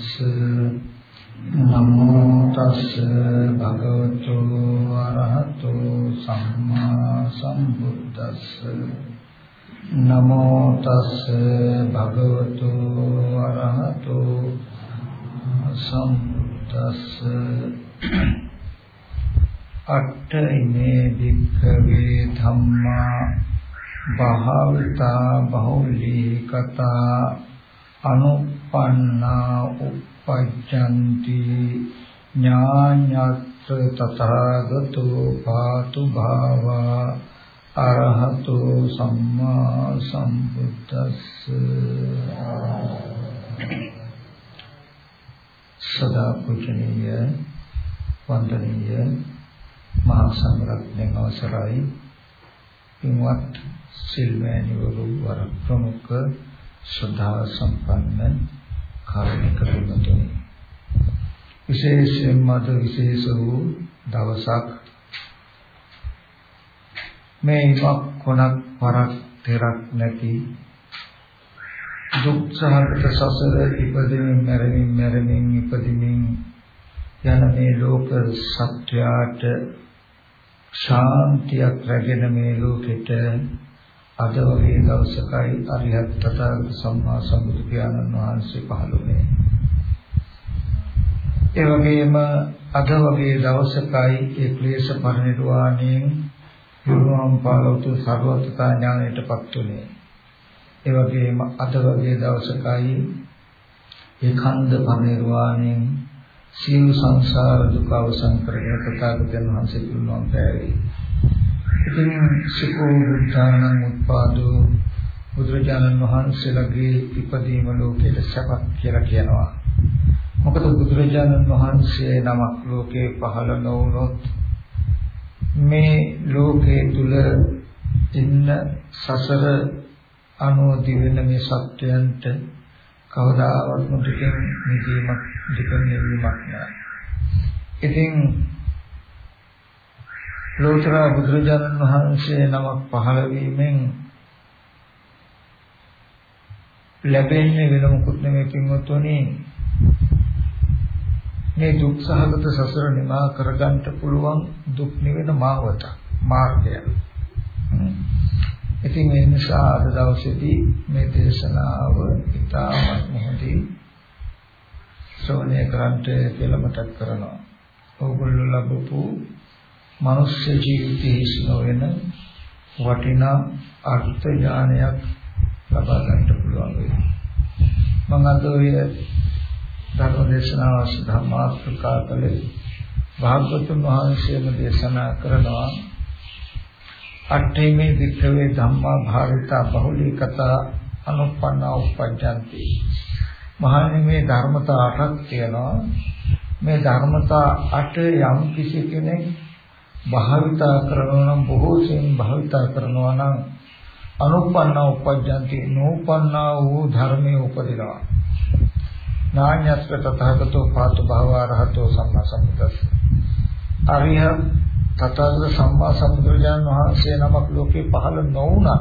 සම්බුද්දස්ස නමෝ තස්ස භගවතු වරහතෝ සම්මා සම්බුද්දස්ස නමෝ තස්ස භගවතු වරහතෝ සම්බුද්දස්ස අට්ඨ ඉමේ භික්ඛවේ ධම්මා භාවිතා බහුලී කතා අනුපන්නා uppajjanti ඥාඤ්ඤත්‍ර තථාගතෝ පාතු භාවා අරහතෝ සම්මා සම්බුද්දස්ස සදා පුජනීය වන්දනීය මහා සංඝරත්නයන් අවසරයි පින්වත් සිල්මෑණිවරු වර ප්‍රමුඛ ශ්‍රද්ධා සම්පන්න කාරුණික පින්වතුනි විශේෂයෙන්ම අද විශේෂ වූ දවසක් මේ ඉමක් කොනක් පරක් තෙරක් නැති දුක් සහගත සසර ඉපදෙමින් මැරෙමින් මැරෙමින් ඉපදෙමින් යන මේ ලෝක සත්‍යයට ශාන්තියක් රැගෙන මේ ලෝකෙට අද වගේ දවසකයි අරිහත් තථාගත සම්මා සම්බුදු පියාණන් වහන්සේ පහළ වුණේ. ඒ වගේම අද වගේ දවසකයි ඒ ක්ලේශ පරිනිර්වාණයෙන් යෝනම් පාලවතු සර්වත්‍තා ඥාණයටපත් වුණේ. ඒ වගේම අද වගේ දවසකයි ඒ කන්ද පරිනිර්වාණයෙන් සියලු සංසාර දුක අවසන් කරගෙන තථාගතයන් වහන්සේ පිරුණම් පෑවේ. ඉතින් සුකෝ බුද්ධානං උත්පාදෝ බුදුරජාණන් වහන්සේලාගේ ඉපදීම ලෝකයට සැපක් කියලා කියනවා. මොකද බුදුරජාණන් වහන්සේ නමක් ලෝකේ පහළ නොවුනොත් මේ ලෝකයේ තුල ඉන්න සසර අනුව දිවෙන මේ සත්‍යයන්ට කවදාවත් මුදුකින් නිදීමක් දුකින් නිවීමක් නෑ. ඉතින් ලෝතර බුදුරජාණන් වහන්සේ නමක් පහළ වීමෙන් ලැබෙන්නේ වෙන මොකුත් නෙමෙයි පින්වත්නි මේ දුක් සහගත සසර නිමා කරගන්න පුළුවන් දුක් නිවෙන මාවත මාර්ගය. ඉතින් ඒ නිසා අද දවසේදී මේ දේශනාව ඉතාමත් මොහොතේ ශ්‍රවණය කරන්ට කියලා මතක් කරනවා. ඕගොල්ලෝ ලැබපු මනුෂ්‍ය ජීවිතයේ ඉස්නොවෙන වටිනා අර්ථ ඥානයක් ලබා ගන්නට පුළුවන් වෙයි. මම අද ඔය ධර්ම දේශනාව සධර්මාත්මකා කළේ භාග්‍යවතුන් වහන්සේම දේශනා කරනවා අට්ඨේමේ වික්‍රවේ ධම්මා භාවිතා බහුලී කතා අනුපන්නා උපජ්ජಂತಿ මහන්නේ මේ ධර්මතා අටක් තියෙනවා මේ ධර්මතා අට යම් කිසි කෙනෙක් භාවිතා කරනවා නම් බොහෝ සෙයින් භාවිතා කරනවා නම් අනුපන්නා උපජ්ජಂತಿ නෝපන්නා වූ ධර්මයේ උපදිනවා නාඤ්‍යස්ක තථාගතෝ පාතු භාවරහතෝ සම්මා සම්බුද්දස්ස අරිය තථාගත සම්මා සම්බුදුරජාණන් වහන්සේ නමක් ලෝකේ පහළ නොවුණා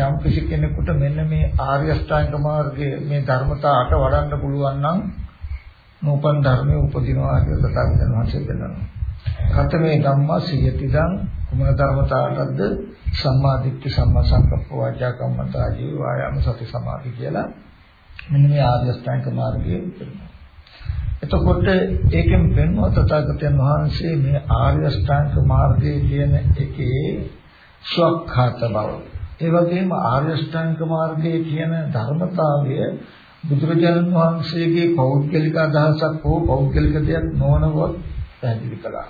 යම් කිසි කෙනෙකුට මෙන්න මේ ආර්ය අෂ්ටාංග මාර්ගයේ මේ ධර්මතා අට වඩන්න පුළුවන් නම් නූපන් ධර්මයේ උපදිනවා කියලා තථාගතයන් වහන්සේ දෙනවා. කතමේ ධම්මා සියතිදං කුමන ධර්මතාවටද සම්මා දිට්ඨි සම්මා සංකප්ප වාචා කම්මතා ජීව වායාම සති සමාධි කියලා මෙන්න මේ ආර්ය අෂ්ටාංග මාර්ගයේ උපදිනවා. එතකොට ඒකෙන් වෙනවා තථාගතයන් වහන්සේ මේ ආර්ය අෂ්ටාංග මාර්ගයේ කියන එකේ ස්වකහත බව. ඒ වගේම ආර්ය අෂ්ටාංග මාර්ගයේ කියන ධර්මතාවය බුදුරජාණන් වහන්සේගේ පෞද්ගලික අදහසක් හෝ පෞද්ගලික දෙයක් නොවනවත් පැහැදිලි කළා.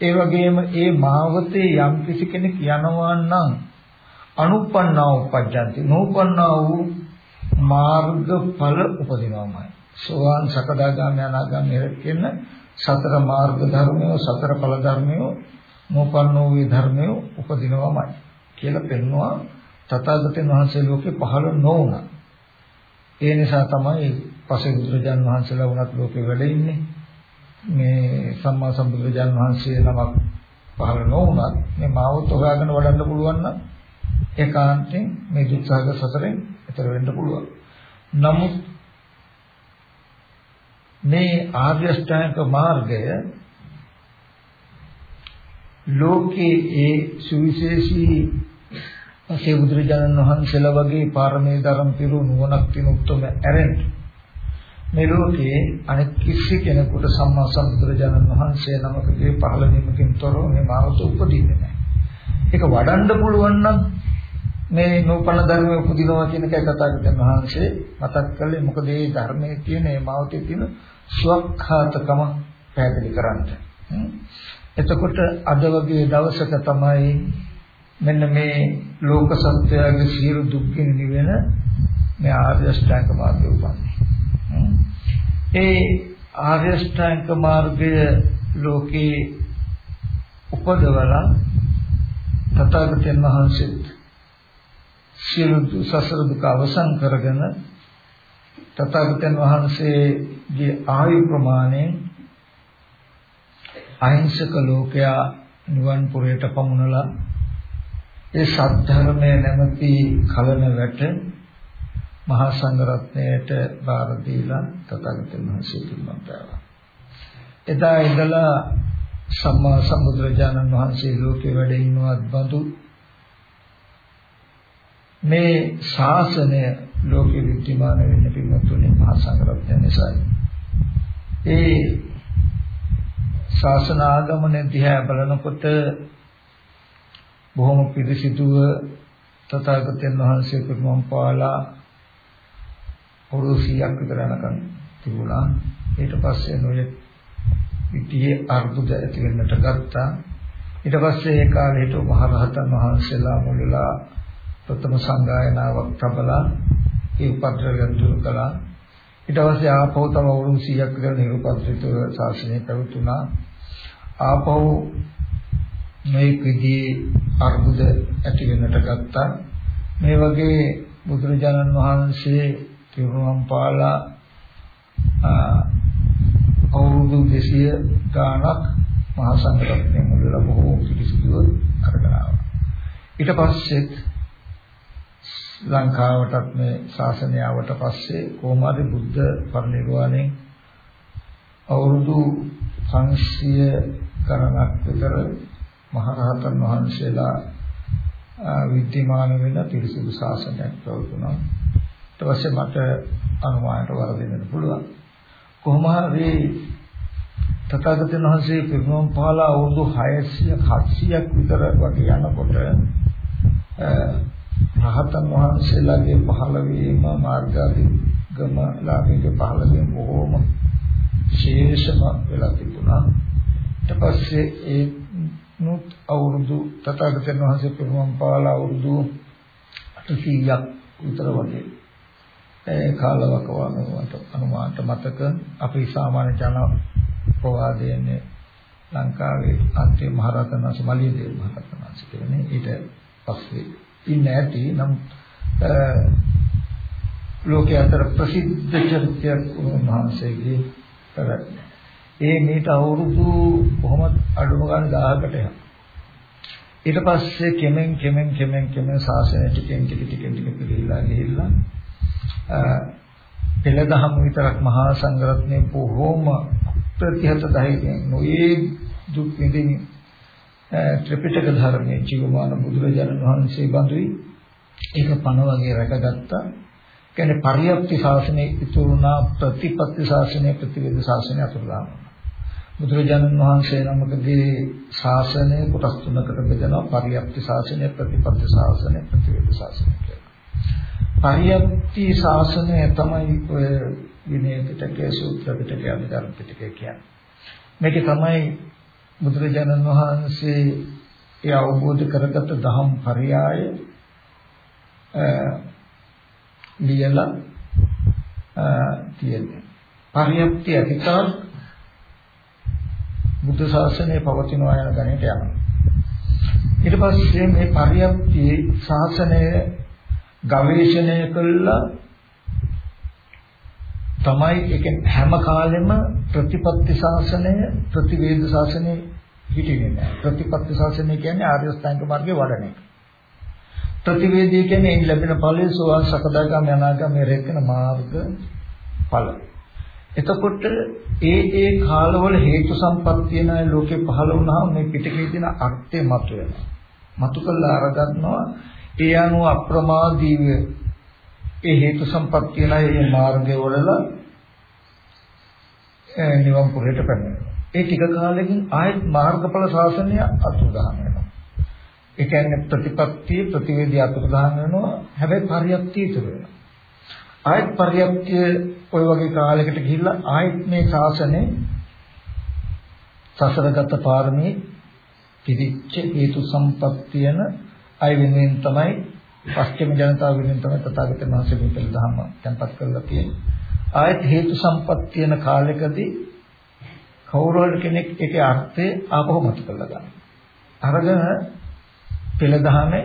ඒ වගේම ඒ මාවතේ යම් කිසි කෙනෙක් යනවා නම් අනුපන්නා උපජ්ජන්ති නෝපන්නා වූ මාර්ගඵල උපදිනවාමයි. සෝවාන් සකදාගාමී අනාගාමී කියන සතර මාර්ග ධර්මය සතර ඵල ධර්මය නෝපන්නෝ වේ ධර්මය උපදිනවාමයි කියලා පෙන්වුවා තථාගතයන් වහන්සේ ලෝකේ පහළ නොවුණා. ඒ නිසා තමයි පසේ බුදුරජාන් වහන්සේලා වුණත් ලෝකේ වැඩ ඉන්නේ. මේ සම්මා සම්බුදුරජාන් වහන්සේ නමක් පහළ නොවුණත් මේ මාවත හොයාගෙන වඩන්න පුළුවන් නම් ඒකාන්තයෙන් මේ දුක්ඛාග සතරෙන් ඈතර වෙන්න පුළුවන්. නමුත් මේ ආර්ය ශ්‍රැංක මාර්ගය ලෝකයේ ඒ සුවිශේෂී පසේ බුදුරජාණන් වහන්සේලා වගේ පාරමී ධර්ම පිරු නුවණක් තියෙන උත්තම ඇරෙන්න මේ ලෝකයේ අනෙක් කිසි කෙනෙකුට සම්මා සම්බුදුරජාණන් වහන්සේ නමකගේ පහළ වීමකින් තොරව මේ මාවත උපදින්නේ නැහැ. ඒක වඩන්න පුළුවන් නම් මේ නූපන ධර්මයේ උපදිනවා කියන එකයි තථාගතයන් වහන්සේ මතක් කළේ. මොකද මේ ධර්මයේ තියෙන මේ මාවතේ තියෙන ස්වකහාතකම පැහැදිලි කරන්නේ. එතකොට අද වගේ දවසක තමයි මෙන්න මේ ලෝක සත්‍යයේ සියලු දුක්ඛින් නිවෙන මේ ආර්ය අෂ්ටාංග මාර්ගය උපන්නේ. ඒ ආර්ය අෂ්ටාංග මාර්ගය ලෝකේ උපදවලා තථාගතයන් වහන්සේ සියලු සසර දුක අවසන් කරගෙන තථාගතයන් වහන්සේගේ ආයු ප්‍රමාණයෙන් අහිංසක ලෝකයා නිවන් පුරයට පමුණලා ඒ සද්ධර්මයේ නැමැති කලන වැට මහා සංඝරත්නයට බාර දීලා තථාගතයන් වහන්සේ පිළිබඳව. එදා ඉඳලා සම්මා සම්බුදුරජාණන් වහන්සේ ලෝකේ වැඩ ඉන්නවත් බඳු මේ ශාසනය ලෝකෙ විද්‍යමාන වෙන්න පින්වත්නි මහා සංඝරත්නය නිසායි. ඒ ශාසන ආගමනේ දිහා බලනකොට බොහොම පිරිසිදුව තථාගතයන් වහන්සේ පිරුම් පාලා අවුරුදු 100ක් විතර යනකම් තිබුණා. ඊට පස්සේ නොයෙක් පිටියේ අර්බුද ඇති වෙන්නට ගත්තා. ඊට පස්සේ ඒ කාලේ හිටපු මහරහතන් වහන්සේලා මුලලා ප්‍රථම සංගායනාවක් තබලා ඒ උපද්‍රවයන් දුරු කළා. ඊට පස්සේ ආපහු තව අවුරුදු 100ක් විතර නිරුපද්‍රිතව ශාසනය පැවතුණා. ආපහු මේ විදිහේ අර්බුද ඇති වෙන්නට ගත්තා. මේ වගේ බුදුරජාණන් වහන්සේ පිරුණම් පාලා අවුරුදු 200 ගාණක් මහා සංඝරත්නයෙන් මුලලා බොහෝ පිළිසිදුව අරගෙන ආවා. ඊට පස්සෙත් ලංකාවටත් මේ ශාසනය ආවට පස්සේ කොහොමද බුද්ධ පරිනිර්වාණයෙන් අවුරුදු 500 ගණනක් විතර මහරහතන් වහන්සේලා විද්‍යමාන වෙන පිරිසිදු ශාසනයක් පවතුනා. ඊට පස්සේ මට අනුමානට වරදින්න පුළුවන්. කොහොම හරි තථාගතයන් වහන්සේ පිරිනොම් පහලා අවුරුදු 600 700ක් විතර වගේ යනකොට රහතන් වහන්සේලාගේ පහළ වීම මාර්ගාධිගම ලාභයේ පහළ වීම බොහෝම ශේෂම වෙලා තිබුණා. ඊට පස්සේ ඒ නුත් අවුරුදු තථාගතයන් වහන්සේ පිරිනොම් පහලා අවුරුදු 800ක් විතර වගේ ඒ කාලවකවානුවට අනුමානට මතක අපි සාමාන්‍ය ජන ප්‍රවාදයේනේ ලංකාවේ අන්තිම මහරහතන් වහන්සේ මලියදේව මහරහතන් වහන්සේ කියන්නේ ඊට පස්සේ ඉන්නේ නැති නම් ලෝකයේ අතර ප්‍රසිද්ධ චරිතයක් උන්වහන්සේගේ පැවැත්ම. ඒ මේට අවුරුදු කොහොමද අඩුම ගන්න 1000කට යනවා. ඊට පස්සේ කෙමෙන් කෙමෙන් කෙමෙන් කෙමෙන් ශාසනය ටිකෙන් ටික ටිකෙන් ටික පිළිලා ගිහිල්ලා පෙළදහම විතරක් මහා සංඝරත්නයේ බොහෝම ප්‍රතිහත ධෛර්යයෙන් නොයේ දුක් විඳින් ත්‍රිපිටක ධර්මයේ ජීවමාන බුදුරජාණන් වහන්සේ බඳුයි ඒක පණ වගේ රැකගත්තා. කියන්නේ පරියප්ති ශාසනයේ ඉතුරුනා ප්‍රතිපත්ති ශාසනය ප්‍රතිවේද ශාසනය අතුරුදාම. බුදුරජාණන් වහන්සේ නමකගේ ශාසනය කොටස් තුනකට බෙදනවා පරියප්ති ශාසනය ප්‍රතිපත්ති ශාසනය ප්‍රතිවේද ශාසනය කියලා. පරියප්ති ශාසනය තමයි ඔය විනය පිටකයේ සූත්‍ර පිටකයේ අභිධර්ම පිටකයේ කියන්නේ. මේකේ තමයි බුදුරජාණන් වහන්සේ ඒ අවබෝධ කරගත් දහම් පරයය ලියලා තියෙන්නේ. පරියප්ති අධිකාර බුද්ධ ශාසනය පවතිනවා යන ගණයට යනවා. ඊට පස්සේ මේ පරියප්ති ශාසනය ගවේෂණය කළා තමයි ඒකෙන් හැම කාලෙම ප්‍රතිපත්ති ශාසනය ප්‍රතිවේද ශාසනය හිටින්නේ නැහැ. ප්‍රතිපත්ති ශාසනය කියන්නේ ආර්ය අෂ්ටාංග මාර්ගයේ වඩන එක. ප්‍රතිවේදී කියන්නේ එයින් ලැබෙන ඵලයේ සෝවාන් සකදාගාම අනාගාම රැකෙන මාර්ග ඵල. එතකොට ඒ ඒ කාලවල හේතු සම්පත්තියන ලෝකේ පහළ වුණාම මේ පිටකේ තියෙන අර්ථය මතුවෙනවා. මතු කළා අරගන්නවා ඒ අනුව අප්‍රමාදීව ඒ හේතු සම්පත්තියන ඒ මාර්ගය වල නිවන් පුරයට පැමිණෙනවා. ඒ ටික කාලෙකින් ආයෙත් මාර්ගඵල ශාසනය අතුරුදහන් වෙනවා. ඒ කියන්නේ ප්‍රතිපත්තිය ප්‍රතිවේදී අතුරුදහන් වෙනවා. හැබැයි පරියප්තිය ඉතුරු වෙනවා. ආයෙත් පරියප්තිය ওই වගේ කාලයකට ගිහිල්ලා ආයෙත් මේ ශාසනය සසරගත පාරමී පිළිච්ච හේතු සම්පත්තියන අය වෙනුවෙන් තමයි පස්චිම ජනතාව වෙනුවෙන් තමයි තථාගතයන් වහන්සේ මේ පිළ දහම තැන්පත් කරලා තියෙන්නේ. ආයෙත් හේතු සම්පත්තියන කාලයකදී කවුරු හරි කෙනෙක් ඒකේ අර්ථය ආපහු මත කරලා ගන්නවා. අරගෙන පෙළ දහමේ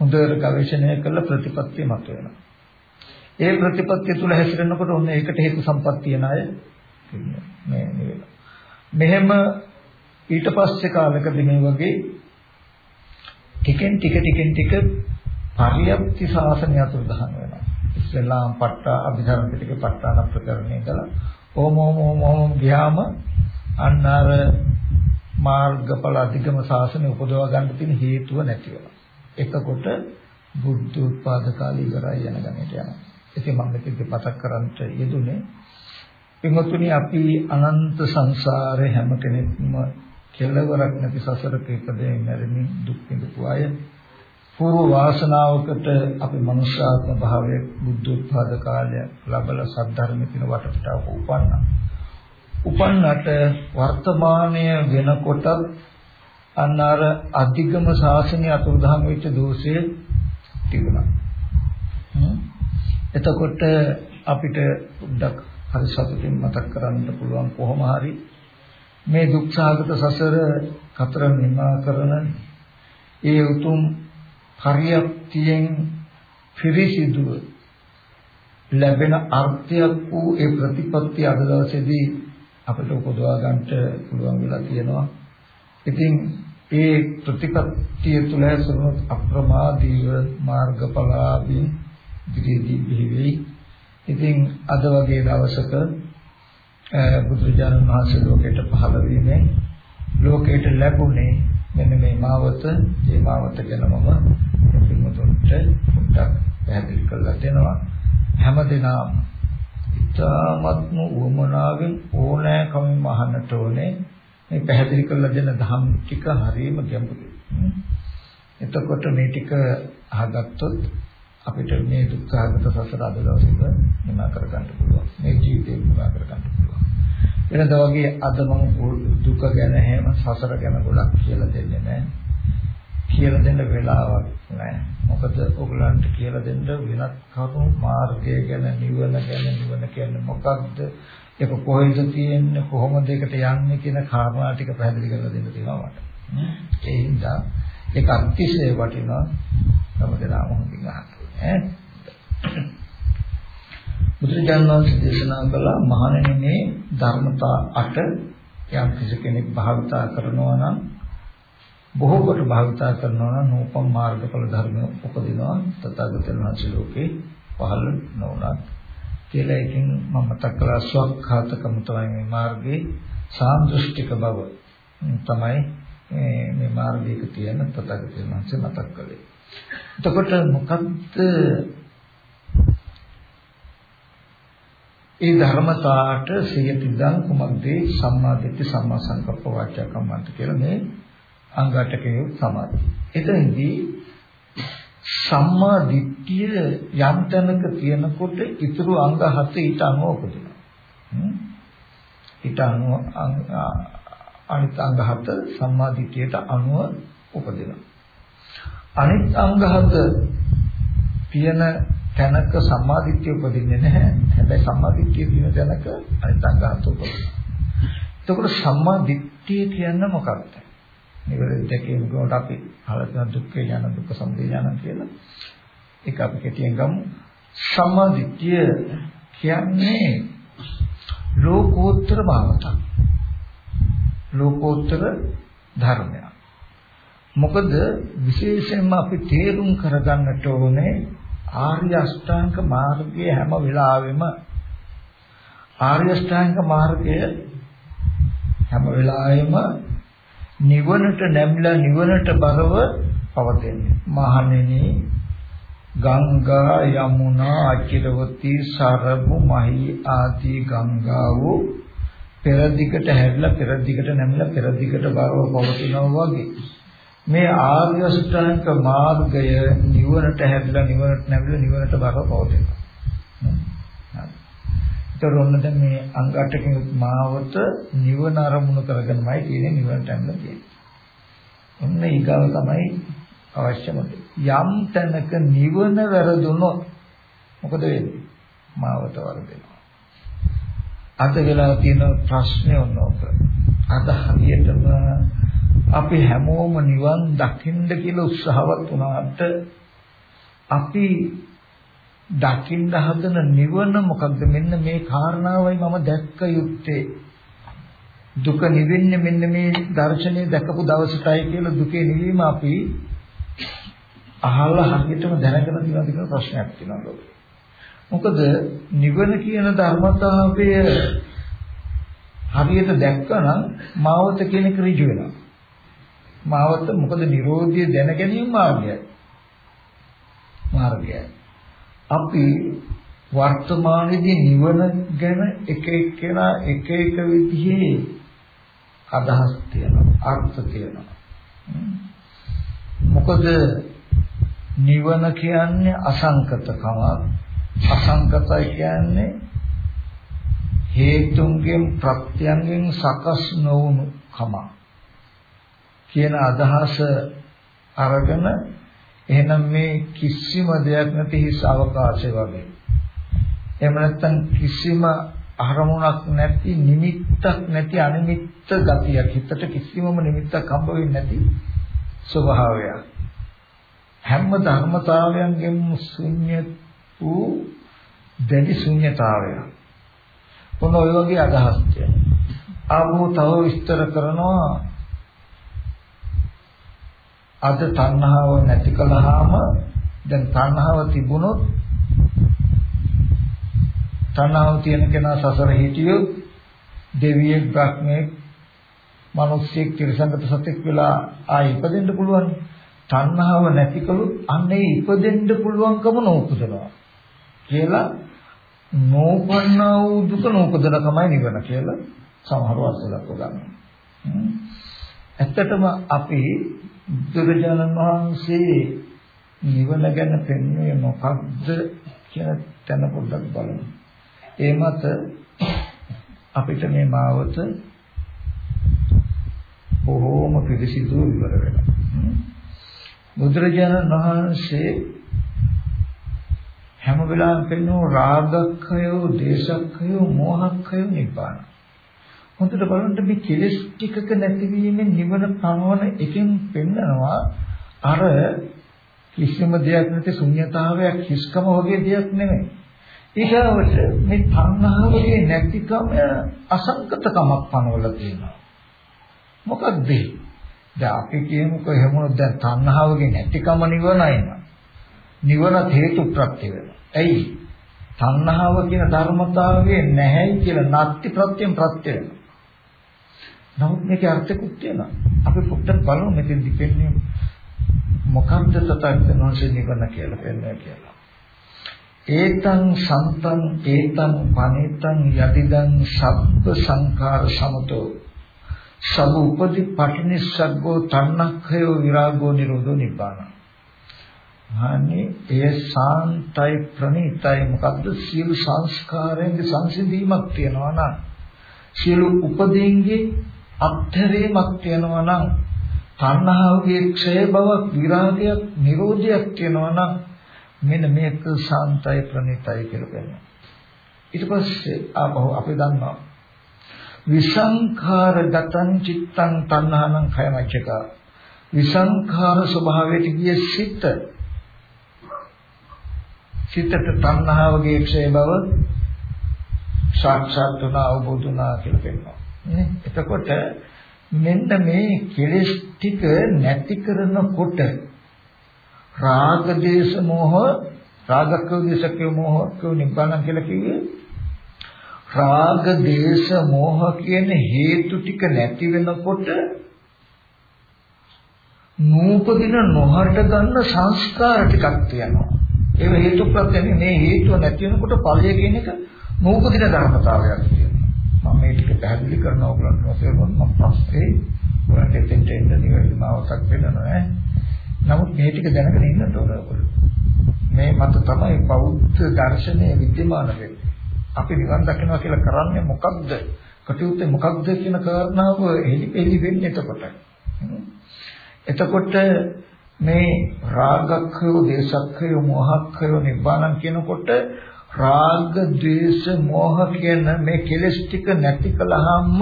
හොඳට ගවේෂණය කරලා ප්‍රතිපත්තිය මත වෙනවා. ඒ ප්‍රතිපත්තිය තුල හැසිරෙනකොට ඔන්න ඒකට හේතු සම්පත්තිය ණය මේ නෙවෙයි. මෙහෙම ඊට පස්සේ කාලෙකදී මේ වගේ ටිකෙන් ටික ටිකෙන් ටික පරියප්ති ශාසනය අතුරුදහන් වෙනවා. ඉස්ලාම් පට්ටා අභිධර්ම පිටකේ පට්ටාන ප්‍රකරණය කළා. ඕම ඕම ඕම ඕම ගියාම අන්න අර මාර්ගඵල අධිගම ශාසනය උපදවා ගන්න තියෙන හේතුව නැති වෙනවා. එතකොට බුද්ධ උත්පාද කාලය ඉවරයි යන ගණයට යනවා. ඉතින් මම මෙතෙක් පතක් කරන්ට යෙදුනේ පින්වත්නි අපි අනන්ත සංසාරේ හැම කෙනෙක්ම කෙලවරක් නැති සසරක ඉපදෙමින් මැරෙමින් දුක් විඳපු අය పూర్ව වාසනාවකට අපි මනුෂ්‍යාත්ම භාවයේ බුද්ධ උත්පාද කාලය ලබලා සද්ධර්මයේ තින වටපිටාවක උපන්නා. උපන්නට වර්තමානය වෙනකොට අන්න අර අධිගම ශාසනය අතුරුදහන් වෙච්ච දෝෂය තිබුණා. එතකොට අපිට පොඩ්ඩක් හරි සතුටින් මතක් කරන්න පුළුවන් කොහොම හරි මේ දුක්ඛාගත සසර කතර නිමා කරන ඒ උතුම් හරියක්තියෙන් පිරිසිදුව ලැබෙන අර්ථයක් වූ ඒ ප්‍රතිපත්ති අද දවසේදී අපිට උපදවා ගන්නට පුළුවන් වෙලා තියෙනවා. ඉතින් ඒ ප්‍රතිපත්තිය තුළ සරුවත් අප්‍රමාදීව මාර්ගඵලාභී ඉදිරියේදී බිහිවෙයි. ඉතින් අද වගේ දවසක බුදුරජාණන් වහන්සේ ලෝකයට පහළ වීමෙන් ලෝකයට ලැබුණේ මෙන්න මේ මාවත, මේ මාවත ගැන මම පින්වතුන්ට පොඩ්ඩක් පැහැදිලි කරලා දෙනවා. හැමදෙනාම ඉතාමත්ම උවමනාවෙන් ඕනෑකමින් අහන්නට ඕනේ මේ පැහැදිලි කරලා දෙන ධම් ටික හරියම ගැඹුරුයි. එතකොට මේ ටික අහගත්තොත් අපිට මේ දුක්ඛාගත සසර අද දවසේ නිමා කර ගන්න පුළුවන්. මේ ජීවිතේ නිමා කර ගන්න පුළුවන්. වෙනද වගේ අද මම දුක ගැන හැම සසර ගැන ගොඩක් කියලා දෙන්නේ නැහැ. කියලා දෙන්න වෙලාවක් නැහැ. මොකද ඔයගලන්ට කියලා දෙන්න වෙනත් කරුණු මාර්ගය ගැන නිවන ගැන නිවන කියන්නේ මොකක්ද? ඒක කොහෙද තියෙන්නේ කොහොමද ඒකට යන්නේ කියන කාරණා ටික පැහැදිලි කරලා දෙන්න තියෙනවා මට. ඒ හින්දා ඒක අතිශය වටිනවා හැමදෙනාම හොඳින් අහන්න. බුදුරජාණන් වහන්සේ දේශනා කළා මහණෙනි මේ ධර්මතා අට යම් කිසි කෙනෙක් භාවිතා කරනවා නම් බොහෝ කොට භාවිතා කරනවා නම් නූපම් මාර්ගඵල ධර්ම උපදිනවා තථාගතයන් වහන්සේ ලෝකේ පහළ නොවුණත් කියලා එකකින් මම මතක් කළා ස්වකහාතකම තමයි මේ මාර්ගයේ සාන්දෘෂ්ටික බව තමයි මේ මාර්ගයක තියෙන තථාගතයන් වහන්සේ මතක් කළේ. එතකොට මොකද්ද ඒ ධර්මතාවට සියතිදන් කුමක්ද සම්මා දිට්ඨි සම්මා සංකප්ප වාචා කම්මන්ත කියලා මේ අංගටකේ සමාධි. එතනදී සම්මා දිට්ඨිය යම් තැනක තියෙනකොට ඊතුරු අංග හත ඊට අනුව උපදිනවා. ඊට අනුව අනිත් අංග හත සම්මා දිට්ඨියට අනුව උපදිනවා. අනිත් අංග හත තියෙන තැනක සම්මාදිට්ඨිය උපදින්නේ නැහැ. හැබැයි සම්මාදිට්ඨිය තියෙන තැනක අනිත් අංගහත් උපදිනවා. එතකොට සම්මාදිට්ඨිය කියන්නේ මොකක්ද? නිවැරදි දැකීම කොට අපි අහලා දුක්ඛ ඥාන දුක්ඛ සමුදය ඥාන කියලා. ඒක අපි කෙටියෙන් ගමු. සම්මාදිට්ඨිය කියන්නේ ලෝකෝත්තර භාවත. ලෝකෝත්තර ධර්මයක්. මොකද විශේෂයෙන්ම අපි තේරුම් කරගන්නට ඕනේ ආර්ය අෂ්ටාංග මාර්ගයේ හැම වෙලාවෙම ආර්ය අෂ්ටාංග මාර්ගය හැම වෙලාවෙම නිවනට නැමිලා නිවනට බරව පවතින්නේ. මහණෙනි ගංගා යමුනා අචිරවති සරබු මහී ආදී ගංගාවෝ පෙර දිගට හැරිලා පෙර දිගට නැමිලා පෙර දිගට බරව පවතිනවා වගේ මේ ආර්ය අෂ්ටාංග මාර්ගය නිවනට හැරිලා නිවනට නැමිලා නිවනට බරව පවතිනවා. ඒතර ඔන්න දැන් මේ අංග 8කින් මාවත නිවන අරමුණු කරගෙනමයි තියෙන්නේ නිවනට ඇන්න තියෙන්නේ. ඔන්න ඊගාව තමයි අවශ්‍යම යම් තැනක නිවන වැරදුනොත් මොකද වෙන්නේ? මාවත වරදිනවා. අද වෙලා තියෙන ප්‍රශ්නේ ඔන්නෝක. අද හරියටම අපි හැමෝම නිවන් දකින්න කියලා උත්සාහවත් වුණාට අපි දකින්න හදන නිවන මොකක්ද? මෙන්න මේ කාරණාවයි මම දැක්ක යුත්තේ. දුක නිවෙන්නේ මෙන්න මේ දර්ශනය දැකපු දවසටයි කියලා දුකේ නිවීම අපි අහලා හරියටම දැනගෙන තියෙනවද කියලා ප්‍රශ්නයක් තියෙනවා මොකද නිවන කියන ධර්මතාවය හරියට දැක්කනම් මාවත කියන එක ඍජු වෙනවා. මාවත මොකද Nirodha දැන ගැනීම මාර්ගයයි. මාර්ගයයි. අපි වර්තමානයේදී නිවන ගැන එක එක්කෙනා එක එක විදිහේ අදහස් තියෙනවා අර්ථ තියෙනවා. මොකද නිවන කියන්නේ අසංකතකම. අසංකතයි කියන්නේ හේතුන්ගෙන් ප්‍රත්‍යයෙන් සකස් නොවුණු කම කියන අදහස අරගෙන එහෙනම් මේ කිසිම දෙයක් නැති හිස් අවකාශය වගේ. එහෙම නැත්නම් කිසිම අරමුණක් නැති නිමිත්තක් නැති අනිමිත්ත ගතියක් හිතට කිසිමම නිමිත්තක් හම්බ වෙන්නේ නැති ස්වභාවයක්. හැම ධර්මතාවයන්ගෙන් ශුන්‍ය වූ දැඩි ශුන්‍යතාවය. මොන ඔය වගේ අදහස් තියෙනවා. ආපහු තව විස්තර කරනවා අද තණ්හාව නැති කළාම දැන් තණ්හාව තිබුණොත් තණ්හාව තියෙන කෙනා සසර හිටියොත් දෙවියෙක් බ්‍රහ්මෙක් මිනිස්සෙක් තිරසංගත සතෙක් වෙලා ආයි ඉපදෙන්න පුළුවන් තණ්හාව නැති කළොත් අන්නේ ඉපදෙන්න පුළුවන්කම නෝපදනවා කියලා නෝපන්නා වූ දුක නෝපදන තමයි නිවන කියලා සමහර වස්තුලක් ගන්නවා. ඇත්තටම අපි බුදුරජාණන් වහන්සේ නිවන ගැන පෙන්වන්නේ මොකක්ද කියන තැන පොඩ්ඩක් බලමු. ඒ මත අපිට මේ මාවත බොහෝම පිළිසිදු විවර වෙනවා. බුදුරජාණන් වහන්සේ හැම වෙලාවෙම පෙන්වන රාගක්ඛය, දේශක්ඛය, මෝහක්ඛය නිබ්බාන. හොඳට බලන්න මේ කෙලෙස් ටිකක නැතිවීමෙන් නිවන පනවන එකෙන් පෙන්නනවා අර කිසිම දෙයක් නැති ශුන්්‍යතාවයක් හිස්කම වගේ දෙයක් නෙමෙයි. ඊගාවට මේ තණ්හාවගේ නැතිකම අසංකතකමක් පනවලා තියෙනවා. මොකක්ද දැන් අපි කියමුකෝ එහෙම දැන් තණ්හාවගේ නැතිකම නිවනයි න ะ. නිවන හේතු ප්‍රත්‍ය වෙනවා. ඇයි? තණ්හාව කියන ධර්මතාවයේ නැහැයි කියලා නැති ප්‍රත්‍යයෙන් ප්‍රත්‍ය වෙනවා. නමුත් මේකේ අර්ථකුත් තියෙනවා. අපි පොඩ්ඩක් බලමු මෙතෙන් දෙන්නේ මොකක්ද තථාගතයන් වහන්සේ නිවන කියලා කියන්නේ කියලා. ඒතං සන්තං ඒතං පනිතං යදිදං සබ්බ සංඛාර සමතෝ සබ උපදි පටිනිස්සග්ගෝ තණ්හක්ඛයෝ විරාගෝ නිරෝධෝ නිබ්බාන. හානේ ඒ සාන්තයි ප්‍රණීතයි මොකද්ද සියලු සංස්කාරයන්ගේ සංසිඳීමක් තියනවා නම් සියලු උපදීන්ගේ අත්හැරීමක් තියෙනවා නම් තණ්හාවගේ ක්ෂය බවක් විරාගයක් නිරෝධයක් තියෙනවා නම් මෙන්න මේක සාන්තයි ප්‍රණීතයි කියලා කියනවා. ඊට පස්සේ ආපහු අපි දන්නවා විසංඛාරගතං චිත්තං තණ්හානං khයමච්චක විසංඛාර ස්වභාවයට ගිය සිත සිතට තණ්හාවගේ ක්ෂය බව සාක්ෂාත් වුණා අවබෝධ වුණා කියලා කියනවා. නේ එතකොට මෙන්න මේ කෙලෙස් ටික නැති කරනකොට රාග දේශ මොහ රාගකෝ දේශකෝ මොහකෝ නිබ්බාන කියලා කිව්වේ රාග දේශ මොහ කියන හේතු ටික නැති වෙනකොට නූපදින නොහට ගන්න සංස්කාර ටිකක් තියෙනවා. ඒ හේතු ප්‍රත්‍යයෙන් මේ හේතුව නැති වෙනකොට ඵලය කියන එක නූපදින ධර්මතාවයක් තියෙනවා. මම මේ ටික පැහැදිලි කරනවා ඔයගොල්ලන්ට තේරුම් මම පස්සේ ඔයාලට දෙන්න දෙන්න නිවැරදිමාවතක් වෙනවා නමුත් මේ ටික දැනගෙන ඉන්න ඕන ඔයගොල්ලෝ. මේ මත තමයි බෞද්ධ දර්ශනය විද්‍යමාන වෙන්නේ. අපි නිවන් දකිනවා කියලා කරන්නේ මොකක්ද? කටයුත්තේ මොකක්ද කියන කාරණාව එලි එලි වෙන්නේ එතකොට. එතකොට මේ රාගක්ඛය, දේශක්ඛය, මොහක්ඛය, නිබ්බානං කියනකොට රාග, ద్వේෂ, මෝහ කියන මේ කෙලෙස් ටික නැති කළාම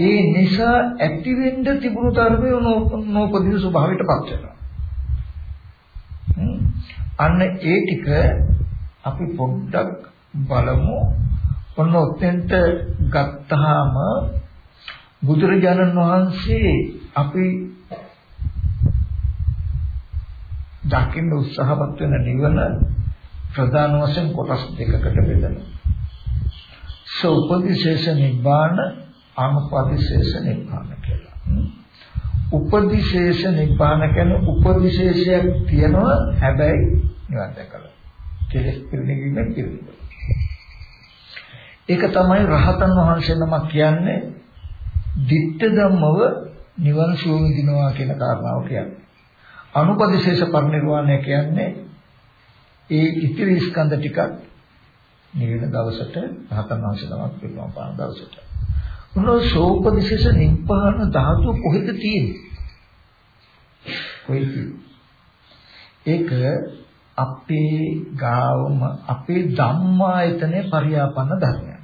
ඒ නිසා ඇතිවෙන්න තිබුණු ධර්මය නෝපදින ස්වභාවයටපත් වෙනවා. අන්න ඒ ටික අපි පොඩ්ඩක් බලමු. ඔන්න ඔතෙන්ට ගත්තාම බුදුරජාණන් වහන්සේ අපි දකින්න උත්සාහවත් වෙන නිවන ප්‍රධාන වශයෙන් කොටස් දෙකකට බෙදෙනවා. සෝපදිශේෂ නිබ්බාන අනුපදිශේෂ නිබ්බාන කියලා. උපදිශේෂ නිබ්බාන කියන්නේ උපදිශේෂයක් තියනවා හැබැයි නිවන් දැකලා. කෙලෙස් පිළිගීමෙන් පිළිගන්න. ඒක තමයි රහතන් වහන්සේ නමක් කියන්නේ ditta ධම්මව නිවන් සුව විඳිනවා කියන කාරණාව කියන්නේ. අනුපදිශේෂ පරිනිර්වාණය කියන්නේ ඒ ඉතිරි ස්කන්ධ ටිකක් නිවෙන දවසට රහතන් වහන්සේ නමක් පිරුණා පාන දවසට. මොනවා ශෝපදිශේෂ නිබ්බාන ධාතුව කොහෙද තියෙන්නේ? කොහෙද? ඒක අපේ ගාවම අපේ ධම්මායතනේ පරියාපන්න ධර්මයක්.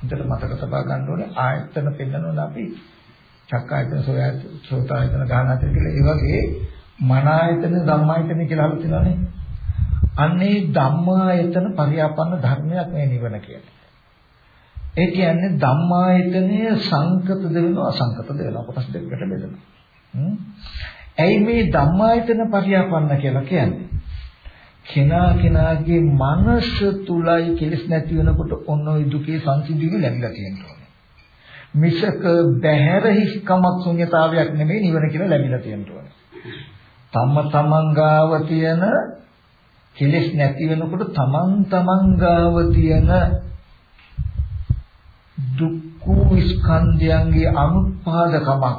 හොඳට මතක තබා ගන්න ඕනේ ආයතන පෙන්නනවා අපි චක්කායතන සෝතායතන ගානායතන කියලා ඒ වගේ මන ආයතන ධම්මායතන කියලා අහලා තියෙනවානේ. අන්නේ ධම්මායතන පරියාපන්න ධර්මයක් මේ නිවන කියන්නේ. ඒ කියන්නේ ධම්මායතනය සංකතද වෙනවා අසංකතද වෙනවා කොටස් දෙකකට බෙදෙනවා. ඇයි මේ ධම්මායතන පරියාපන්න කියලා කියන්නේ? කෙනා කෙනාගේ මනස තුලයි කෙලස් නැති වෙනකොට ඔන්න ඔය දුකේ සංසිඳීම ලැබිලා තියෙනවා. මිසක බහැර හිස්කමක් ශුන්‍යතාවයක් නෙමෙයි නිවන කියලා ලැබිලා තියෙනවා. තම තමන් ගාව තියෙන කෙලෙස් නැති වෙනකොට තමන් තමන් ගාව තියෙන දුක්ඛ ස්කන්ධයන්ගේ අනුපාදකමක්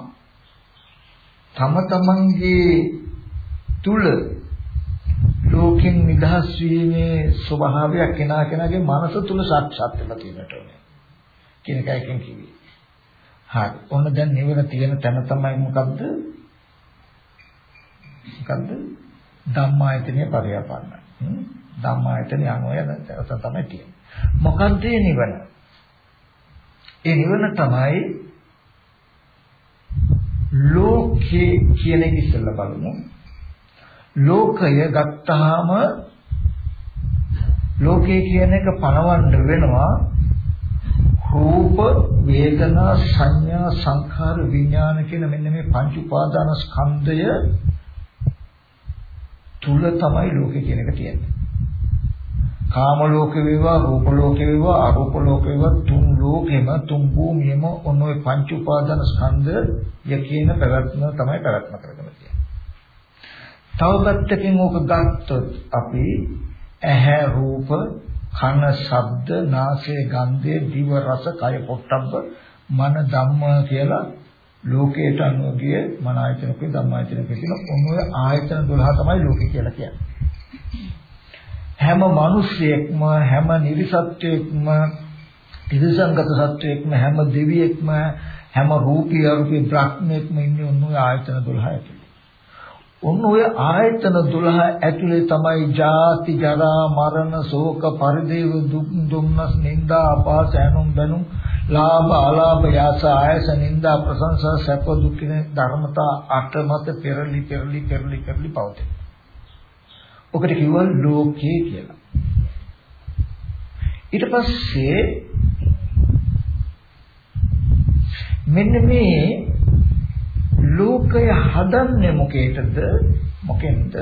තම තමන්ගේ තුල ලෝකෙන් නිදහස් වීමේ ස්වභාවයක් කෙනා කෙනාගේ මනස තුල සාක්ෂාත් වෙලා තියෙනට ඕනේ කියන එකයි එකෙන් කිව්වේ. හරි. ඔන්න දැන් නිවන තියෙන තැන තමයි මොකද්ද? මොකද්ද? ධම්මායතනය පරියාපන්න. ධම්මායතනය අනුය නැත්නම් තමයි තියෙන්නේ. මොකද්ද නිවන? ඒ නිවන තමයි ලෝකේ කියන එක ඉස්සෙල්ලා බලමු. ලෝකය ගත්තාම ලෝකේ කියන එක පණවන්න වෙනවා රූප වේදනා සංඥා සංඛාර විඥාන කියන මෙන්න මේ පංච උපාදාන ස්කන්ධය තුල තමයි ලෝකේ කියන එක තියෙන්නේ. කාම ලෝක වේවා රූප ලෝක වේවා අරූප ලෝක වේවා තුන් ලෝකෙම තුන් භූමියම ඔන්න ඔය පංච උපාදාන ස්කන්ධය කියන පැවැත්ම තමයි පැවැත්ම කරගෙන තියෙන්නේ. තව පැත්තකින් ඕක ගත්තොත් අපි ඇහැ රූප කන ශබ්ද නාසය ගන්ධය දිව රස කය පොට්ටබ්බ මන ධම්ම කියලා ලෝකයට අනුව ගිය මන ආයතනකේ ධම්ම ආයතනකේ තියෙන ඔන්නෝය ආයතන 12 තමයි ලෝකේ කියලා කියන්නේ. හැම මිනිසෙක්ම හැම නිර්සත්වයක්ම තිරසංගත සත්වයක්ම හැම දෙවියෙක්ම හැම රූපී අරූපී බ්‍රහ්මයක්ම ඉන්නේ ඔන්නෝය ආයතන 12 ඇතුළේ. ඔන්න ඔය ආයතන 12 ඇතුලේ තමයි ජාති ජරා මරණ ශෝක පරිදේව දුක් දුම්නස් නිന്ദා අපාස ඇනුම් බැනුම් ලාභ අලාභ යස ආයස නිന്ദා ප්‍රශංසා සැප දුක් කියන ධර්මතා අට මත පෙරලි පෙරලි පෙරලි පෙරලි පවතී. ඔකට කිව්වා ලෝකේ කියලා. ඊට පස්සේ මෙන්න මේ ලෝකය හදන්නේ මොකේද? මොකෙන්ද?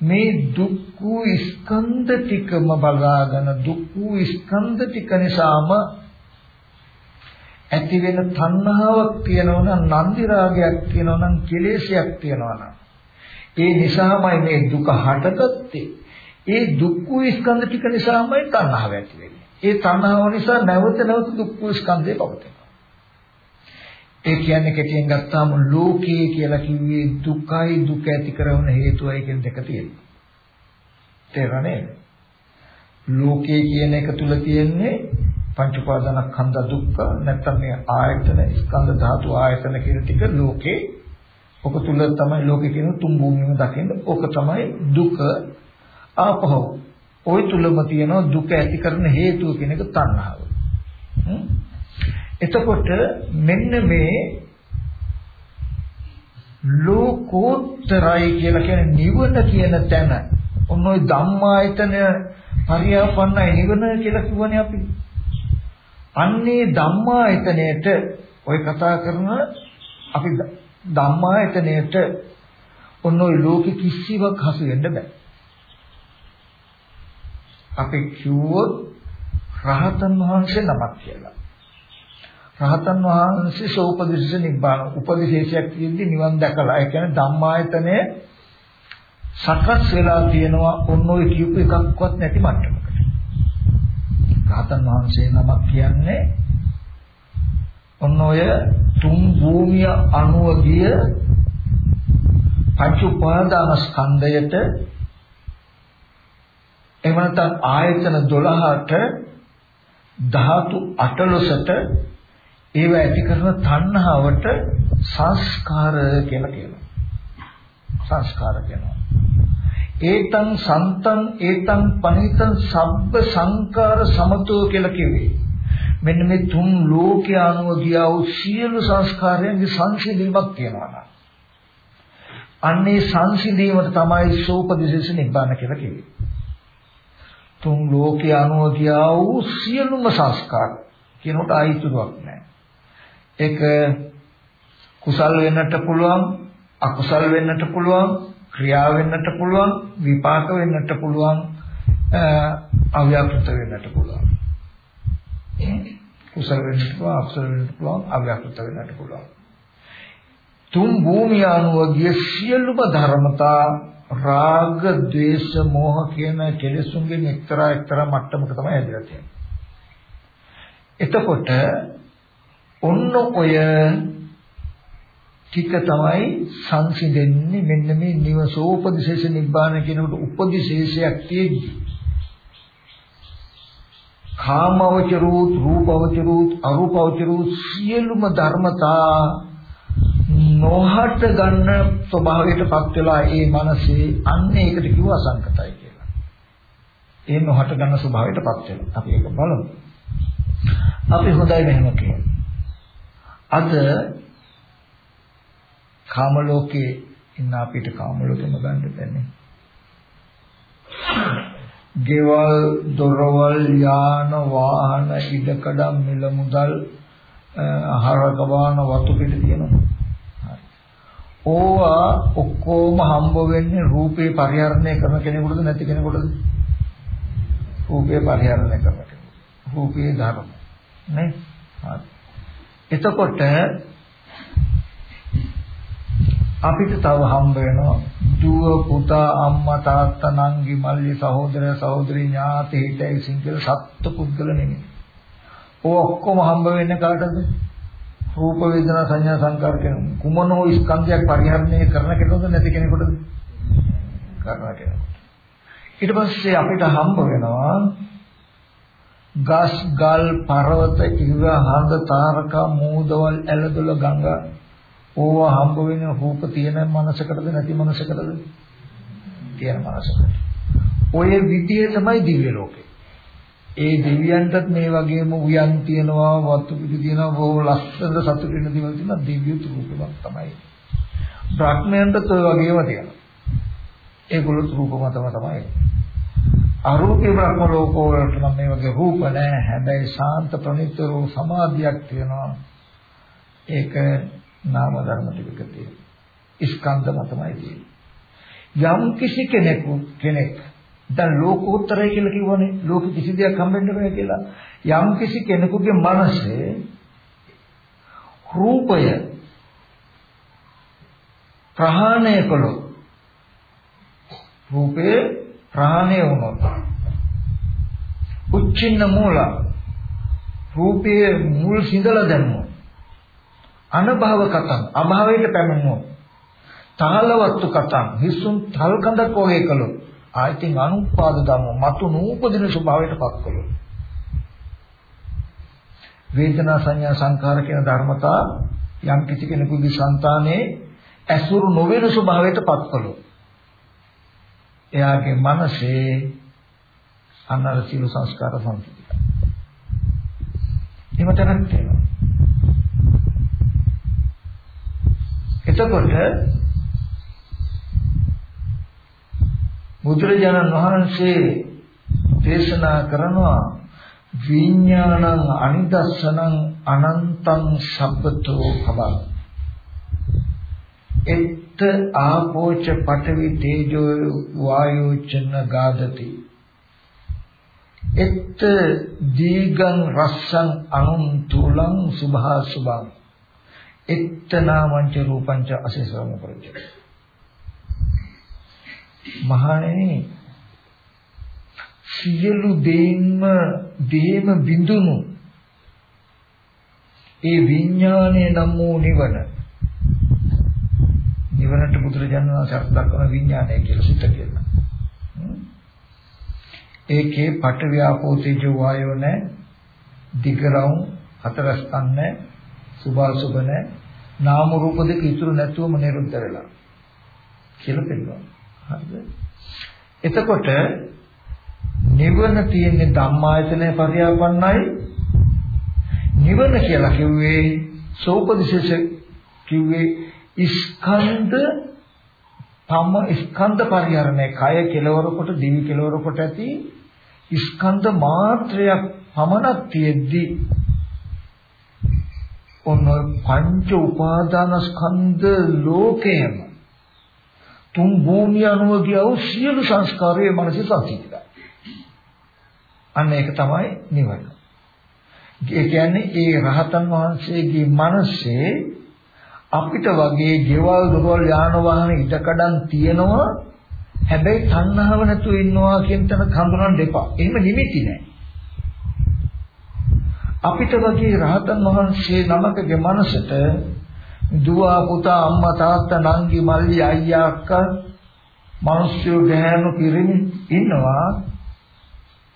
මේ දුක්ඛ ස්කන්ධ ටිකම බලාගෙන දුක්ඛ ස්කන්ධ ටික නිසාම ඇති වෙන තණ්හාවක් තියෙනවා නම් නන්දි රාගයක් තියෙනවා නම් කෙලෙසයක් තියෙනවා නම්. ඒ නිසාමයි මේ දුක හටගත්තේ. ඒ දුක්ඛ ස්කන්ධ ටික නිසාමයි තණ්හාව ඇති වෙන්නේ. ඒ තණ්හාව නිසා නැවත නැවත දුක්ඛ ස්කන්ධය පවතිනවා. ඒ කියන්නේ කෙටියෙන් ගත්තාම ලෝකේ කියලා කිව්වේ දුකයි දුක ඇති කරන හේතුවයි කියන දෙක තියෙනවා. තේරෙන්නේ ලෝකේ කියන එක තුල තියෙන්නේ පංච උපාදානස්කන්ධ දුක්ඛ නැත්නම් මේ ආයතන ස්කන්ධ ධාතු ආයතන කියන ටික ලෝකේ ඔක තුල තමයි ලෝකේ කියන තුන් භූමියම දකින්න. ඕක තමයි දුක. ආපහු ওই තුලම තියෙන දුක ඇති කරන හේතුව කියන එක තණ්හාව. එතකොට මෙන්න මේ ලෝකෝත්තරයි කියලා කියන්නේ නිවන කියන තැන. ඔන්න ඔය ධම්මායතන පරියාපන්නයි නිවන කියලා කියවනේ අපි. අන්නේ ධම්මායතනයේට ඔය කතා කරන අපි ධම්මායතනයේට ඔන්න ඔය ලෝකෙ කිසිවක් හසු වෙන්න බෑ. අපි කිව්වොත් රහතන් වහන්සේ නමක් කියලා. රහතන් වහන්සේ සෝපදිශ නිබ්බාන උපදිශේෂයක් කියද්දි නිවන් දැකලා ඒ කියන්නේ ධම්මායතනයේ සකස් වෙලා තියෙනවා ඔන්න ඔය කියපු එකක්වත් නැති මට්ටමක. රහතන් වහන්සේ නමක් කියන්නේ ඔන්න ඔය තුන් භූමිය අණුව ගිය පංච උපාදාන ස්කන්ධයට එහෙම නැත්නම් ආයතන 12ට ධාතු 18ට ඒව ඇති කරන තණ්හාවට සංස්කාර කියලා කියනවා. සංස්කාර කියනවා. ඒතං සන්තං ඒතං පනිතං සබ්බ සංකාර සමතෝ කියලා කිව්වේ. මෙන්න මේ තුන් ලෝකයේ අනුව ගියා වූ සියලු සංස්කාරයන්ගේ සංසිඳීමක් කියනවා. අන්නේ සංසිඳීමට තමයි සෝපදිශේෂ නිබ්බාන කියලා කිව්වේ. තුන් ලෝකයේ අනුව ගියා වූ සියලුම සංස්කාර කියනකොට ආයිතුවක් නැහැ. ඒක කුසල් වෙන්නට පුළුවන් අකුසල් වෙන්නට පුළුවන් ක්‍රියා වෙන්නට පුළුවන් විපාක වෙන්නට පුළුවන් අව්‍යාකෘත වෙන්නට පුළුවන්. කුසල වෙන්නට පුළුවන් අකුසල වෙන්නට පුළුවන් අව්‍යාකෘත වෙන්නට පුළුවන්. තුන් භූමිය අනුව ගිය සියලුම ධර්මතා රාග ద్వේෂ මෝහ කියන කෙලෙසුන්ගෙන් එක්තරා එක්තරා මට්ටමක තමයි හැදිලා තියෙන්නේ. එතකොට ඔන්න ඔය ටික තමයි සංසිඳෙන්නේ මෙන්න මේ නිවසෝපදිශේෂ නිබ්බාන කියනකොට උපදිශේෂයක් තියෙද්දි කාමවචරූත් රූපවචරූත් අරූපවචරූත් සියලුම ධර්මතා නොහට ගන්න ස්වභාවයටපත් වෙලා ඒ මනසේ අන්න ඒකට කිව්ව අසංකතයි කියලා. ඒ නොහට ගන්න ස්වභාවයටපත් වෙනවා. අපි ඒක බලමු. අපි හොඳයි මෙහෙම කියමු. අද කාම ලෝකේ ඉන්න අපිට කාම ලෝකෙම ගන්න බැන්නේ. ගෙවල්, දොරවල්, යාන, වාහන, ඉඩකඩම්, මිල මුදල්, ආහාරකවාන වතු පිට තියෙනවා. ඕවා ඔක්කොම හම්බ වෙන්නේ රූපේ පරිහරණය කරන කෙනෙකුටද නැති කෙනෙකුටද? රූපේ පරිහරණය කරන කෙනෙකුට. රූපේ ධර්ම. නේ? එතකොට අපිට තව හම්බ වෙනවා දුව පුතා අම්මා තාත්තා නංගි මල්ලි සහෝදර සහෝදරි ඥාති හිතයි සිංහල සත්ත්ව පුද්ගල නෙමෙයි. ඔය ඔක්කොම හම්බ වෙන්නේ කාටද? රූප වේදනා සංඥා සංකාර කියන කුමන හෝ ස්කන්ධයක් පරිහරණය කරන කෙනෙකුද නැති කෙනෙකුටද? කරන කෙනෙකුට. ඊට පස්සේ අපිට හම්බ වෙනවා ගස් ගල් පර්වත ඉර හඳ තාරකා මූදවල් ඇලදොල ගංගා ඕවා හම්බ වෙන රූප තියෙන මනසකටද නැති මනසකටද? තියෙන මනසකට. ඔය විදිය තමයි දිව්‍ය ලෝකේ. ඒ දෙවියන්ටත් මේ වගේම උයන් තියනවා, වතු පිටි තියනවා, බොහෝ ලස්සන සතුට වෙන දේවල් තියෙනවා දිව්‍ය රූපයක් තමයි. බ්‍රහ්මයන්ටත් ඔය වගේම තියෙනවා. ඒගොල්ලෝ රූපම තමයි තමයි. අරූපේ බ්‍රහ්ම ලෝකවලට නම් මේ වගේ රූප නැහැ. හැබැයි ශාන්ත ප්‍රණීත රූප සමාධියක් තියෙනවා. ඒක නාම ධර්ම ටිකක තියෙන. ස්කන්ධ මතමයි තියෙන්නේ. යම් කිසි කෙනෙකු කෙනෙක් දැන් ලෝකෝත්තරය කියලා කිව්වනේ ලෝක කිසි දෙයක් හම්බෙන්න බෑ කියලා. යම් කිසි කෙනෙකුගේ මනසේ රූපය ප්‍රහාණය කළොත් රූපේ ප්‍රහාණය වුණොත් උච්චින්න මූල රූපයේ මුල් සිඳලා දැම්මොත් අනභව කතං අභාවයට පැමිණුණොත් තාලවත්තු කතං හිසුන් තල් කඳක් වගේ කළොත් ආයතින් අනුපාද ධම්ම මතු නූපදින ස්වභාවයට පත් කළොත් වේදනා සංඥා සංකාර කියන ධර්මතා යම් කිසි කෙනෙකුගේ సంతානේ ඇසුරු නොවන ස්වභාවයට පත් කළොත් එයාගේ මනසේ අන්නර සීල සංස්කාර සංසිද්ධිය. එහෙම තැනක් තියෙනවා. එතකොට බුදුරජාණන් වහන්සේ දේශනා කරනවා විඥානං අනිදස්සනං අනන්තං සබ්බතෝ භවං. එත් ආපෝච පඨවි තේජෝ වායෝචන ගාදති. එත් දීගං රස්සං අනුන් තුලං සුභා සුභං එත්තනා වංච රූපංච අසේසවම කරජ මහණෙනි සියලු දෙයින්ම දේම බිඳුණු ඒ විඥානයේ නම් වූ නිවන. නිවනට බුදුරජාණන් වහන්සේ අර්ථ දක්වන විඥානය කියලා සිත කියලා. ඒකේ පට ව්‍යාපෝ තේජෝ වායෝ නැ දිගරවුම් හතරස් නැහැ සුභාසුභ නැහැ නාම රූප දෙක ඉතුරු නැතුවම නිරුද්ධ වෙලා කියලා පෙන්නනවා. හරිද? එතකොට නිවන තියෙන්නේ ධම්මායතනය පරියාපන්නයි නිවන කියලා කිව්වේ සෝපදිශේෂ කිව්වේ ස්කන්ධ තම ස්කන්ධ පරිහරණය කය කෙලවර කොට දිවි කෙලවර කොට ඇති ස්කන්ධ මාත්‍රයක් පමණක් තියෙද්දී ඔන්න පංච උපාදාන ස්කන්ධ ලෝකයම තුන් භූමිය අනුව ගියව සියලු සංස්කාරයේ මනසේ සංසිඳිලා. අන්න ඒක තමයි නිවන. ඒ කියන්නේ ඒ රහතන් වහන්සේගේ මනසේ අපිට වගේ ගෙවල් දොරවල් යාන වාහන ඉදකඩම් තියෙනවා හැබැයි තණ්හාව නැතුව ඉන්නවා කියන තැන හඳුනන්න එපා. එහෙම නිමිති නැහැ. අපිට වගේ රහතන් වහන්සේ නමකගේ මනසට දුව පුතා අම්මා තාත්තා නංගි මල්ලි අයියා අක්කා මිනිස්සු ගැහැණු පිරිමි ඉන්නවා.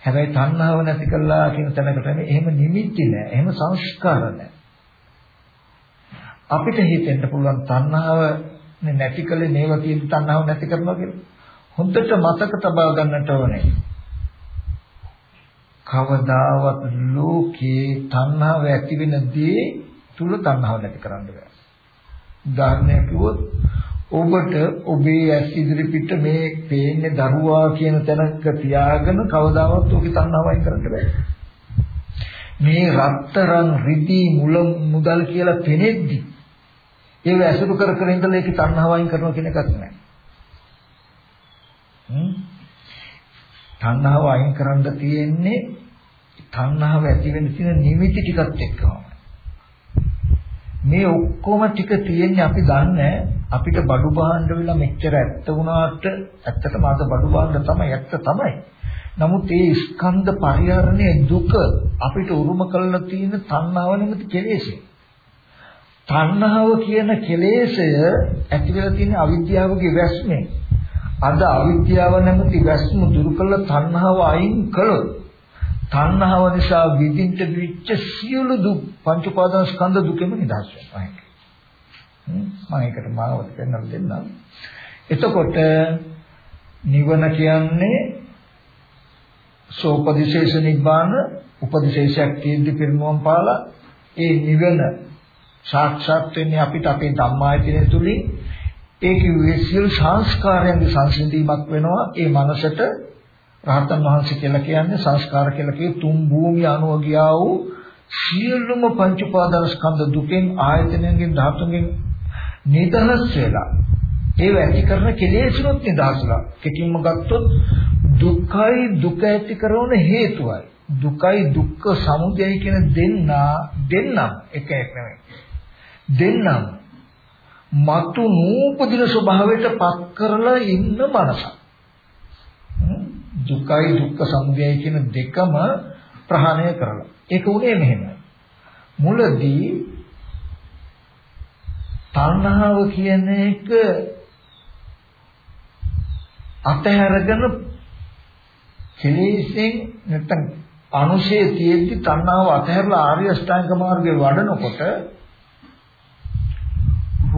හැබැයි තණ්හාව නැති කළා කියන තැනකට එහෙම නිමිති නැහැ එහෙම සංස්කාර නැහැ අපිට හිතෙන්න පුළුවන් තණ්හාව නැති කලේ නේව තියෙන තණ්හාව නැති කරනවා කියලා. හොඳට මතක තබා ගන්නට ඕනේ. කවදාවත් ලෝකේ තණ්හාව ඇති වෙන දේ තුල තණ්හාව නැති කරන්න බෑ උදාහරණයක් කිව්වොත් ඔබට ඔබේ ඇස් ඉදිරි පිට මේ පේන්නේ දරුවා කියන තැනක තියාගෙන කවදාවත් ඔබේ තණ්හාවයි කරන්න බෑ. මේ රත්තරන් රිදී මුල මුදල් කියලා පෙනෙද්දි ඒව ඇසුරු කර කර ඉඳලා ඒකේ තණ්හාවයින් කරනවා කියන එකක් නෑ. හ්ම් තණ්හාව අයින් කරන්න තියෙන්නේ තණ්හාව ඇති වෙන තියෙන නිමිති ටිකත් එක්කම. මේ ඔක්කොම ටික තියෙන්නේ අපි දන්නේ අපිට බඩු බහන්න වෙලා මෙච්චර ඇත්ත වුණාට ඇත්තටම අද බඩු බහන්න තමයි ඇත්ත තමයි. නමුත් ඒ ස්කන්ධ පරිහරණයේ දුක අපිට උරුම කරලා තියෙන තණ්හාව නෙමෙති කෙලෙසය. තණ්හාව කියන කෙලෙසය ඇති වෙලා තියෙන අවිද්‍යාවගේ වැස්මෙන්. අද අවිද්‍යාව නැමැති වැස්ම දුරු කළ තණ්හාව අයින් කළොත් තණ්හාව නිසා විඳින්න විච්ච සියලු දුක් පංච උපාදාන ස්කන්ධ දුකෙම නිදහස් වෙනවා. මම ඒකට මානවත පෙන්වන්න දෙන්නම්. එතකොට නිවන කියන්නේ සෝපදිශේෂ නිබ්බාන උපදිශේෂයක් තියෙද්දි පිරිනුවම් පාලා ඒ නිවන සාක්ෂාත් වෙන්නේ අපිට අපේ ධම්මායතනය තුලින් ඒ කිව්වේ සියලු සංස්කාරයන්ගේ සංසිඳීමක් වෙනවා ඒ මනසට රහතන් වහන්සේ කියලා කියන්නේ සංස්කාර කියලා කියේ තුන් භූමිය අනුව ගියා වූ සියලුම පංච උපාදාන ස්කන්ධ දුකෙන් ආයතනයෙන් ධාතුන්ගෙන් නිදහස් වෙලා ඒව ඇති කරන කෙලෙසුනොත් නිදහස්ලා. කෙටින්ම ගත්තොත් දුක්ඛයි දුක ඇති කරන හේතුවයි. දුකයි දුක්ඛ සමුදයයි කියන දෙන්නා දෙන්නම් එක එක නෙමෙයි. දෙන්නම් මතු නූපදින ස්වභාවයට පත් කරලා ඉන්න මනස. දුකයි දුක්ඛ සමුදයයි කියන දෙකම ප්‍රහාණය කරලා. ඒක උනේ මෙහෙම. මුලදී තණ්හාව කියන එක අතහැරගෙන කෙලෙසෙන් නැත්තම් අනුශේ තියෙද්දි තණ්හාව අතහැරලා ආර්ය අෂ්ටාංග මාර්ගේ වඩනකොට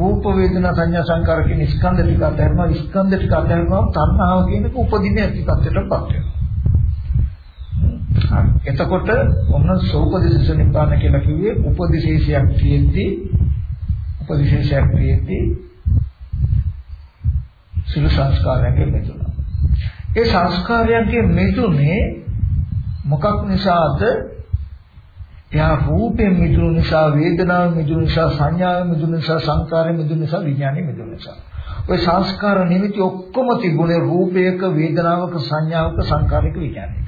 රූප වේදනා සංඥා සංකාර කියන ස්කන්ධ ටික අතහැරනවා ස්කන්ධ ටික අතහැරනවා තණ්හාව කියනක උපදින ඇතිපත්යටපත් වෙනවා එතකොට ඔන්න සෝපදිශ නිපාන කියලා කිව්වේ උපදිශේෂයක් තියෙද්දි උපදිශේෂයක් තියෙද්දි සිළු සංස්කාරයන්ගෙන් මිදුණා. ඒ සංස්කාරයන්ගෙන් මිදුනේ මොකක් නිසාද? එයා රූපයෙන් මිදුණු නිසා, වේදනාවෙන් මිදුණු නිසා, සංඥාවෙන් මිදුණු නිසා, සංකාරයෙන් මිදුණු නිසා, විඥාණයෙන් මිදුණු නිසා. ওই සංස්කාර නිමිති ඔක්කොම තිබුණේ රූපයක, වේදනාවක, සංඥාවක, සංකාරයක, විඥානයක.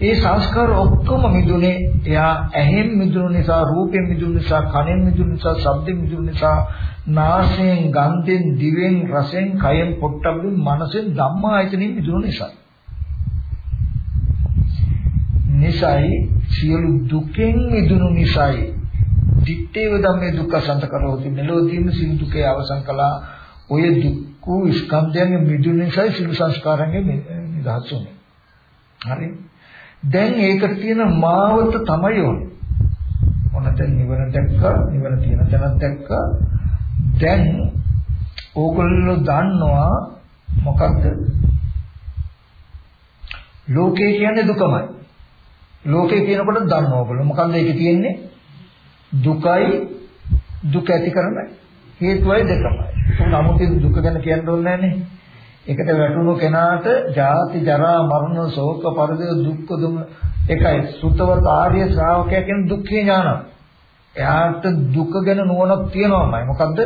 ඒ සංස්කාර ඔක්කොම මිදුනේ එයා ඇහෙන් මිදුණු නිසා රූපයෙන් මිදුණු නිසා කනෙන් මිදුණු නිසා ශබ්දෙන් මිදුණු නිසා නාසයෙන් ගන්ධෙන් දිවෙන් රසෙන් කයෙන් පොට්ටබ්බෙන් මනසෙන් ධම්මායතනෙන් මිදුණු නිසා නිසයි සියලු දුකෙන් මිදුණු නිසයි දිත්තේව ධම්මේ දුක්ඛ සන්තකරෝති මෙලෝදීම සිල් දුකේ අවසන් කළා ඔය දුක්ඛ ස්කන්ධයන්ගේ මිදුණු නිසායි සිල් සංස්කාරයන්ගේ නිදහස් වුනේ හරියි දැන් ඒකට තියෙන මාවත තමයි ඕනේ. ඔන්න දැන් නිවන දැක්කා, නිවන තියෙන තැනක් දැක්කා. දැන් ඕගොල්ලෝ දන්නවා මොකක්ද? ලෝකේ කියන්නේ දුකමයි. ලෝකේ කියනකොට දන්නවා ඕගොල්ලෝ. මොකක්ද ඒකේ තියෙන්නේ? දුකයි දුක ඇති කරන හේතුවයි දෙකමයි. ඒක නමුත් දුක ගැන කියන්න ඕනේ නැහැ ඒකට වැටුණු කෙනාට ජාති ජරා මරණ ශෝක පරිදේ දුක්ඛ දුම එකයි සුතවත ආර්ය ශ්‍රාවකයා කියන දුක්ඛේ ඥාන. එයාට දුක ගැන නුවණක් තියෙනවමයි. මොකද්ද?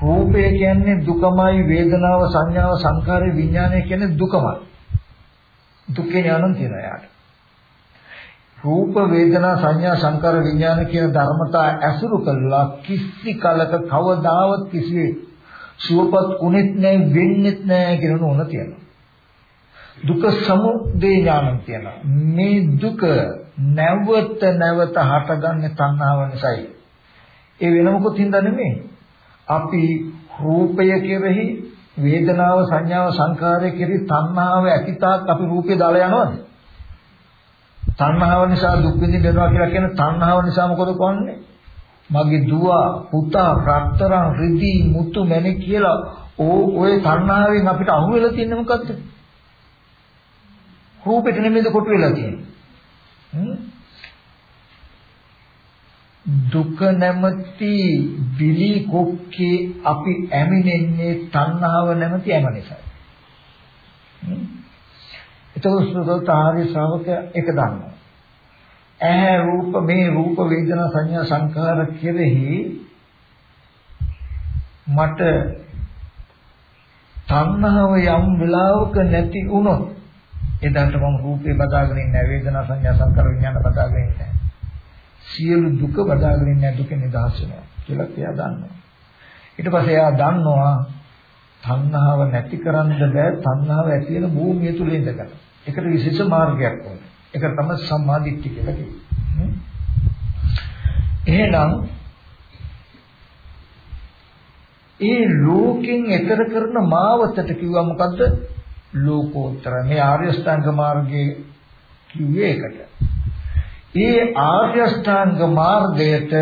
රූපය කියන්නේ දුකමයි, වේදනාව, සංඥාව, සංකාරය, විඥානය කියන්නේ දුකමයි. දුක්ඛේ ඥානම් තියෙනවා එයාට. රූප වේදනා සංඥා සංකාර විඥාන කියන ධර්මතා ඇසුරු කළා කිසි කලක කවදාවත් කිසිවෙක් සුවපත් උනේත් නැහැ වෙන්නේත් නැහැ කියන නෝන තියෙනවා. දුක සමුදය ඥානම් තියෙනවා. මේ දුක නැවත නැවත හටගන්නේ තණ්හාව නිසායි. ඒ වෙන මොකොත් හින්දා නෙමෙයි. අපි රූපය කෙරෙහි වේදනාව සංඥාව සංකාරය කෙරෙහි තණ්හාව ඇතිතාක් අපි රූපේ දාලා යනවද? තණ්හාව නිසා දුක් විඳිනවා කියලා කියන තණ්හාව නිසා මොකද කරන්නේ? මගේ දුව පුතා රත්තරන් රිදී මුතු මැණික් කියලා ඕ ඔය තණ්හාවෙන් අපිට අහු වෙලා තියෙන්නේ මොකද්ද? රූපෙට නෙමෙයිද කොටු වෙලා තියෙන්නේ. දුක නැමැති බිලි කොක්කේ අපි ඇමිනෙන්නේ තණ්හාව නැමැති ඇම නිසා. එතකොට සුදෝත ආර්ය ශ්‍රාවකයා එක දන්නවා. ඇහැ රූප මේ රූප වේදනා සංඥා සංඛාර කෙරෙහි මට තණ්හාව යම් වෙලාවක නැති වුණොත් එදාට මම රූපේ බදාගෙන ඉන්නේ වේදනා සංඥා සංකාර විඥාන බදාගෙන ඉන්නේ සියලු දුක බදාගෙන ඉන්නේ දුක නිදහස් වෙනවා කියලා එයා දන්නවා. ඊට පස්සේ එයා දන්නවා තණ්හාව නැති කරන්න බෑ තණ්හාව ඇති වෙන භූමිය තුල ඉඳගෙන. ඒකට විශේෂ මාර්ගයක් ඕනේ ඒක තමයි සම්මාදිට්ඨි කියලා කියන්නේ. එහෙනම් ඒ ලෝකෙන් එතර කරන මාවතට කිව්වා මොකද්ද? ලෝකෝත්තර. මේ ආර්ය අෂ්ටාංග මාර්ගයේ කිව්වේ ඒකට. ඒ ආර්ය අෂ්ටාංග මාර්ගයට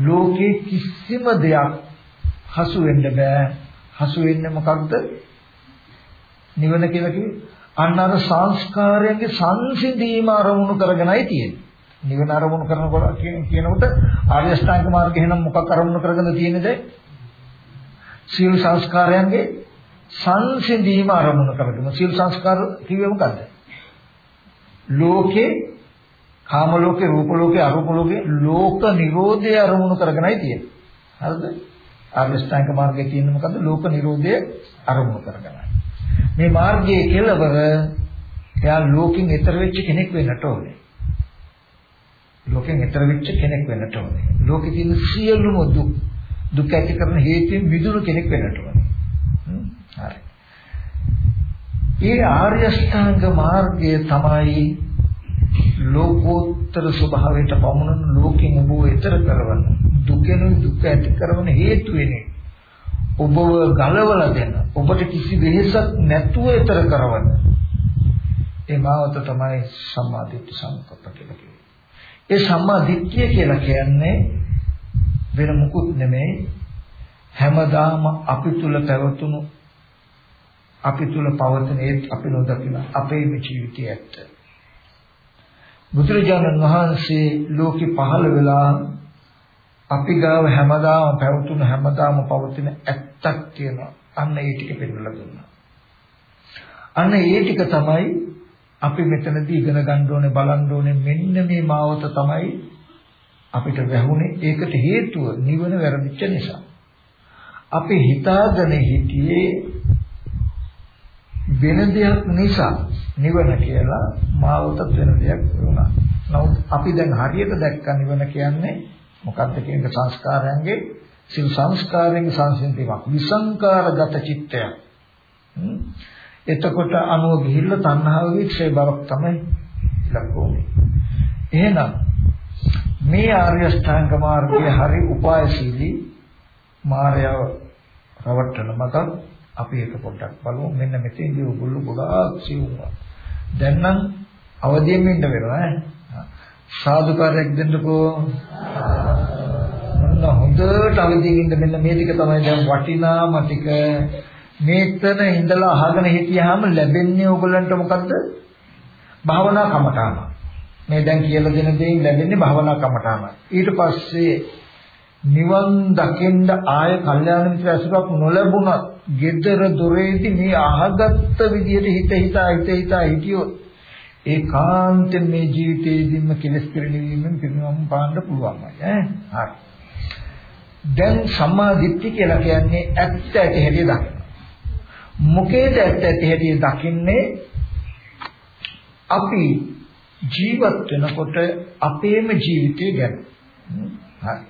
ලෝකේ කිසිම දෙයක් හසු වෙන්න බෑ. හසු වෙන්නේ මොකක්ද? නිවන කියලා කිව්වේ අන්න අර සංස්කාරයන්ගේ සංසිඳීම අරමුණු කරගෙනයි තියෙන්නේ. නිවන අරමුණු කරනකොට කියනකොට ආර්ය අෂ්ටාංග මාර්ගය එහෙනම් මොකක් අරමුණු කරගෙන තියෙනේද? සීල සංස්කාරයන්ගේ සංසිඳීම අරමුණු කරගෙන. සීල සංස්කාර කිව්වේ මොකද්ද? ලෝකේ කාම ලෝකේ රූප ලෝකේ අරූප ලෝකේ ලෝක නිරෝධය අරමුණු කරගෙනයි තියෙන්නේ. හරිද? ආර්ය ශ්‍රාංක මාර්ගයේ තියෙන්නේ මොකද්ද? ලෝක නිරෝධය අරමුණු කරගෙනයි. මේ මාර්ගයේ කෙලවර එයා ලෝකෙන් ඈතර වෙච්ච කෙනෙක් වෙන්නට ඕනේ. ලෝකෙන් ඈතර වෙච්ච කෙනෙක් වෙන්නට ඕනේ. ලෝකේ තියෙන සියලුම දුක් දුක් ඇති කරන හේතුන් මිදුණු කෙනෙක් වෙන්නට ඕනේ. හරි. ඒ ආර්ය ශ්‍රාංග මාර්ගය තමයි ලෝකෝත්තර ස්වභාවයට පමුණන ලෝකෙන් ඔබව ඈතර කරවන දුකෙන් දුක ඇති කරන හේතු වෙන්නේ ඔබව ගලවලා දෙන ඔබට කිසි වෙහෙසක් නැතුව ඈතර කරවන ඒ මාවත තමයි සම්මාදිට්ඨි සංකප්ප කියලා කියන්නේ. ඒ සම්මාදිට්ඨිය කියලා කියන්නේ වෙන මුකුත් නෙමෙයි හැමදාම අපි තුල පැවතුණු අපි තුල පවතින ඒ අපි නොදකින අපේ ජීවිතයේ ඇත්ත. බුදුරජාණන් වහන්සේ ලෝකෙ පහළ වෙලා අපි ගාව හැමදාම පැවතුන හැමදාම පවතින ඇත්තක් තියෙනවා. අන්න ඒ ටික පෙන්නලා දුන්නා. අන්න ඒ ටික තමයි අපි මෙතනදී ඉගෙන ගන්න ඕනේ බලන්න ඕනේ මෙන්න මේ මාවත තමයි අපිට වැහුනේ ඒකට හේතුව නිවන වැරදිච්ච නිසා. අපි හිතාගෙන හිටියේ වෙන දෙයක් නිසා නිවන කියලා මාවතත් වෙන දෙයක් වුණා. නමුත් අපි දැන් හරියට දැක්ක නිවන කියන්නේ මොකක්ද කියන සංස්කාරයන්ගේ සිල් සංස්කාරයෙන් සංසිඳීමක්. විසංකාරගත චිත්තයක්. එතකොට අනුව ගිහිල්ලා තණ්හාවගේ ක්ෂය බවක් තමයි ලක්වන්නේ. එහෙනම් මේ ආර්ය අෂ්ටාංග මාර්ගයේ හරි උපායශීලී මාර්යාව රවට්ටන මත අපි ඒක පොඩ්ඩක් බලමු. මෙන්න මෙතෙන්දී ඔයගොල්ලෝ ගොඩාක් සිවුවා. දැන් නම් අවදියෙන් ඉන්න වෙනවා ඈ. සාදුකාරයක් දෙන්නකෝ. මොන හොඳට අවදියෙන් ඉන්න මෙන්න මේ ටික තමයි දැන් වටිනාම ටික. මේතන ඉඳලා අහගෙන හිටියාම ලැබෙන්නේ ඕගොල්ලන්ට මොකද්ද? භාවනා කමඨාන. මේ දැන් කියලා දෙන දේෙන් ලැබෙන්නේ භාවනා කමඨාන. ඊට පස්සේ නිවන් දකින්න ආය කල්යාණ මිත්‍ර ඇසුරක් නොලැබුණත් gedara දොරේදී මේ අහගත්ත විදියට හිත හිතා හිත හිතා හිටියොත් ඒකාන්තයෙන් මේ ජීවිතේදීම කෙලස් පිරිනවීමෙන් පිරිනවම් පාන්න පුළුවන්මයි ඈ? හරි. දැන් සම්මා දිට්ඨිය කියලා කියන්නේ ඇත්ත ඇති හැටි දකින මොකේද ඇත්ත ඇති හැටි දකින්නේ? අපි ජීවත් වෙනකොට අපේම ජීවිතය ගැන. හරි.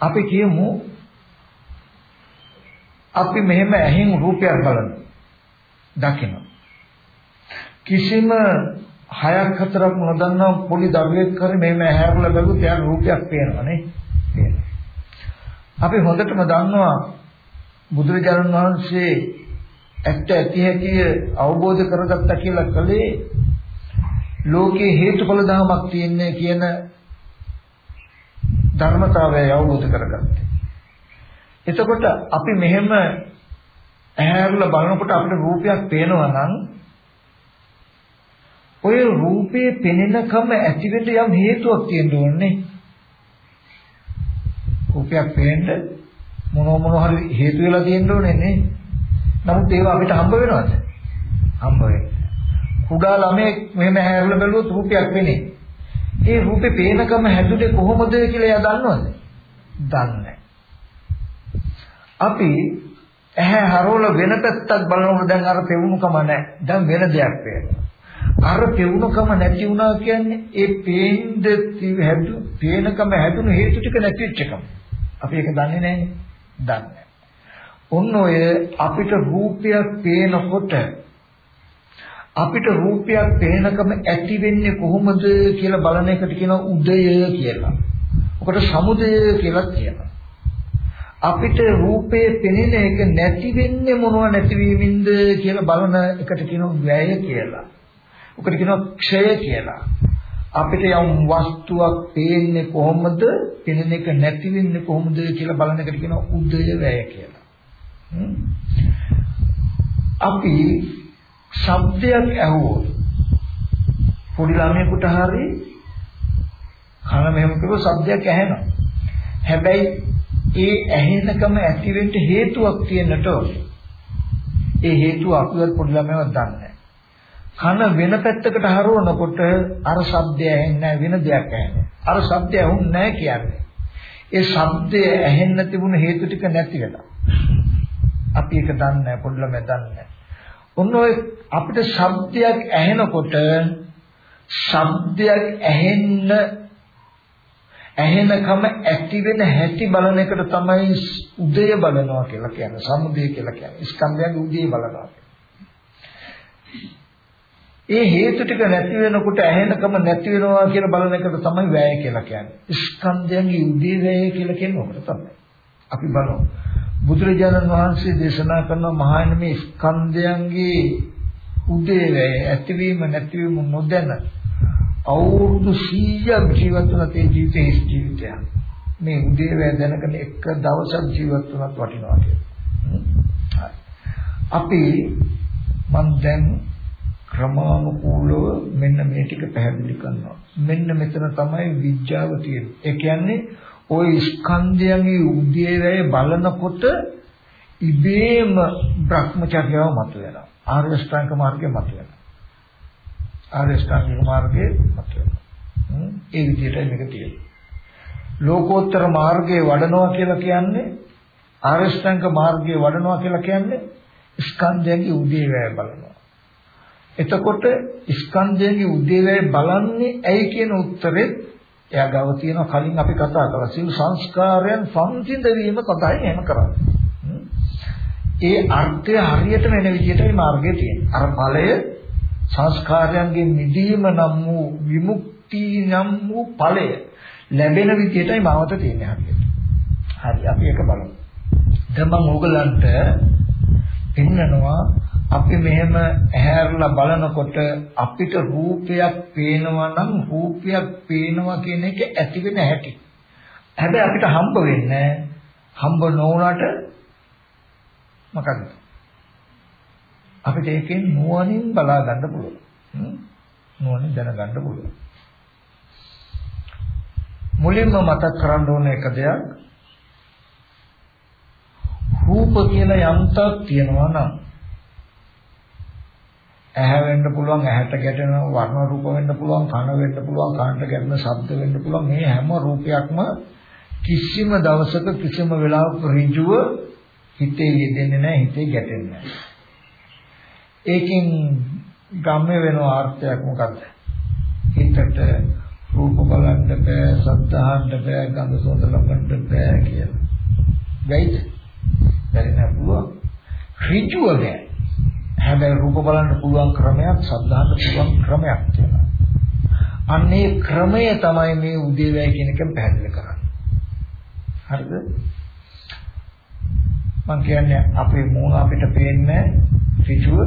අපි කියමු අපි මෙහෙම ඇහෙන් රූපයක් බලන දකින කිසිම හයක් හතරක් නොදන්නා පොඩි දරුවෙක් කරේ මෙහෙම ඇහැරලා බැලුවොත් එයාට රූපයක් පේනවා නේ? අපි හොඳටම දන්නවා බුදුරජාණන් වහන්සේ ඇත්ත ඇති හැටි අවබෝධ කරගත්තා කියලා කලේ ලෝකේ හේතුඵල ධමයක් තියෙන්නේ කියන ධර්මතාවය අවබෝධ කරගත්තා. එතකොට අපි මෙහෙම ඇහැරලා බලනකොට අපිට රූපයක් පේනවා නම් ඔය රූපේ පෙනෙනකම ඇතිවෙන්න යම් හේතුවක් තියෙන්න ඕනේ. රූපයක් පේන්න මොන මොන හරි හේතු වෙලා තියෙන්න ඕනේ නේ. නමුත් ඒවා අපිට හම්බ වෙනවද? හම්බ වෙන්නේ. කුඩා ළමයෙක් මෙහෙම ඇහැරලා බැලුවොත් රූපයක් වෙන්නේ. ඒ රූපේ පේනකම හැදුනේ කොහොමද කියලා එයා දන්නවද? දන්නේ අපි ඇහැ හරවල වෙන පැත්තක් බලනකොට දැන් අර පෙවුණුකම නැහැ. දැන් වෙන දෙයක් පේනවා. අර පෙවුණුකම නැති වුණා කියන්නේ ඒ පේන්න හැදු පේනකම හැදුණු හේතු ටික නැති වෙච්ච එකම. අපි ඒක දන්නේ නැහැනේ. දන්නේ. ඔන්න ඔය අපිට රූපයක් පේනකොට අපිට රූපයක් පේනකම ඇති වෙන්නේ කොහොමද කියලා බලන එකට කියනවා උදය කියලා. ඔකට සමුදය කියලා කියනවා. අපිට රූපේ පෙනෙන එක නැති වෙන්නේ මොනවා නැතිවීමින්ද කියලා බලන එකට කියනවා වැය කියලා. ඔකට කියනවා ක්ෂය කියලා. අපිට යම් වස්තුවක් පේන්නේ කොහොමද? පෙනෙන එක නැති වෙන්නේ කොහොමද කියලා බලන එකට කියනවා උදය වැය කියලා. අපි ශබ්දයක් ඇහුවොත් පොඩි ළමයෙකුට හරි කන මෙහෙම කරුවොත් ශබ්දයක් ඇහෙනවා. හැබැයි ඒ ඇහෙනකම ඇතිවෙන්න හේතුවක් තියෙන්නට ඒ හේතුව අපිවත් පොඩි ළමයවත් දන්නේ කන වෙන පැත්තකට හරවනකොට අර ශබ්දය ඇහෙන්නේ වෙන දෙයක් ඇහෙන්නේ. අර ශබ්දය ඇහුන්නේ නැහැ කියන්නේ. ඒ ශබ්දය ඇහෙන්න තිබුණ හේතු ටික නැති වෙලා. අපි ඒක දන්නේ නැහැ පොඩ්ඩම දන්නේ නැහැ. ඔන්න ඔය අපිට ශබ්දයක් ඇහෙනකොට ශබ්දයක් ඇහෙන්න ඇහෙනකම ඇති වෙන හැටි බලන එකට තමයි උදය බලනවා කියලා කියන්නේ. සමුදය කියලා කියන්නේ. ස්කන්ධයන්ගේ උදය බලනවා. ඒ හේතු ටික නැති වෙනකොට ඇහෙනකම නැති වෙනවා කියලා බලන එකට තමයි වැය කියලා කියන්නේ. ස්කන්ධයන්ගේ උදේ වැය කියලා කියන්නේ ඔකට තමයි. අපි බලමු. බුදුරජාණන් වහන්සේ දේශනා කරන මහාන මේ ස්කන්ධයන්ගේ උදේ වැය ඇතිවීම නැතිවීම නොදැන අවුරුදු 100ක් ජීවත් වුණා තේ ජීවිතේ ජීවිතය. මේ උදේ වැය දැනගෙන එක දවසක් ජීවත් වුණත් වටිනවා කියලා. අපි මම දැන් ක්‍රමානුකූලව මෙන්න මේ ටික පැහැදිලි කරනවා. මෙන්න මෙතන තමයි විඥාව තියෙන්නේ. ඒ කියන්නේ ওই ස්කන්ධයන්ගේ උදේවැය බලනකොට ඉබේම භ්‍රමචර්යාව මතුවෙනවා. ආර්ය ශ්‍රාංක මාර්ගය මතුවෙනවා. ආර්ය ශ්‍රාංක මාර්ගයේ මතුවෙනවා. ඒ විදිහටයි මේක තියෙන්නේ. ලෝකෝත්තර මාර්ගයේ වඩනවා කියලා කියන්නේ ආර්ය ශ්‍රාංක මාර්ගයේ වඩනවා කියලා කියන්නේ ස්කන්ධයන්ගේ උදේවැය බලනවා. එතකොට ස්කන්ධයන්ගේ උදේවැය බලන්නේ ඇයි කියන උත්තරේ එයා ගාව තියෙන කලින් අපි කතා කළා සිල් සංස්කාරයන් සංසිඳ වීම කතායි එහෙම කරන්නේ. ඒ අර්ථය හරියට වෙන විදිහටයි මාර්ගය තියෙන්නේ. අර ඵලය සංස්කාරයන්ගේ නිදීම නම් වූ විමුක්ති නම් වූ ඵලය ලැබෙන විදිහටයි මාවත තියෙන්නේ හරියට. හරි අපි ඒක බලමු. දැන් මම ඕගලන්ට පෙන්නනවා අපි මෙහෙම ඇහැරලා බලනකොට අපිට රූපයක් පේනවා නම් රූපයක් පේනවා කියන එක ඇති වෙන හැටි. හැබැයි අපිට හම්බ වෙන්නේ හම්බ නොවුනට මොකද? අපිට ඒකෙන් නුවණින් බලා ගන්න පුළුවන්. නුවණින් දැනගන්න පුළුවන්. මුලින්ම මතක් කරගන්න ඕන එක දෙයක් රූප කියලා යම්තක් තියෙනවා නම් ඇහැ වෙන්න පුළුවන් ඇහැට ගැටෙන වර්ණ රූප වෙන්න පුළුවන් කන වෙන්න පුළුවන් කනට ගැටෙන ශබ්ද වෙන්න පුළුවන්. මේ හැම රූපයක්ම කිසිම දවසක කිසිම වෙලාවක ඍජුව හිතේ යෙදෙන්නේ නැහැ හිතේ ගැටෙන්නේ නැහැ. ඒකෙන් ගම්ම වෙන ආර්ථයක් මොකද්ද? හිතට රූප බලන්න බෑ ශබ්ද අහන්න බෑ ගඳ සුවඳ ලබන්න බෑ කියලා. වෙයිද? බැරි නෑ පුළුවන්. ඍජුව බෑ. හැබැයි රූප බලන්න පුළුවන් ක්‍රමයක් සද්ධාන්න පුළුවන් ක්‍රමයක් තියෙනවා. අන්නේ ක්‍රමය තමයි මේ උදේවැය කියන එක පැහැදිලි කරන්නේ. හරිද? මම කියන්නේ අපේ මූණ අපිට පේන්නේ ඍජුව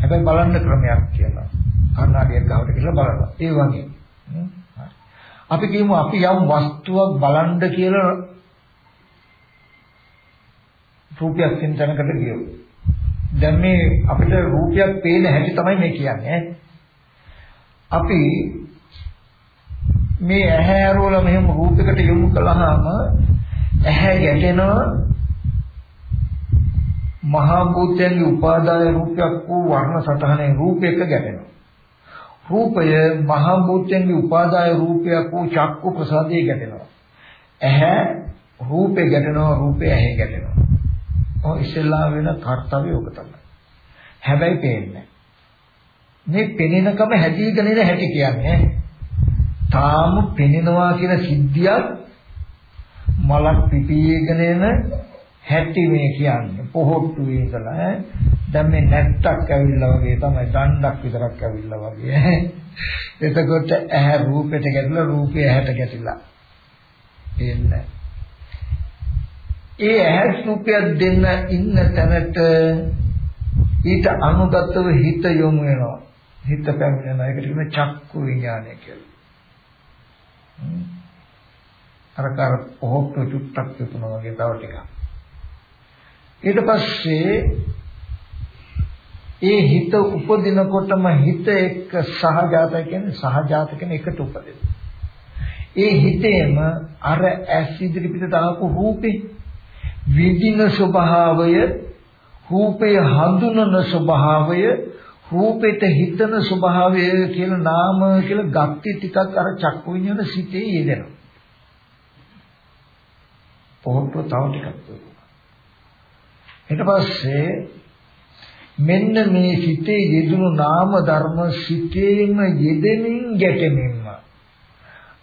හැබැයි බලන්න ක්‍රමයක් කියලා. කර්ණාඩියක් ගාවට කියලා බලනවා. ඒ වගේ. අපි කියමු අපි යම් වස්තුවක් බලන්න කියලා රූපයක් සින්තනකට ගියොත් දැන් මේ අපිට රූපයක් පේන හැටි තමයි මේ කියන්නේ. අපි මේ ඇහැ ඇරවල මෙහෙම රූපයකට යොමු කළාම ඇහැ ගැටෙනවා මහා භූතයන්ගේ උපාදාය රූපයක් වූ වර්ණ සටහනේ රූපයක ගැටෙනවා. රූපය මහා භූතයන්ගේ උපාදාය රූපයක් වූ චක්කු ප්‍රසාදයේ ගැටෙනවා. ඇහැ රූපේ ගැටෙනවා රූපය ඇහි ගැටෙනවා. ඔය ඉස්සෙල්ලා වෙන කාර්යය ඔක තමයි. හැබැයි පේන්නේ මේ පෙනෙනකම හැදීගෙන ඉන හැටි කියන්නේ තාම පෙනෙනවා කියන සිද්ධියක් මලක් පිපියගෙන එන හැටි මේ කියන්නේ. පොහොට්ටු වේදලා දැන් මේ නැට්ටක් ඇවිල්ලා වගේ තමයි දණ්ඩක් විතරක් ඇවිල්ලා වගේ එතකොට ඇහැ රූපෙට ගැටලා රූපය ඇහැට ගැටිලා. එන්නේ. ඒ ඇහැ රූපයක් දෙන්න ඉන්න තැනට ඊට අනුගතව හිත යොමු වෙනවා. හිත පැමිණෙනවා. ඒකට කියන චක්කු විඥානය කියලා. අර කර පොහොක්ක චුට්ටක් තුනක් වගේ තව ටිකක්. ඊට පස්සේ ඒ හිත උපදිනකොටම හිත එක්ක සහජාත කියන්නේ සහජාත කියන්නේ එකට උපදිනවා. ඒ හිතේම අර ඇස් ඉදිරිපිට දාපු රූපේ විදින ස්වභාවය රූපය හඳුනන ස්වභාවය රූපෙට හිතන ස්වභාවය කියලා නාම කියලා ගක්ටි ටිකක් අර චක්කු විඤ්ඤාණ සිතේ යෙදෙනවා. පොහොට්ටු තව ටිකක් ඊට පස්සේ මෙන්න මේ සිතේ යෙදුණු නාම ධර්ම සිතේම යෙදෙමින් ගැටෙමින්ම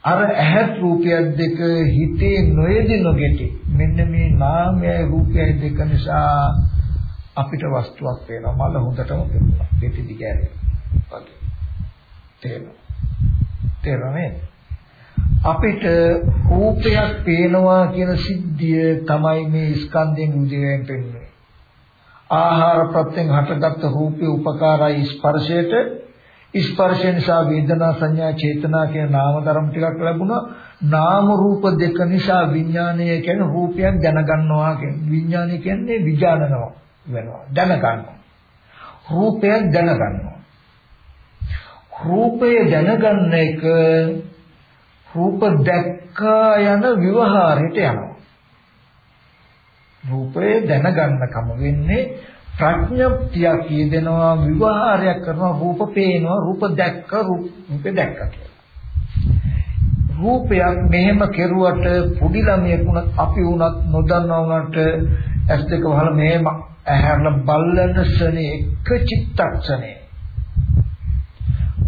අර ඇහත් රූපයක් දෙක හිතේ නොයෙදෙන ගැටි මෙන්න මේ නාමයයි රූපයයි දෙක නිසා අපිට වස්තුවක් පේනවා මල හොඳටම පේනවා පිටි දිගෑරේ වගේ. තේරෙනවා තේරෙන්නේ අපිට රූපයක් පේනවා කියන සිද්ධිය තමයි මේ ස්කන්ධයෙන් උදේයෙන් පෙන්වන්නේ. ආහාර ප්‍රත්‍යයෙන් හටගත් රූපේ උපකාරයි ස්පර්ශයට ස්පර්ශය නිසා වේදනා සංඥා චේතනා කියන නාම ධර්ම ටිකක් ලැබුණා. නාම රූප දෙක නිසා විඥානය කියන්නේ රූපයක් දැනගන්නවා කියන්නේ විඥානය කියන්නේ විඥානනවා වෙනවා දැනගන්නවා. රූපයක් දැනගන්නවා. රූපය දැනගන්න එක රූප දැක්කා යන විවහාරයට යනවා. රූපය දැනගන්නකම වෙන්නේ ප්‍රඥප්තියක් යෙදෙනවා විවහාරයක් කරනවා රූප පේනවා රූප දැක්ක රූපේ දැක්ක රූපයක් මෙහෙම කෙරුවට පුඩි ළමයෙකුණත් අපි වුණත් නොදන්නා වුණාට ඇස් දෙක වහලා මෙහෙම ඇහැරලා බල්ලන ශනේ එක චිත්තක්ෂණේ.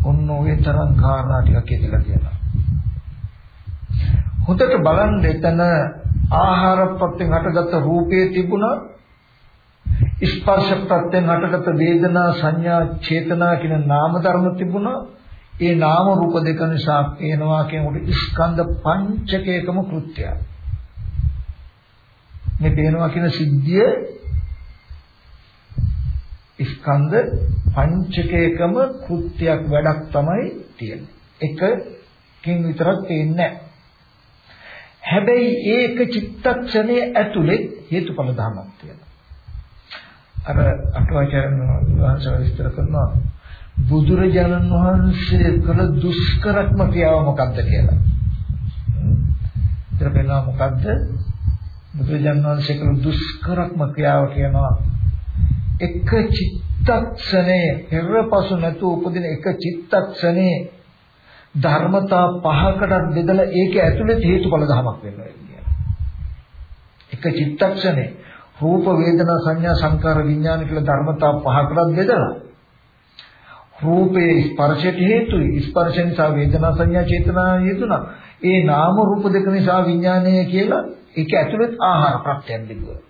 ඔන්න ඔය තරම් කාරණා ටිකක් කියලා කියනවා හොඳට බලන්න එතන ආහාර ප්‍රත්‍යයෙන් හටගත්ත රූපයේ තිබුණා. ස්පර්ශ ප්‍රත්‍යයෙන් හටගත්ත වේදනා සංඥා චේතනා කියන නාම ධර්ම තිබුණා. ඒ නාම රූප දෙක නිසා පේනවා කියනකොට ස්කන්ධ පංචකයකම කෘත්‍යය. මේ පේනවා කියන සිද්ධිය ස්කන්ධ පංචකයකම කෘත්‍යයක් වැඩක් තමයි තියෙන්නේ. එකකින් විතරක් තේින්නේ නැහැ. හැබැයි ඒක චිත්තක්ෂණයේ ඇතුලේ හේතුඵල ධර්මයක් තියෙනවා. අර අටුවාචාර්යන් වහන්සේ විස්තර කරනවා බුදුරජාණන් වහන්සේ කළ දුෂ්කරත්ම ක්‍රියාව මොකක්ද කියලා. ඉතින් වෙනවා මොකද්ද? බුදුරජාණන් වහන්සේ කළ දුෂ්කරත්ම ක්‍රියාව කියනවා එක චිත්තක්ෂණයේ පෙරපසු නැතුව උපදින එක චිත්තක්ෂණයේ ධර්මතා පහකට බෙදලා ඒක ඇතුළේ හේතුඵල ධමයක් වෙනවා කියන්නේ. එක චිත්තක්ෂණේ රූප වේදනා සංඥා සංකාර විඥාන කියලා ධර්මතා පහකට බෙදලා රූපේ ස්පර්ශයට හේතුයි ස්පර්ශ නිසා වේදනා සංඥා චේතනා හේතුණා. ඒ නාම රූප දෙක නිසා විඥානය කියලා ඒක ඇතුළේ ආහාර ප්‍රත්‍යයෙන් බෙදුවා.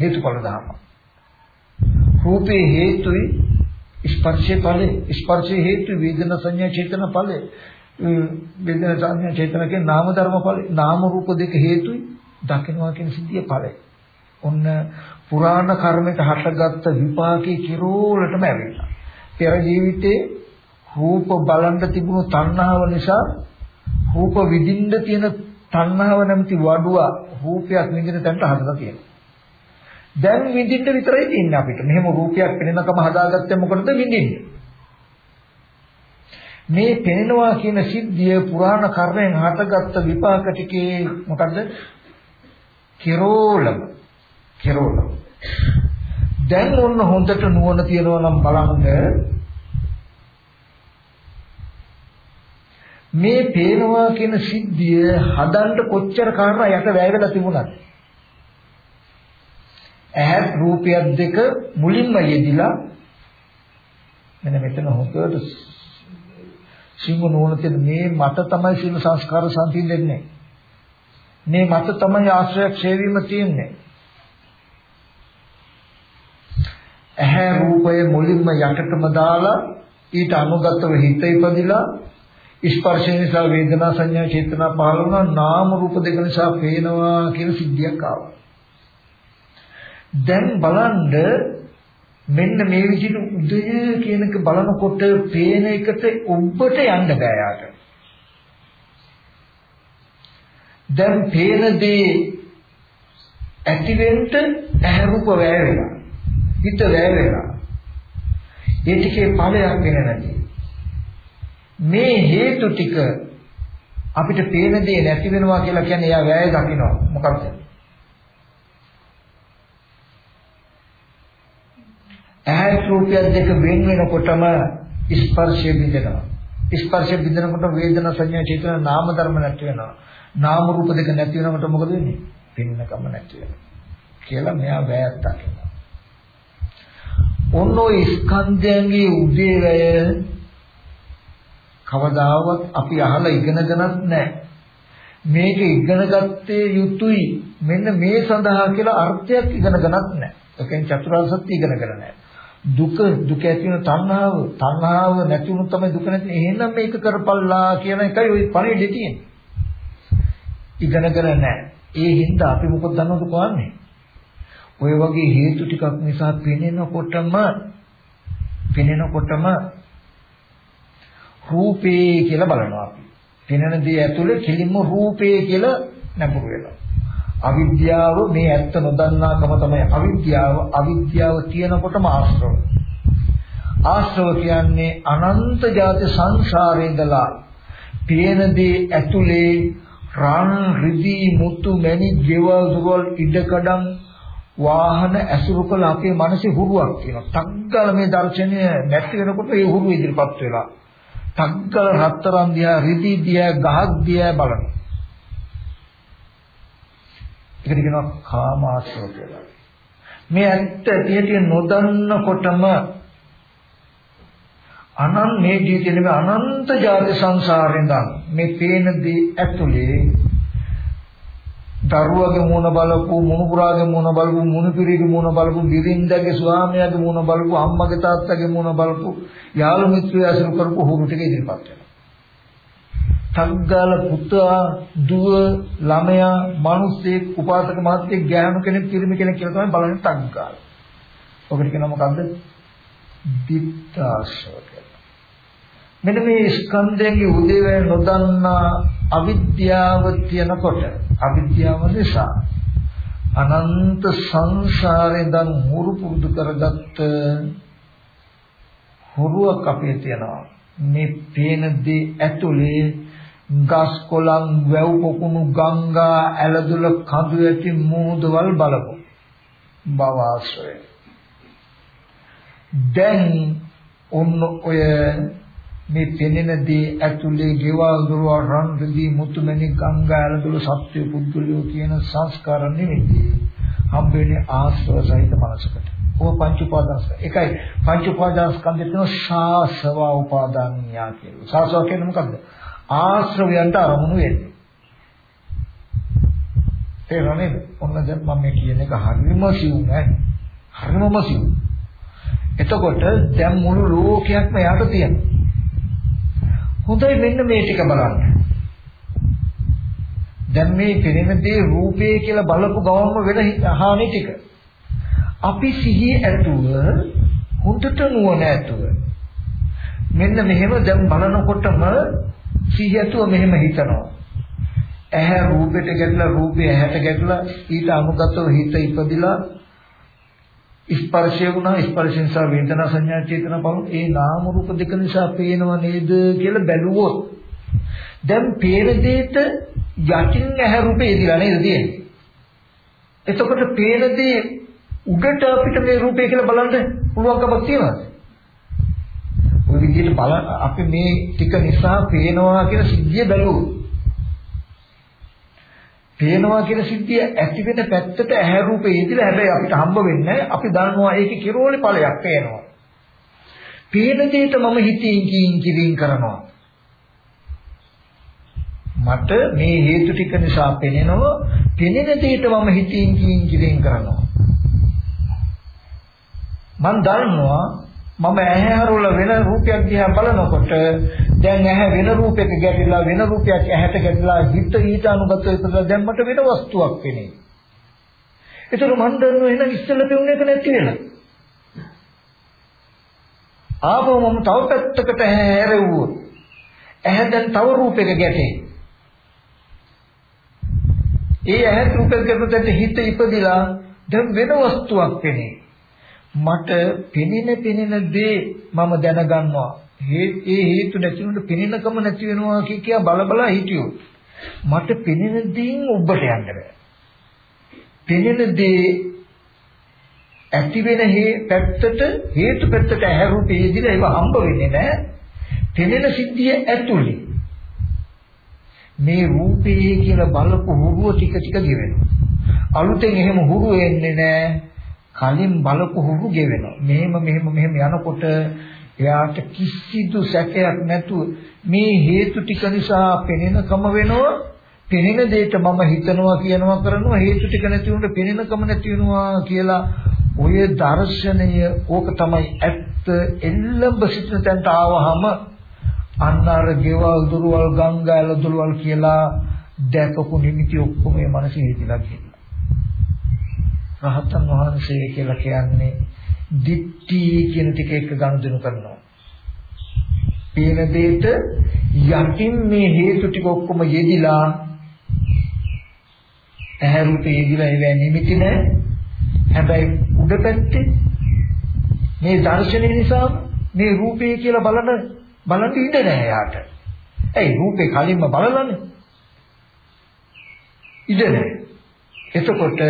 හේතුඵල ධමයක්. රූපේ හේතුයි ස්පර්ශයේ ඵලෙ ස්පර්ශයේ හේතු වේදනා සංඥා චේතන ඵලෙ වේදනා සංඥා චේතන කියන නාම ධර්ම ඵලෙ නාම රූප දෙක හේතුයි දකින්නවා කියන සිද්ධිය ඵලෙ ඔන්න පුරාණ කර්මයක හටගත්ත විපාකේ කිරෝලටම ඇවිල්ලා පෙර ජීවිතේ රූප බලන්න තිබුණු තණ්හාව නිසා රූප විඳින්න තියෙන තණ්හාව නැමැති වඩුව රූපයක් විඳින තැනට හදලා තියෙනවා දැන් විඳින්න විතරයි තියෙන්නේ අපිට. මෙහෙම රූපයක් පෙනෙනකම හදාගත්තේ මොකටද විඳින්නේ? මේ පෙනෙනවා කියන සිද්ධිය පුරාණ කර්මයෙන් හටගත්ත විපාක ටිකේ මොකද්ද? කෙරෝලම. කෙරෝලම. දැන් ඔන්න හොඳට නුවණ තියනවා නම් බලන්න මේ පේනවා කියන සිද්ධිය හදන්න කොච්චර කාරණා යට වැය වෙලා තිබුණාද? ඇහත් රූපයක් දෙක මුලින්ම යෙදිලා මෙන්න මෙතන හොඳට සිංහ නෝන තියෙන මේ මත තමයි සීල සංස්කාර සම්පින්දෙන්නේ මේ මත තමයි ආශ්‍රයක් ඡේවීම තියෙන්නේ ඇහැ රූපය මුලින්ම යටටම දාලා ඊට අනුගතව හිත ඉපදිලා ස්පර්ශය නිසා වේදනා සංඥා චේතනා පහළ වුණා නාම රූප දෙක නිසා පේනවා කියන සිද්ධියක් ආවා දැන් බලන්න මෙන්න මේ විදිහට උදය කියනක බලනකොට පේන එකට ඔබට යන්න බෑ යාට. දැන් පේන දේ ඇතිවෙන්න ඇහැ රූප වැය වෙනවා. හිත වැය වෙනවා. ඒ ටිකේ ඵලයක් වෙන නැති. මේ හේතු ටික අපිට පේන දේ නැති වෙනවා කියලා කියන්නේ එයා වැය දකිනවා. මොකක්ද? ඇහැට රූපයක් දෙක වෙන වෙනකොටම ස්පර්ශය බිඳෙනවා. ස්පර්ශය බිඳෙනකොට වේදනා සංඥා චේතනා නාම ධර්ම නැති වෙනවා. නාම රූප දෙක නැති වෙනකොට මොකද වෙන්නේ? පින්නකම නැති වෙනවා. කියලා මෙයා වැයත් දකිනවා. ඔන්න ඔය ස්කන්ධයන්ගේ උදේවැය කවදාවත් අපි අහලා ඉගෙනගනත් නැහැ. මේක ඉගෙන ගත්තේ යුතුයි මෙන්න මේ සඳහා කියලා අර්ථයක් ඉගෙනගනත් නැහැ. ඒකෙන් චතුරාර්ය සත්‍ය ඉගෙනගෙන නැහැ. දුක දුක ඇති වෙන තණ්හාව තණ්හාව නැති වුණොත් තමයි දුක නැති. එහෙනම් මේක කරපල්ලා කියන එකයි ওই පණිවිඩය තියෙන්නේ. ඉගෙනගෙන නැහැ. ඒ හින්දා අපි මොකද දන්නවද කරන්නේ? ඔය වගේ හේතු ටිකක් නිසා පෙනෙනකොටම පෙනෙනකොටම රූපේ කියලා බලනවා අපි. පෙනෙන දේ ඇතුලේ කෙලින්ම රූපේ කියලා නැඹුරු වෙනවා. අවිද්‍යාව මේ ඇත්ත නොදන්නාකම තමයි අවිද්‍යාව. අවිද්‍යාව තියෙනකොටම ආශ්‍රව. ආශ්‍රව කියන්නේ අනන්ත ජාති සංසාරේ ඉඳලා පේන දේ ඇතුලේ රාණ රිදී මුතු මැණි ගෙවල් දුවල් ඉඩකඩම් වාහන ඇසුරු කළ අපේ මනසේ හුරුවක් තියෙනවා. තග්ගල මේ දර්ශනය නැති වෙනකොට ඒ හුරු ඉදිරිපත් වෙලා තග්ගල රත්තරන් දිහා රිදී දිහා ගහක් දිහා බලන. ඒකට කියනවා කාමාශ්‍රව කියලා. මේ ඇත්ත තියෙටිය නොදන්නකොටම අනන් මේ ජීවිතේ නෙමෙයි අනන්ත ජාති සංසාරෙන් මේ පේන දේ ඇතුලේ දරුවගේ මුණ බලපු මුණුපුරාගේ මුණ බලපු මුණුපිරිගේ මුණ බලපු බිරින්දගේ ස්වාමියාගේ මුණ බලපු අම්මගේ තාත්තගේ මුණ බලපු යාළු මිත්‍රයෝ ඇසුරු කරපු හුරු ටික ඉදිරිපත් වෙනවා. තග්ගල පුතා දුව ළමයා මිනිස්සෙක් උපාසක මහත්තයෙක් ගෑනු කෙනෙක් පිරිමි කෙනෙක් කියලා තමයි බලන්නේ තග්ගල. ඔකට කියනවා මොකද්ද? දිත්තාශය මෙන්න මේ ස්කන්ධයන්ගේ උදේවැය නොදන්නා අවිද්‍යාව තියනකොට අවිද්‍යාව නිසා අනන්ත සංසාරේ දන් මුරු පුරුදු කරගත්ත හුරුවක් අපේ තියෙනවා. මේ පේන දේ ඇතුලේ ගස් කොළන් වැව් පොකුණු ගංගා ඇලදොල කඳු ඇති මූදවල් බලපො. බවාශ්‍රය දැන් ඔන්න ඔය මේ පෙනෙන දේ ඇතුලේ ගෙවල් දොරවල් රන් රිදී මුතුමැණි ගංගා ඇලදොල සත්‍ය පුද්ගලයෝ කියන සංස්කාර නෙමෙයි හම්බෙන්නේ ආශ්‍රව සහිත මනසකට. ඔය පංච උපාදානස්ක. ඒකයි පංච උපාදානස්කන්ධය කියන ශාසව උපාදානියා කියලා. ශාසව කියන්නේ මොකද්ද? ආශ්‍රවයන්ට අරමුණු වෙන්නේ. තේරෙනවද? ඔන්න දැන් මම මේ කියන එක හරිම සිවුම් ඈ. හරිමම සිවුම්. එතකොට දැන් මුළු ලෝකයක්ම යට තියෙනවා. හොඳයි මෙන්න මේ ටික බලන්න. දැන් මේ පෙනෙන දේ රූපේ කියලා බලපු ගමන්ම වෙන හානි ටික. අපි සිහිය ඇතුව හොඳට නුවණ ඇතුව මෙන්න මෙහෙම දැන් බලනකොටම සිහිය ඇතුව මෙහෙම හිතනවා. ඇහැ රූපෙට ගැටලා රූපේ ඇහැට ගැටලා ඊට අනුගතව හිත ඉපදිලා ස්පර්ශය වුණා ස්පර්ශ නිසා වේදනා සංඥා චේතනා පවු ඒ නාම රූප දෙක නිසා පේනව නේද කියලා බැලුවොත් දැන් පේන දෙයට යටින් ඇහැ රූපේ ඉදිලා නේද තියෙන්නේ? එතකොට පේන දේ උඩට අපිට මේ රූපය කියලා බලන්න පුළුවන්කමක් තියෙනවද? ඔය විදිහට බල අපි මේ ටික නිසා පේනවා කියන සිද්ධිය බැලුවොත් පේනවා කියන සිද්ධිය ඇති වෙන පැත්තට ඇහැ රූපේ ඉදිරිය හැබැයි අපිට හම්බ වෙන්නේ අපි දන්නවා ඒකේ කිරෝලේ ඵලයක් පේනවා. පේන දෙයට මම හිතින් කියින් කියින් කරනවා. මට මේ හේතු ටික නිසා පෙනෙනවා පෙනෙන දෙයට මම හිතින් කියින් කියින් කරනවා. මම දන්නවා මම ඇහැ හරවල වෙන රූපයක් දිහා බලනකොට දැන් ඇහැ වෙන රූපයක ගැටිලා වෙන රූපයක් ඇහැට ගැටිලා හිත ඊට අනුගත වෙලා දැන් මට වෙන වස්තුවක් පෙනේ. ඒතර මන් දන්නවා එහෙනම් ඉස්සෙල්ලා පෙවුන එක නැති වෙලා. ආපහු මම තව පැත්තකට හැරෙව්වොත් ඇහැ දැන් තව රූපයක ගැටේ. ඒ ඇහැ රූපයක ගැටුනට හිත ඉපදිලා දැන් වෙන වස්තුවක් පෙනේ. මට පෙනෙන පෙනෙන දේ මම දැනගන්නවා. ඒ හේතු නැතිවෙන්න පෙනෙනකම නැති වෙනවා කිය කියා බල බල හිටියොත් මට පෙනෙන දේෙන් ඔබට යන්න බෑ. පෙනෙන දේ ඇති වෙන හේ පැත්තට හේතු පැත්තට ඇහැ රූපේ යෙදිලා ඒව හම්බ වෙන්නේ නැහැ. පෙනෙන සිද්ධිය ඇතුලේ. මේ රූපේ කියලා බලපු හුරුව ටික ටික ගෙවෙනවා. අලුතෙන් එහෙම හුරු වෙන්නේ නැහැ. කලින් බලපු හුරු ගෙවෙනවා. මෙහෙම මෙහෙම මෙහෙම යනකොට එයාට කිසිදු සැකයක් නැතුව මේ හේතු ටික නිසා පෙනෙනකම වෙනවා පෙනෙන දෙයට මම හිතනවා කියනවා කරනවා හේතු ටික නැති වුණොත් පෙනෙනකම නැති වෙනවා කියලා ඔය දර්ශනය ඕක තමයි ඇත්ත එල්ලඹ සිටින තැනට ආවහම අන්න අර ගෙවල් දුරවල් ගංගාල දුරවල් කියලා දැකපු නිමිති ඔක්කොම මේ මනසේ හිතිලා කියනවා. රහතන් වහන්සේ කියලා කියන්නේ දිට්ඨි කියන ටික එක ගනුදෙනු කරනවා. පේන දෙයට යටින් මේ හේතු ටික ඔක්කොම යෙදිලා ඇහැ රූපේ යෙදිලා ඒවැ නිමිති නැහැ. හැබැයි උඩ පැත්තේ මේ දර්ශනය නිසා මේ රූපේ කියලා බලන බලන්න ඉඩ නැහැ යාට. ඇයි රූපේ කලින්ම බලලානේ. ඉඩ නැහැ. එතකොට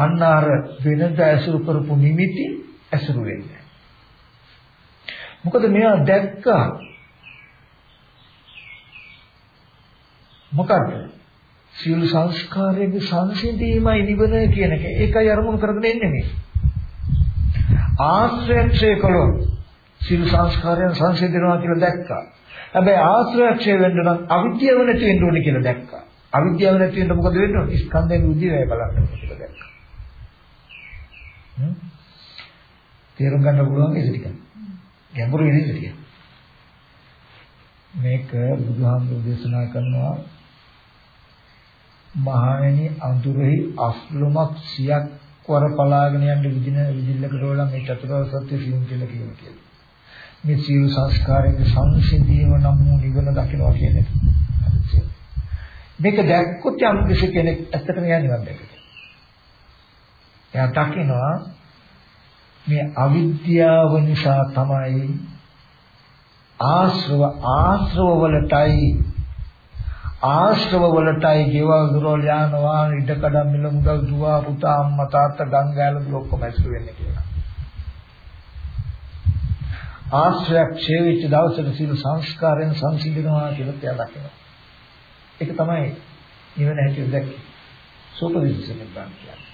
අන්න අර වෙනද ඇසුරු කරපු නිමිති ඇසුරු වෙන්නේ. මොකද මෙයා දැක්කා මොකද්ද? සියලු සංස්කාරයේ සංසිඳීමයි නිවන කියන එක. ඒකයි අරමුණු කරගෙන ඉන්නේ මේ. ආශ්‍රයක්ෂය කළොත් සියලු සංස්කාරයන් සංසිඳනවා කියලා දැක්කා. හැබැයි ආශ්‍රයක්ෂය වෙන්න නම් අවිද්‍යාව නැති වෙන්න ඕනේ කියලා දැක්කා. අවිද්‍යාව නැති වෙන්න මොකද වෙන්න ඕනේ? ස්කන්ධයෙන් උද්දීවය බලන්න ඕනේ කියලා දැක්කා. තේරුම් ගන්න පුළුවන් ඒක ටික. ගැඹුරු වෙන එක ටික. මේක බුදුහාමුදුරු දේශනා කරනවා මහණෙනි අඳුරෙහි අස්ලුමක් සියක් වර පලාගෙන යන්න විදින විදිල්ලකට වල මේ චතුරාර්ය සත්‍ය සිහින් කියලා කියනවා කියලා. මේ සියලු සංස්කාරයේ සංසිඳීම නම් වූ නිවන දකිනවා කියන එක. මේක දැක්කොත් යම් කෙනෙක් ඇත්තටම යන්නේ නිවන් දැකලා. එයා දකිනවා මේ අවිද්‍යාව නිසා තමයි ආශ්‍රව ආශ්‍රව වලටයි ආශ්‍රව වලටයි ගෙවල් දොරවල් යාන වාහන ඉඩකඩම් මිල මුදල් දුව පුතා අම්මා තාත්තා ගංගාල දුව ඔක්කොම ඇසුරු වෙන්නේ කියලා. ආශ්‍රයක් ඡේවිච්ච දවසට සියලු සංස්කාරයන් සංසිඳනවා කියලා තියා දකිනවා. ඒක තමයි නිවන හැටියට දැක්කේ. සෝපදිස්සේ නිබ්බාන කියන්නේ.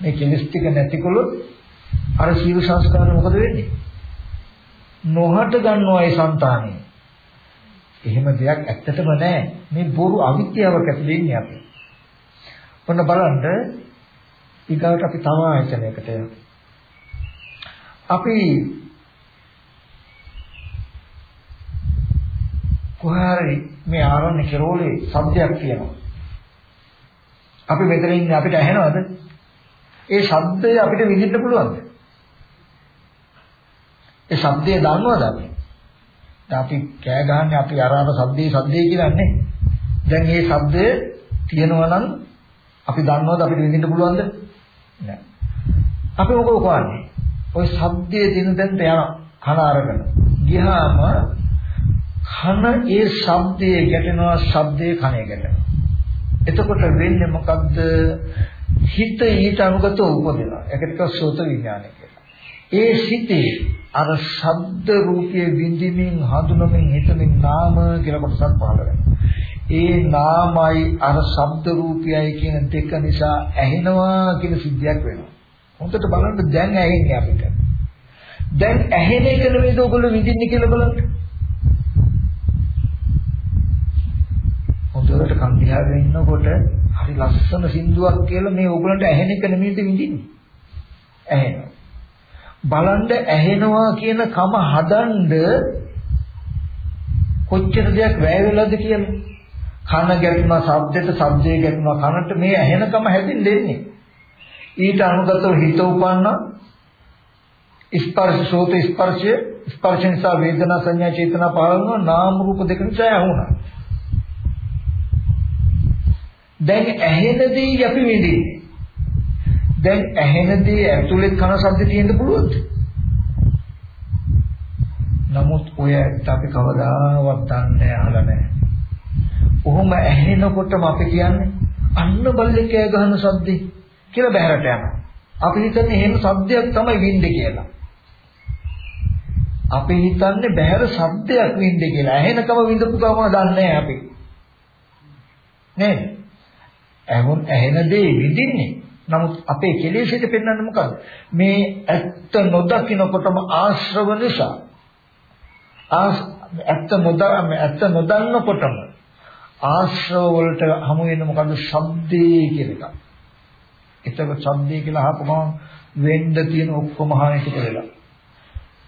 මේ කෙලස් ටික නැතිකොලොත් අර සියලු සංස්කාර මොකද වෙන්නේ? නොහට ගන්නවා ඒ సంతානෙ. එහෙම දෙයක් ඇත්තටම නැහැ. මේ බොරු අවිද්‍යාවක් ඇතුලේ ඉන්නේ අපි. ඔන්න බලන්න ඊගාට අපි තව ආයතනයකට යමු. අපි කොහරි මේ ආරණ්‍ය කෙරෝලේ සබ්දයක් තියෙනවා. අපි මෙතන ඉන්නේ අපිට ඇහෙනවද? ඒ ශබ්දය අපිට විඳින්න පුළුවන්ද? ඒ ශබ්දය දන්නවද අපි? දැන් අපි කෑ ගහන්නේ අපි අර අර ශබ්දේ ශබ්දේ කියලානේ. දැන් මේ ශබ්දය තියෙනවා නම් අපි දන්නවද අපිට විඳින්න පුළුවන්ද? නෑ. අපි මොකද කරන්නේ? ওই ශබ්දයේ දින දැන් යන කන අරගෙන ගියාම කන ඒ ශබ්දයේ ගැටෙනවා ශබ්දයේ කනේ ගැටෙනවා. එතකොට වෙන්නේ මොකද්ද? හිත ඊට අනුගත උපදිනවා. ඒකට සෝත විඥානය කියලා. ඒ සිතේ අර ශබ්ද රූපයේ විඳින්මින් හඳුනමින් හිතමින් නාම කියලා කොටසක් පහළ වෙනවා. ඒ නාමයි අර ශබ්ද රූපයයි කියන දෙක නිසා ඇහෙනවා කියන සිද්ධියක් වෙනවා. හොඳට බලන්න දැන් ඇහෙන්නේ අපිට. දැන් ඇහෙන එක නෙවෙයිද ඔයගොල්ලෝ විඳින්නේ කියලා බලන්න. හොඳට කන් දිහාගෙන ඉන්නකොට හරි ලස්සන සින්දුවක් කියලා මේ ඕගලන්ට ඇහෙන එක නෙමෙයිද විඳින්නේ. ඇහෙනවා. බලන්න ඇහෙනවා කියන කම හදන්න කොච්චර දෙයක් වැය වෙලාද කියලා. කන ගැටුණා ශබ්දෙට ශබ්දේ ගැටුණා කනට මේ ඇහෙනකම හැදින් දෙන්නේ. ඊට අනුගතව හිත උපන්න ස්පර්ශ සෝත ස්පර්ශය ස්පර්ශ නිසා වේදනා සංඥා චේතනා පහළ වෙනවා නාම රූප දෙක නිසා ඇහුණා. දැන් ඇහෙන දේ අපි විඳින්නේ. දැන් ඇහෙන දේ ඇතුලේ කන ශබ්ද තියෙන්න පුළුවන්ද? නමුත් ඔය අපි කවදාවත් දන්නේ අහලා නැහැ. කොහොම ඇහෙනකොටම අපි කියන්නේ අන්න බල්ලේ කෑ ගහන ශබ්දේ කියලා බහැරට යනවා. අපි හිතන්නේ එහෙම සද්දයක් තමයි වින්දේ කියලා. අපි හිතන්නේ බහැර සද්දයක් වින්දේ කියලා. ඇහෙනකම විඳපු ගම දන්නේ අපි. නේද? ඇහුන් ඇහෙන දේ විඳින්නේ. නමුත් අපේ කෙලෙසිට පෙන්වන්නේ මොකද්ද? මේ ඇත්ත නොදකින්නකොටම ආශ්‍රව නිසා ඇත්ත නොදන්න ඇත්ත නොදන්නකොටම ආශ්‍රව වලට හමු වෙන්නේ මොකද්ද? ශබ්දේ කියන එක. එතකොට ශබ්දේ කියලා අහපු ගමන් වෙන්න තියෙන ඔක්කොම හානිට කරලා.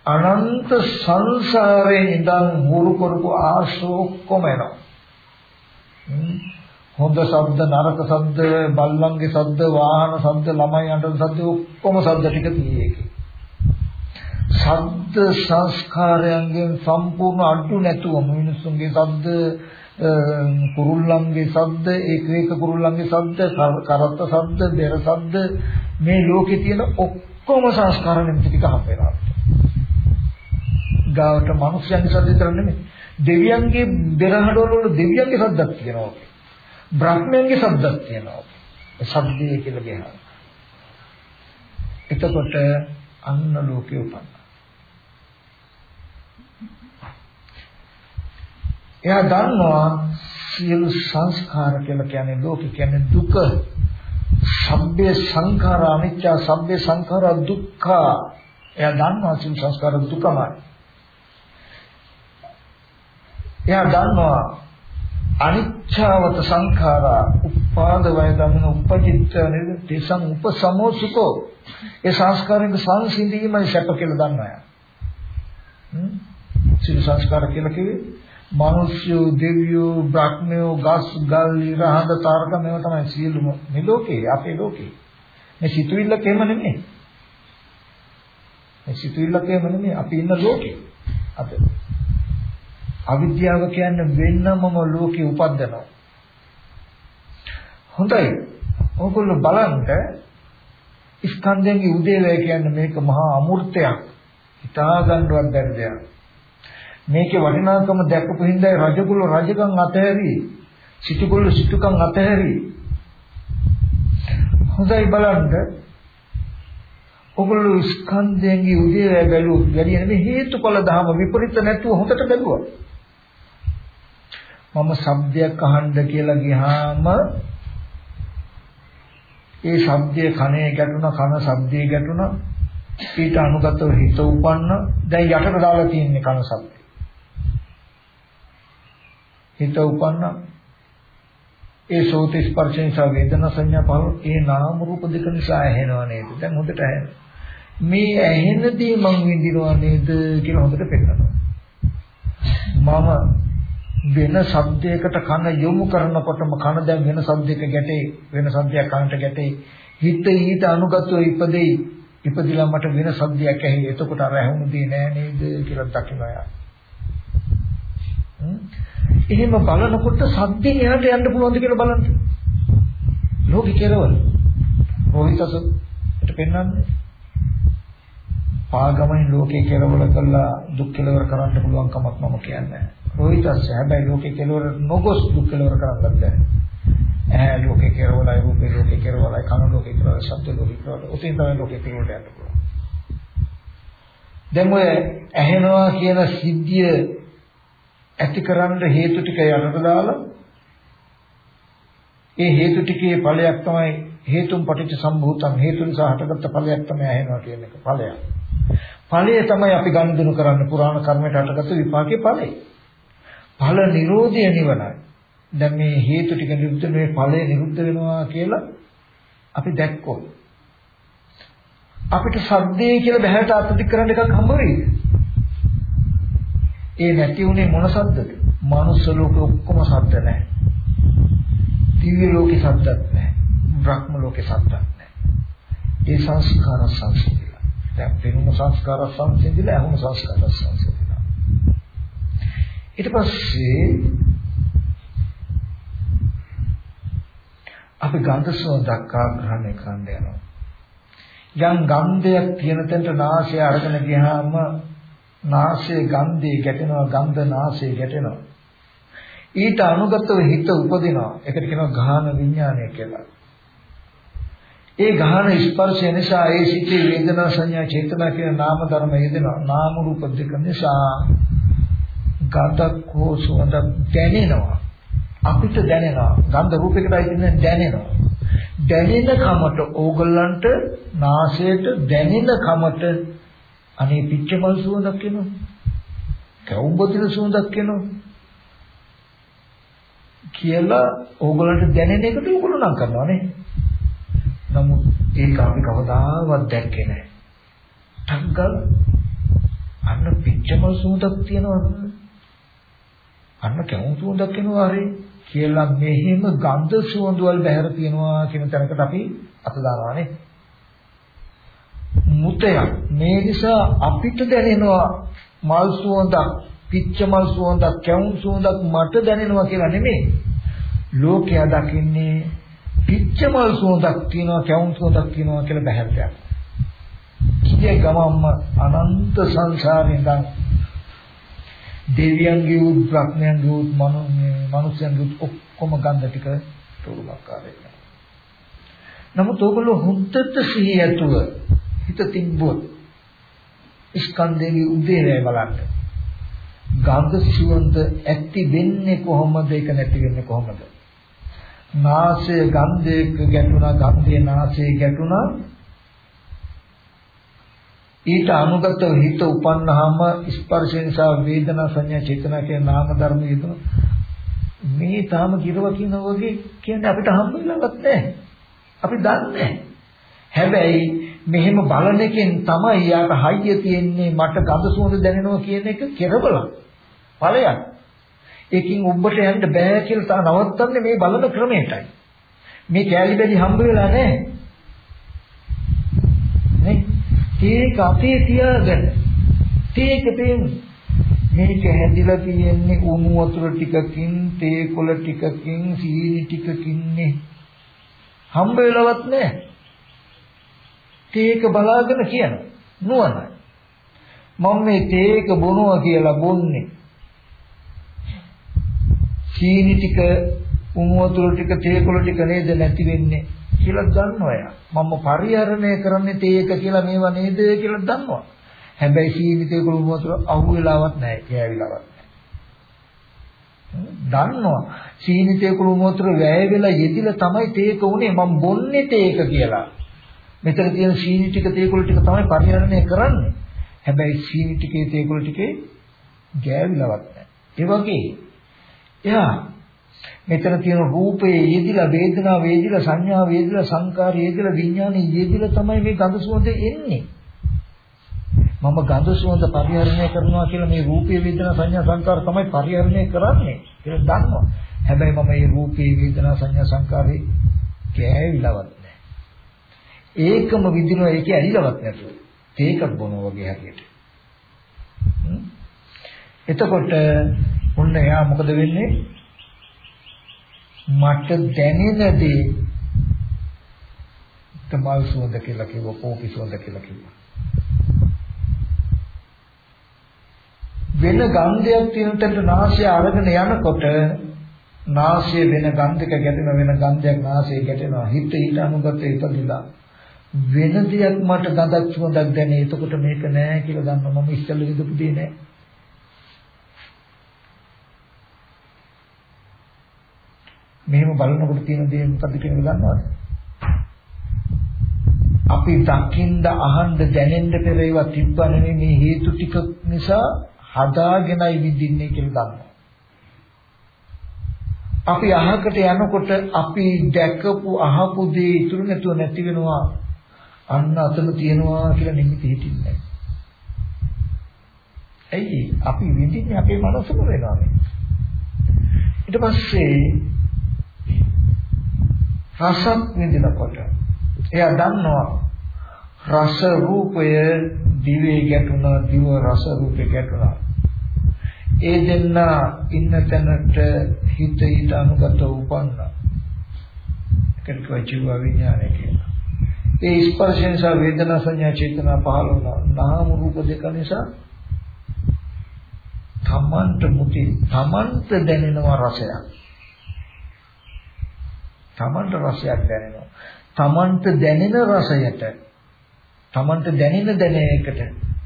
අනන්ත සංසාරේ ඉඳන් හුරු කරපු ආශ්‍රව ඔක්කොම එනවා. හොඳ ශබ්ද නරක ශබ්ද බල්ලන්ගේ ශබ්ද වාහන ශබ්ද ළමයි අඬන ශබ්ද ඔක්කොම ශබ්ද ටික තියෙන්නේ. ශබ්ද සංස්කාරයන්ගෙන් සම්පූර්ණ අඩු නැතුව මිනිසුන්ගේ ශබ්ද කුරුල්ලන්ගේ ශබ්ද ඒක ඒක කුරුල්ලන්ගේ ශබ්ද කරත්ත ශබ්ද බෙර ශබ්ද මේ ලෝකේ තියෙන ඔක්කොම සංස්කාර නිමිති ටික හම්බෙනවා. ගාවට මිනිස්යන්ගේ ශබ්ද විතර නෙමෙයි දෙවියන්ගේ බෙරහඩවල වල දෙවියන්ගේ ශබ්දක් තියෙනවා. බ්‍රහ්මයන්ගේ ශබ්දක් තියෙනවා. ශබ්දය කියලා කියනවා. එතකොට අන්න ලෝකේ උපන්න. එයා දන්නවා සියලු සංස්කාර කියලා කියන්නේ ලෝකේ කියන්නේ දුක. සබ්බේ සංඛාර අනිච්ච සබ්බේ සංඛාර දුක්ඛ. එයා දන්නවා සියලු සංස්කාර දුකමයි. එයා දන්නවා අනිච්චවත සංඛාරා උපාද වය දමන උපජිත්ත නේද? තේසං උපසමෝසුකෝ. ඒ සංස්කාරයෙන් සංසිඳීමයි සැප කියලා දන්නවා යා. හ්ම්? සිල් සංස්කාර කියලා කිව්වේ? මිනිස්සු දෙවියෝ බ්‍රහ්මයෝ ගස් ගල් ඉරහඳ තාරක මේවා තමයි සියලුම මේ ලෝකේ අපේ ලෝකේ. මේ සිතුවිල්ලක එහෙම නෙමෙයි. මේ සිතුවිල්ලක එහෙම නෙමෙයි. අපි ඉන්න ලෝකේ. අද අවිද්‍යාව කියන්නේ වෙන්නමම ලෝකේ උපද්දනවා. හොඳයි. ඕගොල්ලෝ බලන්න ස්කන්ධයන්ගේ උදේවැය කියන්නේ මේක මහා අමූර්තයක්. හිතා ගන්නවත් බැරි දෙයක්. මේකේ වටිනාකම දැකපු හින්දායි රජකුල රජකම් අතහැරි, සිටුකුල සිටුකම් අතහැරි. හොඳයි බලන්න ඔගොල්ලෝ ස්කන්ධයන්ගේ උදේවැය බැලුවොත් වැඩි නෙමෙයි හේතුඵල ධම විපරිත නැතුව හොඳට බැලුවා. මම ශබ්දයක් අහන්න කියලා ගියාම ඒ ශබ්දයේ කනේ ගැටුණා කන ශබ්දයේ ගැටුණා. ඊට අනුගතව හිත උපන්න. දැන් යටට දාලා තියෙන්නේ කන ශබ්දේ හිත උපන්න. ඒ සෝත ස්පර්ශ නිසා වේදනා සංඥා පහළ ඒ නාම රූප දෙක නිසා ඇහෙනව නේද? දැන් හොඳට ඇහෙනවා. මේ ඇහෙනදී මං විඳිනවා නේද කියලා හොඳට පෙන්නනවා. මම වෙන ශබ්දයකට කන යොමු කරනකොටම කන දැන් වෙන ශබ්දයක ගැටේ වෙන ශබ්දයක් කනට ගැටේ. හිත ඊට අනුගතව ඉපදෙයි. ඉපදිලා මට වෙන ශබ්දයක් ඇහි එතකොට අර ඇහුණු දේ නෑ නේද කියලා දකිනවා යා එහෙම බලනකොට සද්දෙන් එහාට යන්න පුළුවන්ද කියලා බලන්න. ලෝකේ කෙරවල. රෝහිතසට පෙන්වන්නේ. පාගමයි ලෝකේ කෙරවල කළා දුක් කෙලවර කරන්න පුළුවන් කමක් මම කියන්නේ. නැහැ රෝහිතස්ස හැබැයි ලෝකේ කෙලවර නොගොස් දුක් කෙලවර කරන්නත් බැහැ. ඇහැ ලෝකේ කෙරවලයි රූපේ ලෝකේ කෙරවලයි කන ලෝකේ කෙරවලයි ශබ්ද ලෝකේ කෙරවලයි උතින් තමයි ලෝකේ කෙරවලට යන්න පුළුවන්. දැන් ඔය ඇහෙනවා කියන සිද්ධිය ඇතිකරන්න හේතු ටික යටට දාලා ඒ හේතු ටිකේ ඵලයක් තමයි හේතුන් පටිච්ච සම්භූතං හේතු නිසා හටගත්ත ඵලයක් තමයි ඇහෙනවා කියන එක ඵලයක්. ඵලය තමයි අපි ගනුදෙනු කරන්න පුරාණ කර්මයට හටගත්ත විපාකේ ඵලය. ඵල නිරෝධය නිවනයි. දැන් මේ හේතු ටික නිරුද්ධ මේ ඵලය නිරුද්ධ වෙනවා කියලා අපි දැක්කොත් අපිට සද්දේ කියලා බහැරට අත්දික් කරන්න එකක් හම්බ වෙයිද? ඒ නැති උනේ මොන සද්දද? මානුෂ ලෝකෙ ඔක්කොම සද්ද නැහැ. දිව්‍ය ලෝකෙ සද්දක් නැහැ. බ්‍රහ්ම ලෝකෙ සද්දක් නැහැ. ඒ සංස්කාර සංසිඳිලා. දැන් පෙනුම සංස්කාර සංසිඳිලා අහුම සංස්කාර සංසිඳිලා. ඊට පස්සේ අපි ගන්ධ සුවඳක් ආග්‍රහණය කරන්න යනවා. යම් ගන්ධයක් තියෙන තැනට නාසය අරගෙන ගියාම නාසයේ ගන්ධේ ගැටෙනවා ගන්ධ නාසයේ ගැටෙනවා. ඊට අනුගතව හිත උපදිනවා. ඒකට කියනවා ගාහන විඥානය කියලා. ඒ ගහන ස්පර්ශය නිසා ඒ සිටේ වේදනා සංඥා චේතනා කියන නාම ධර්ම යෙදෙනවා. නාම රූප දෙක නිසා ගතක් හෝ සුවඳක් දැනෙනවා. අපිට දැනෙනවා. ගන්ධ රූපයකටයි කියන්නේ දැනෙනවා. දැනෙන කමට ඕගොල්ලන්ට නාසයට දැනෙන කමට අනේ පිච්චමල් සුවඳක් එනවා. කවුම්බදින සුවඳක් එනවා. කියලා ඕගොල්ලන්ට දැනෙන එකට ඕගොල්ලෝ නම් කරනවා නේ. නමුත් ඒක අපි කවදාවත් දැක්කේ නැහැ. ටංගල් අන්න පිච්චමල් සුවඳක් තියෙනවා. අන්න කැවුම් සුවඳක් එනවා හරි කියලා මෙහෙම ගන්ධ සුවඳ වල බහැර තියෙනවා කියන තැනකට අපි අත දානවානේ. මුතය මේ නිසා අපිට දැනෙනවා මල් සුවඳක් පිච්ච මල් සුවඳක් කැවුම් සුවඳක් මට දැනෙනවා කියලා නෙමෙයි. ලෝකයා දකින්නේ පිච්ච මල් සුවඳක් තියෙනවා කැවුම් සුවඳක් තියෙනවා කියලා බහැරට කියේ ගමම්ම අනන්ත සංසාරේ ඉඳන් දෙවියන්ගේ උත් ප්‍රඥයන්ගේ උත් මනුෂ්‍යයන්ගේ උත් ඔක්කොම ගන්ධ ටික තෝරුමකාරයි. නමුත් ඕගොල්ලෝ හුද්දට සිහිය ඇතුව හිත තිබ්බොත් ස්කන්ධයේ උදේරය බලන්න. ගන්ධ සුවඳ ඇති වෙන්නේ කොහොමද ඒක නැති වෙන්නේ කොහොමද? නාසය ගන්ධයක ගැටුණා ගන්ධයේ නාසයේ ගැටුණා ඊට අනුගතව හිත උපන්නාම ස්පර්ශ නිසා වේදනා සංඥා චේතනා කියන නාම ධර්ම යෙදුන මේ තාම කිරව කියන වගේ කියන්නේ අපිට හම්බ වෙලාවක් නැහැ. අපි දන්නේ හැබැයි මෙහෙම බලන එකෙන් තමයි යාට හයිය තියෙන්නේ මට ගඳ සුවඳ දැනෙනවා කියන එක කෙරවල ඵලයක්. ඒකින් උඹට යන්න බෑ කියලා නවත්තන්නේ මේ බලන ක්‍රමයටයි. මේ කැලි බැලි හම්බ වෙලා නැහැ. ඒක අපේ තියාගන්න. තේක තේම. මේක හැදිලා තියෙන්නේ උණු වතුර ටිකකින්, තේ කොළ ටිකකින්, සීනි ටිකකින්නේ. හම්බ වෙලවත් නැහැ. තේක බලාගෙන කියන නුවණයි. මම මේ තේක බොනවා කියලා බොන්නේ. සීනි ටික, උණු වතුර ටික, තේ කොළ ටික නේද නැති වෙන්නේ. කියලා දන්නවා එයා. මම පරිහරණය කරන්නේ තේක කියලා මේවා නේද කියලා දන්නවා. හැබැයි සීමිතේ කුළු මොතර අහු වෙලාවක් නැහැ. කෑවිලාවක් දන්නවා. සීනිතේ කුළු මොතර වැය වෙලා යෙදිලා තමයි තේක උනේ මම බොන්නේ තේක කියලා. මෙතන තියෙන සීනි ටික තේකුළු ටික තමයි පරිහරණය කරන්නේ. හැබැයි සීනි ටිකේ තේකුළු ටිකේ ගෑවිලාවක් නැහැ. ඒ වගේ එයා මෙතන තියෙන රූපයේ යෙදිලා වේදනාව යෙදිලා සංඥා යෙදිලා සංකාර යෙදිලා විඥානෙ යෙදිලා තමයි මේ ගඳ සුවඳ එන්නේ. මම ගඳ සුවඳ පරිහරණය කරනවා කියලා මේ රූපයේ වේදනා සංඥා සංකාර තමයි පරිහරණය කරන්නේ කියලා දන්නවා. හැබැයි මම මේ රූපයේ වේදනා සංඥා සංකාරේ කෑවිලවත් නැහැ. ඒකම විදිනවා ඒකේ ඇලිලවත් නැතුව. ඒකක් බොනවා වගේ හැටියට. එතකොට ඔන්න එයා මොකද වෙන්නේ? මට දැනෙන දේ තමල් සුවඳ කියලා කිව්වා කෝපි සුවඳ කියලා කිව්වා. වෙන ගන්ධයක් තියෙන තැනට නාසය අරගෙන යනකොට නාසය වෙන ගන්ධයක ගැටෙන වෙන ගන්ධයක් නාසයේ ගැටෙනවා. හිත ඊට අනුගත ඉපදිලා. වෙන දෙයක් මට ගඳක් සුවඳක් දැනේ. එතකොට මේක නෑ කියලා දන්නවා. මම ඉස්සෙල්ලා විඳපු දේ නෑ. මෙහෙම බලනකොට තියෙන දේ මොකද්ද කියන එක දන්නවද? අපි දකින්ද අහන්න දැනෙන්න පෙර ඒවා තිබ්බ නෙමෙයි මේ හේතු ටික නිසා හදාගෙනයි විඳින්නේ කියලා දන්නවා. අපි අහකට යනකොට අපි දැකපු අහපු දේ ඉතුරු නැතුව නැති වෙනවා අන්න අතන තියනවා කියලා නිමිති හිටින්නේ ඇයි අපි විඳින්නේ අපේ මනසම වෙනවා ඊට පස්සේ රසක් විඳිනකොට. එයා දන්නවා රස රූපය දිවේ ගැටුණා දිව රස රූපේ ගැටුණා. ඒ දෙන්න ඉන්න තැනට හිත ඊට අනුගත උපන්නා. ඒකට කියව ජීව විඥානය කියලා. ඒ ස්පර්ශ නිසා වේදනා සංඥා චේතනා පහළ වුණා. නාම රූප දෙක නිසා තමන්ට මුති තමන්ට දැනෙනවා රසයක්. Tamanට රසයක් දැනෙනවා. තමන්ට දැනෙන රසයට තමන්ට දැනෙන දැනෙනකට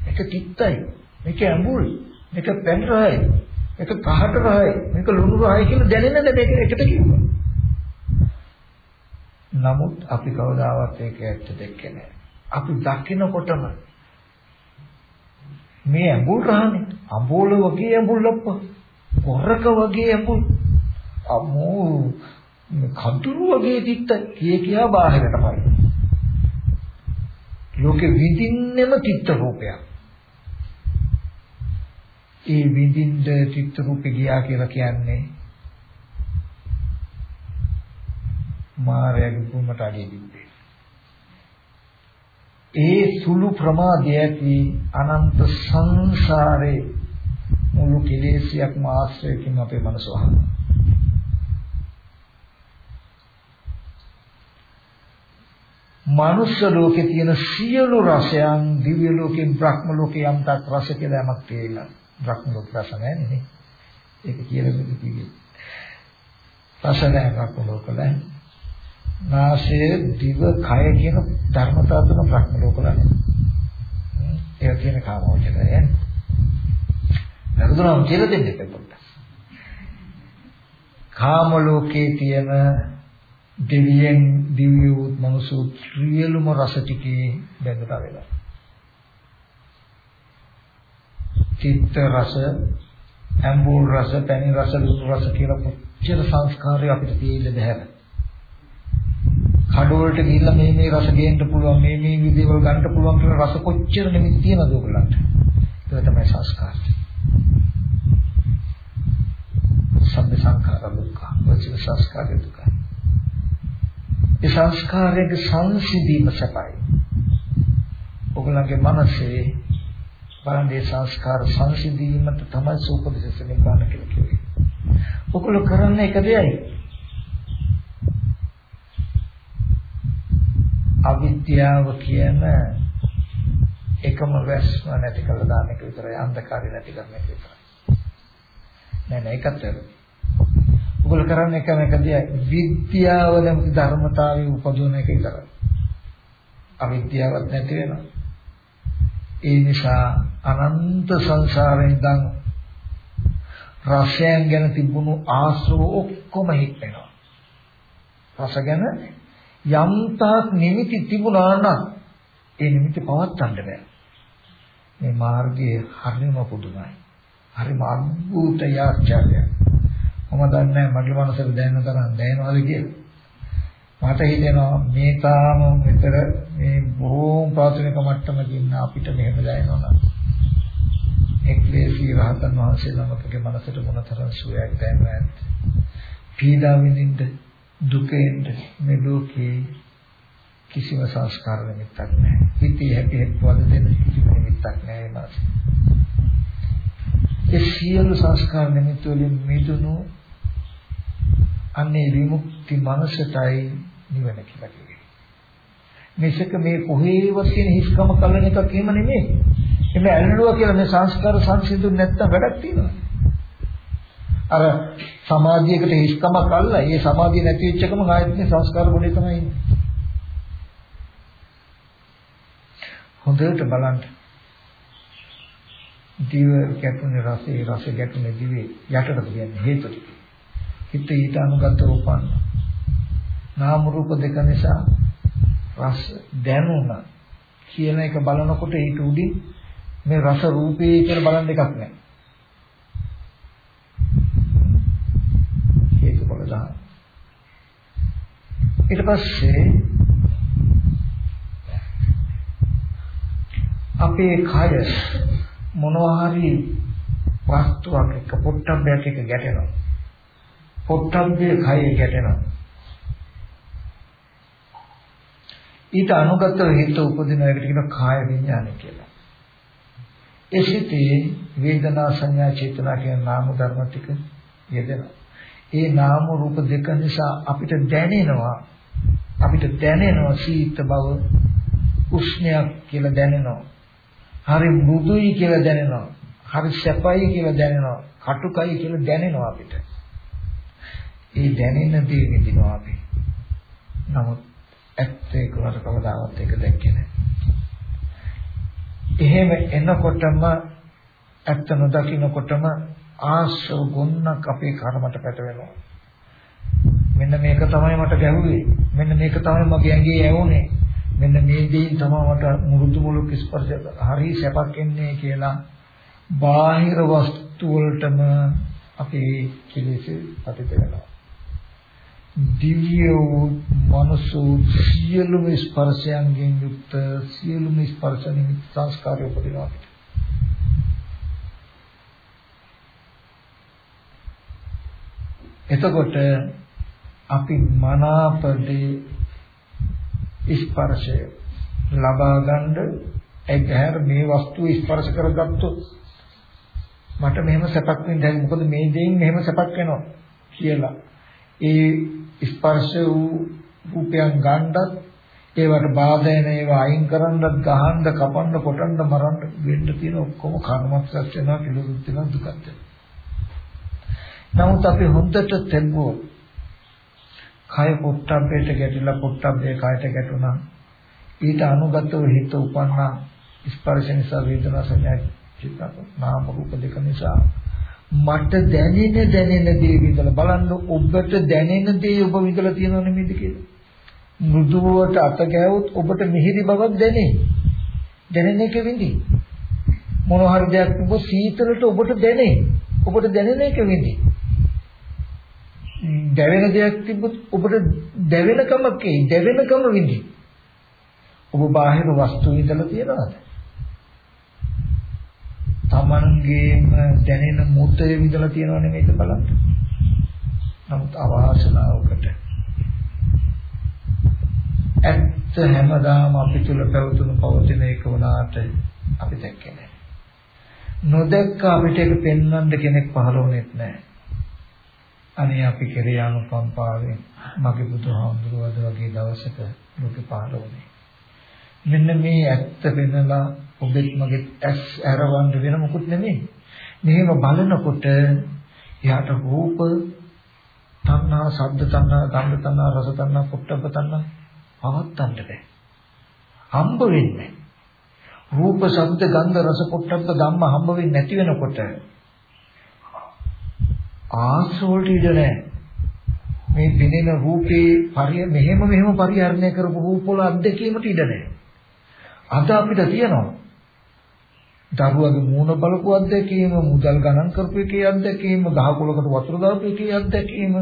මේක තිත්තයි මේක ඇඹුල් මේක පැන් රහයි මේක කහට රහයි මේක ලුණු රහයි කියලා දැනෙන දැනෙන එකට කිව්වා. නමුත් අපි කවදාවත් ඒක ඇත්ත දෙන්නේ නැහැ. අපි දකිනකොටම මේ ඇඹුල් රහනේ අඹෝල වගේ ඇඹුල් අප්ප කොරක වගේ ඇඹුල්. අමෝ කඳුරු වගේ තිත්ත කිය කියා බාහිරට පයි. ලෝකෙ විඳින්නෙම තිත්ත රූපයක්. ඒ විඳින්න තිත්ත රූපේ ගියා කියලා කියන්නේ මායාවේ කුමට අඩිය දින්නේ. ඒ සුළු ප්‍රමාදය ඇති අනන්ත සංසාරේ මුළු කෙලෙසියක් මාශ්‍රයකින් අපේ මනස වහනවා. මනුෂ්‍ය ලෝකේ තියෙන සියලු රසයන් දිව්‍ය ලෝකේ බ්‍රහ්ම ලෝකේ යම්තක් රස කියලා යමක් තියෙනවා. බ්‍රහ්ම ලෝක රස නැහැ නේ. ඒක කියලා මෙතන කිව්වේ. රස නැහැ බ්‍රහ්ම ලෝක නැහැ. නාසය දිව කය කියන ධර්මතා තුන බ්‍රහ්ම ලෝක නැහැ. ඒක කියන කාමෝචරය. නරුදුනම් කියලා දෙන්න එපා පොඩ්ඩක්. කාම ලෝකේ තියෙන දෙවියන් දිව්‍ය වූ මනුෂ්‍ය සියලුම රස ටිකේ බැඳලා වෙලා. චිත්ත රස, අඹුල් රස, පැණි රස, ලුණු රස කියලා කොච්චර සංස්කාරය අපිට තියෙන්න බැහැ. කඩවලට ගිහිල්ලා මේ මේ රස ගේන්න පුළුවන් මේ මේ විදිහවල් ගන්න පුළුවන් කියලා රස කොච්චර නෙමෙයි තියනද ඔයගලන්ට. ඒක තමයි සංස්කාරය. සම්ප සංඛාර දුක්ඛ, වචන සංස්කාර දුක්ඛ. ඒ සංස්කාරයේ සංසිඳීම සපයි. ඔගලගේ මනසේ බලන්නේ සංස්කාර සංසිඳීමට තමයි සූපදේශ නිපාන කියලා කිව්වේ. ඔගොල්ලෝ කරන්නේ එක දෙයයි. අවිද්‍යාව කියන එකම වැස්ම නැති කළා දාන එක විතරයි අන්ධකාරය නැති කරන එක විතරයි. නෑ නෑ ඒකත් වැරදි. ඔගොල්ලෝ කරන්නේ එකම එකදී විද්‍යාව නැමැති ධර්මතාවයේ උපදවන එක විතරයි. අවිද්‍යාවක් නැති වෙනවා. ඒ නිසා අනන්ත සංසාරේ ඉඳන් රසයන් ගැන තිබුණු ආශ්‍රව ඔක්කොම හිට වෙනවා. රස ගැන යම්තාක් නිමිති තිබුණා නම් ඒ නිමිති පවත්වන්න බෑ. මේ මාර්ගයේ හරිම පුදුමයි. හරිම අద్భుත යාචාර්යයක්. මම දන්නේ මගේ මනසට දැනෙන තරම් දැනෙනවද කියලා. මට හිතෙනවා මේ තාම විතර මේ බොහෝම ප්‍රාථමික මට්ටමක ඉන්න අපිට මෙහෙම දැනෙනවා නම් එක්ලේසී රහතන් වහන්සේ ළමකගේ මනසට මොනතරම් සුවයක් දැනෙනවද? පීඩා විඳින්න දුකෙන් මේ ලෝකේ කිසිම සංස්කාර නිමිත්තක් නැහැ. හිතේ හැපි හැප්පවද දෙන කිසිම නිමිත්තක් නැහැ මාස. ඒ සියලු සංස්කාර නිමිත්ත වලින් මිදුණු අන්නේ විමුක්ති මනසටයි නිවන කියලා කියන්නේ. මේක මේ කොහේවත් තියෙන හිස්කම කලන එකක් එහෙම නෙමෙයි. එමෙ ඇලෙනවා කියලා මේ සංස්කාර සංසිඳුනේ නැත්තම් වැඩක් තියෙනවා. අර සමාධියකට හිස්කම කල්ලා ඒ සමාධිය නැති වෙච්ච එකම ආයෙත් මේ සංස්කාර ගොඩේ තමයි ඉන්නේ. හොඳට බලන්න. දිව කැපුනේ රසේ රස ගැටුනේ දිවේ යටට කියන්නේ හේතු ටික. හිත ඊට අනුගතව උපන්න. නාම රූප දෙක නිසා රස දැනුණා කියන එක බලනකොට ඊට උඩින් මේ රස රූපේ කියලා බලන්න එකක් නැහැ. හේතුඵල දහම. ඊට පස්සේ අපේ කය මොනවා හරි වස්තුවක් එක්ක පොට්ටබ්බයක් එක්ක ගැටෙනවා. පොට්ටබ්බේ කයේ ගැටෙනවා. ඊට අනුගතව හිත උපදින එකට කියන කාය විඥානය කියලා. ඒ සිතේ වේදනා සංඥා චේතනා කියන නාම ධර්ම ටික යෙදෙනවා. ඒ නාම රූප දෙක නිසා අපිට දැනෙනවා අපිට දැනෙනවා සීත බව උෂ්ණයක් කියලා දැනෙනවා. හරි මෘදුයි කියලා දැනෙනවා. හරි සැපයි කියලා දැනෙනවා. කටුකයි කියලා දැනෙනවා අපිට. ඒ දැනෙන දේ විඳිනවා අපි. නමුත් ඇත්ත ඒකවට කවදාවත් ඒක දැක්කේ නැහැ. එහෙම එනකොටම ඇත්ත නොදකින්නකොටම ආශ්‍රව ගුණක් අපේ කර්මයට පැටවෙනවා. මෙන්න මේක තමයි මට ගැහුවේ. මෙන්න මේක තමයි මගේ ඇඟේ ඇවුනේ. මෙන්න මේ දේෙන් තමයි මට මුරුදු මුලක් ස්පර්ශ හරි සැපක් එන්නේ කියලා බාහිර වස්තු වලටම අපේ කෙලෙස් පතිත වෙනවා. දිව්‍ය වූ මනසු සියලුම ස්පර්ශයන්ගෙන් යුක්ත සියලුම ස්පර්ශ නිමිත් සංස්කාරය උපදිනවා. එතකොට අපි මනාපදී ස්පර්ශය ලබා ගන්න එගහැර මේ වස්තුව ස්පර්ශ කරගත්තොත් මට මෙහෙම සැපක් වෙන්නේ මොකද මේ දෙයින් මෙහෙම සැපක් වෙනවා කියලා. ඒ ස්පර්ශ වූ රූපයන් ගන්නත් ඒවට බාධා එන ඒවා අයින් කරන්නත් ගහන්න කපන්න කොටන්න මරන්න වෙන්න තියෙන ඔක්කොම කර්මස්ස වෙනවා පිළිදුත් වෙනවා දුකත් වෙනවා නමුත් අපි හොඳට තෙන්වෝ කය පොට්ටබ්බේට ගැටිලා පොට්ටබ්බේ කයට ගැටුණා. ඊට අනුගතව හිත උපන්නා. ස්පර්ශ නිසා වේදනා සංඥා චිත්ත නාම රූප දෙක නිසා. මට දැනෙන දැනෙන දේ විඳලා බලන්න ඔබට දැනෙන දේ ඔබ විඳලා තියෙනව නෙමෙයිද කියලා. මෘදුවට අත ගෑවොත් ඔබට මිහිරි බවක් දැනේ. දැනෙන එක විඳි. මොන හරි දෙයක් තිබ්බොත් සීතලට ඔබට දැනේ. ඔබට දැනෙන එක විඳි. දැවෙන දෙයක් තිබ්බොත් ඔබට දැවෙනකමක් එයි. දැවෙනකම විඳි. ඔබ බාහිර වස්තු විඳලා තියනවාද? Tamangeම දැනෙන මුතේ විඳලා තියනව නෙමෙයිද බලන්න. නමුත් අවාසනාවකට ඇත්ත හැමදාම අපි තුල පැවතුණු පවතින එක වුණාට අපි දැක්කේ නැහැ. නොදැක්ක අපිට ඒක පෙන්වන්න කෙනෙක් පහළ වුණෙත් නැහැ. අනේ අපි කෙරේ අනුකම්පාවෙන් මගේ බුදුහාමුදුරුවද වගේ දවසක ලෝකේ පහළ වුණේ. මෙන්න මේ ඇත්ත වෙනලා ඔබෙත් මගේ ඇස් ඇරවන්න වෙන මොකුත් නෙමෙයි. මෙහෙම බලනකොට එයාට රූප තණ්හා, ශබ්ද තණ්හා, ගන්ධ තණ්හා, රස තණ්හා, පොට්ටබ්බ තණ්හා පවත්තන්න බෑ. හම්බ වෙන්නේ. රූප, ශබ්ද, ගන්ධ, රස, පොට්ටබ්බ ධම්ම හම්බ වෙන්නේ නැති වෙනකොට ආශ්‍රවලට ඉඩ නැහැ. මේ පෙනෙන රූපේ පරිය මෙහෙම මෙහෙම පරිහරණය කරපු රූප වල අත්දැකීමට ඉඩ නැහැ. අද අපිට තියෙනවා. දරුවගේ මූණ බලපු අත්දැකීම, මුදල් ගණන් කරපු එකේ අත්දැකීම, ගහකොළකට වතුර දාපු එකේ අත්දැකීම,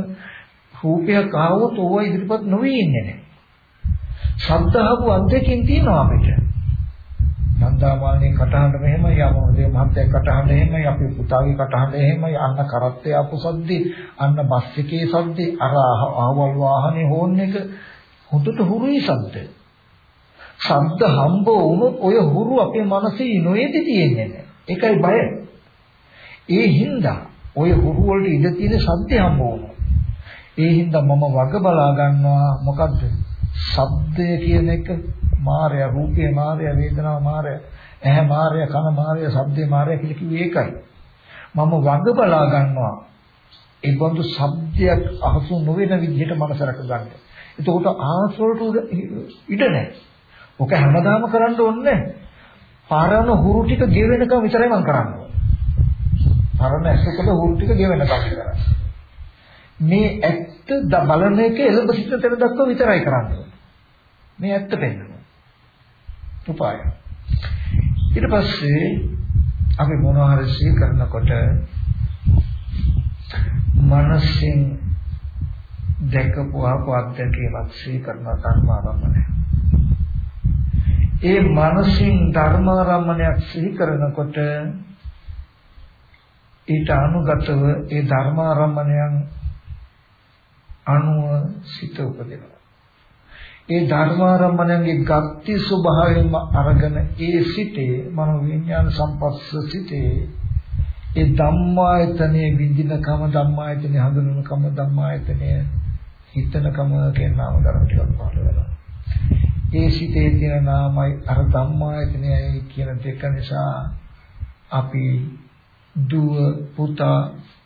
රූපයක් ආවොත් ඕවා ඉදිරිපත් නොවී ඉන්නේ නැහැ. ශබ්ද අහපු අත්දැකීම් තියෙනවා අපිට. නන්දාමානේ කටහඬ මෙහෙමයි යමෝදේ මහත්තයා කටහඬ එහෙමයි අපේ පුතාගේ කටහඬ එහෙමයි අන්න කරත්තේ ආපු සද්දේ අන්න බස් එකේ සද්දේ අර ආවල් වාහනේ හෝන් එක හොඳට හුරුයි සද්ද ශබ්ද හම්බ වුණොත් ඔය හුරු අපේ මනසේ නොයේදී තියෙන්නේ නැහැ. ඒකයි බය. ඒ හින්දා ඔය හුරු වලට ඉඳ තියෙන ශබ්ද හම්බ වුණා. ඒ හින්දා මම වග බලා ගන්නවා මොකද්ද? ශබ්දය කියන එක මායя, රූපේ මායя, වේදනාව මායя, ඇහැ මායя, කන මායя, ශබ්දේ මායя කියලා කිව්වේ ඒකයි. මම වග බලා ගන්නවා. ඒ බඳු ශබ්දයක් අහසු නොවන විදිහට මනස රැක ගන්න. එතකොට ආසවලට ඉඩ නැහැ. ඔක හැමදාම කරන්න ඕනේ පරණ හුරු ටික ගෙවෙනකම් විතරයි මම කරන්නේ. පරණ ඇසකල හුරු ටික ගෙවෙනකම් විතරයි. මේ ඇත්ත බලන එක එළඹ සිට තැන දක්වා විතරයි කරන්නේ. මේ ඇත්ත පෙන්නනවා. උපාය. ඊට පස්සේ අපි මොනවා හරි සිහි කරනකොට මනසින් දැකපු ආපද්දකේවත් සිහි කරන ධර්මාරම්මණය. ඒ මනසින් ධර්මාරම්මණයක් සිහි කරනකොට ඊට අනුගතව ඒ ධර්මාරම්මණයන් අනුව සිත උපදිනවා. ඒ ධර්මාරම්මණයන්ගේ ගති ස්වභාවයෙන්ම අරගෙන ඒ සිටේ මනෝ විඥාන සම්පස්ස සිටේ ඒ ධම්මායතනේ විඳිනකම ධම්මායතනේ හඳුනනකම ධම්මායතනේ හිතනකම කියන නාම ධර්ම ටිකක් පහළ වෙනවා. ඒ සිටේ තියෙන නාමයි අර ධම්මායතනයයි කියන දෙක නිසා අපි දුව පුතා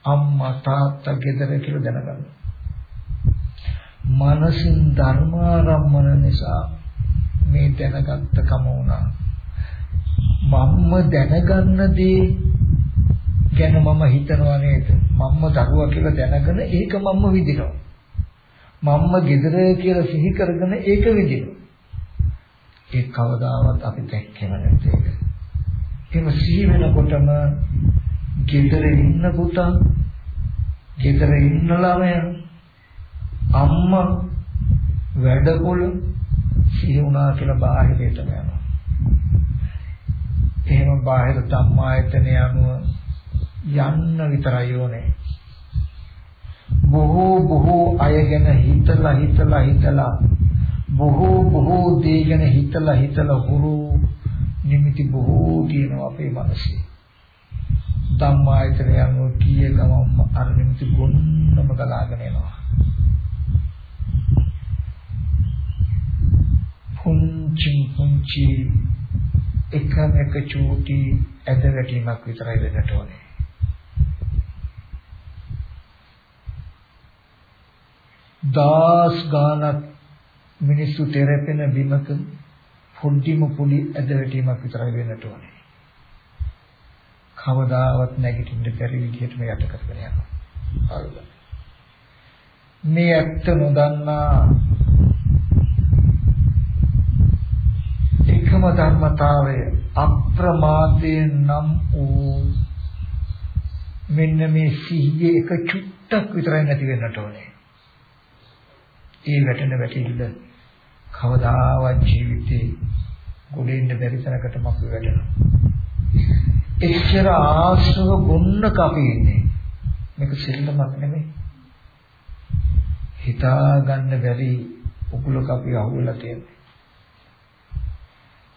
අම්මා තාත්තා ගෙදර කියලා දැනගන්නවා. මනසින් ධර්මාරම්මන නිසා මේ දැනගත්ත කම වුණා. මම්ම දැනගන්න දේ ගැන මම හිතනවා නේද? මම්ම දරුවා කියලා දැනගෙන ඒක මම්ම විදිනවා. මම්ම gedara කියලා සිහි කරගෙන ඒක විදිනවා. ඒ කවදාවත් අපි දැක්කම නැති එක. එහෙම සිහි වෙනකොටම gedara ඉන්න පුතා, gedara ඉන්න ළමයා, අම්මා වැඩපොළ සිහි වුණා කියලා බාහිරයටම යනවා. එහෙම බාහිර ධම්මායතන යනුව යන්න විතරයි ඕනේ. බොහෝ බොහෝ අය ගැන හිතලා හිතලා හිතලා බොහෝ බොහෝ දේ ගැන හිතලා හිතලා හුරු නිමිති බොහෝ තියෙනවා අපේ මනසේ. ධම්මායතන යනුව කීය ගමම අර නිමිති ගොන්නම ගලාගෙන එනවා. පුංචි පුංචි එකම එක චූටි ඇද වැටීමක් විතරයි වෙන්නට ඕනේ. දාස් ගානක් මිනිස්සු තෙරපෙන බිමක පොඩ්ඩිම පොඩි ඇද වැටීමක් විතරයි වෙන්නට ඕනේ. කවදාවත් නැගිටින්න බැරි විදිහට මේ යට කරගෙන යනවා. හරිද? මේ ඇත්ත නොදන්නා එකම ධර්මතාවය අප්‍රමාදයෙන් නම් වූ මෙන්න මේ සිහියේ එක චුට්ටක් විතරයි නැති වෙන්නට ඕනේ. ඒ වැටෙන වැටිල්ල කවදාවත් ජීවිතේ ගොඩෙන්න බැරි තරකට මම වැටෙනවා. එච්චර ආශ්‍රව ගොන්නක අපි ඉන්නේ. මේක සිල්ලමක් නෙමෙයි. හිතා ගන්න බැරි උගුලක අපි අහුවලා තියෙන්නේ.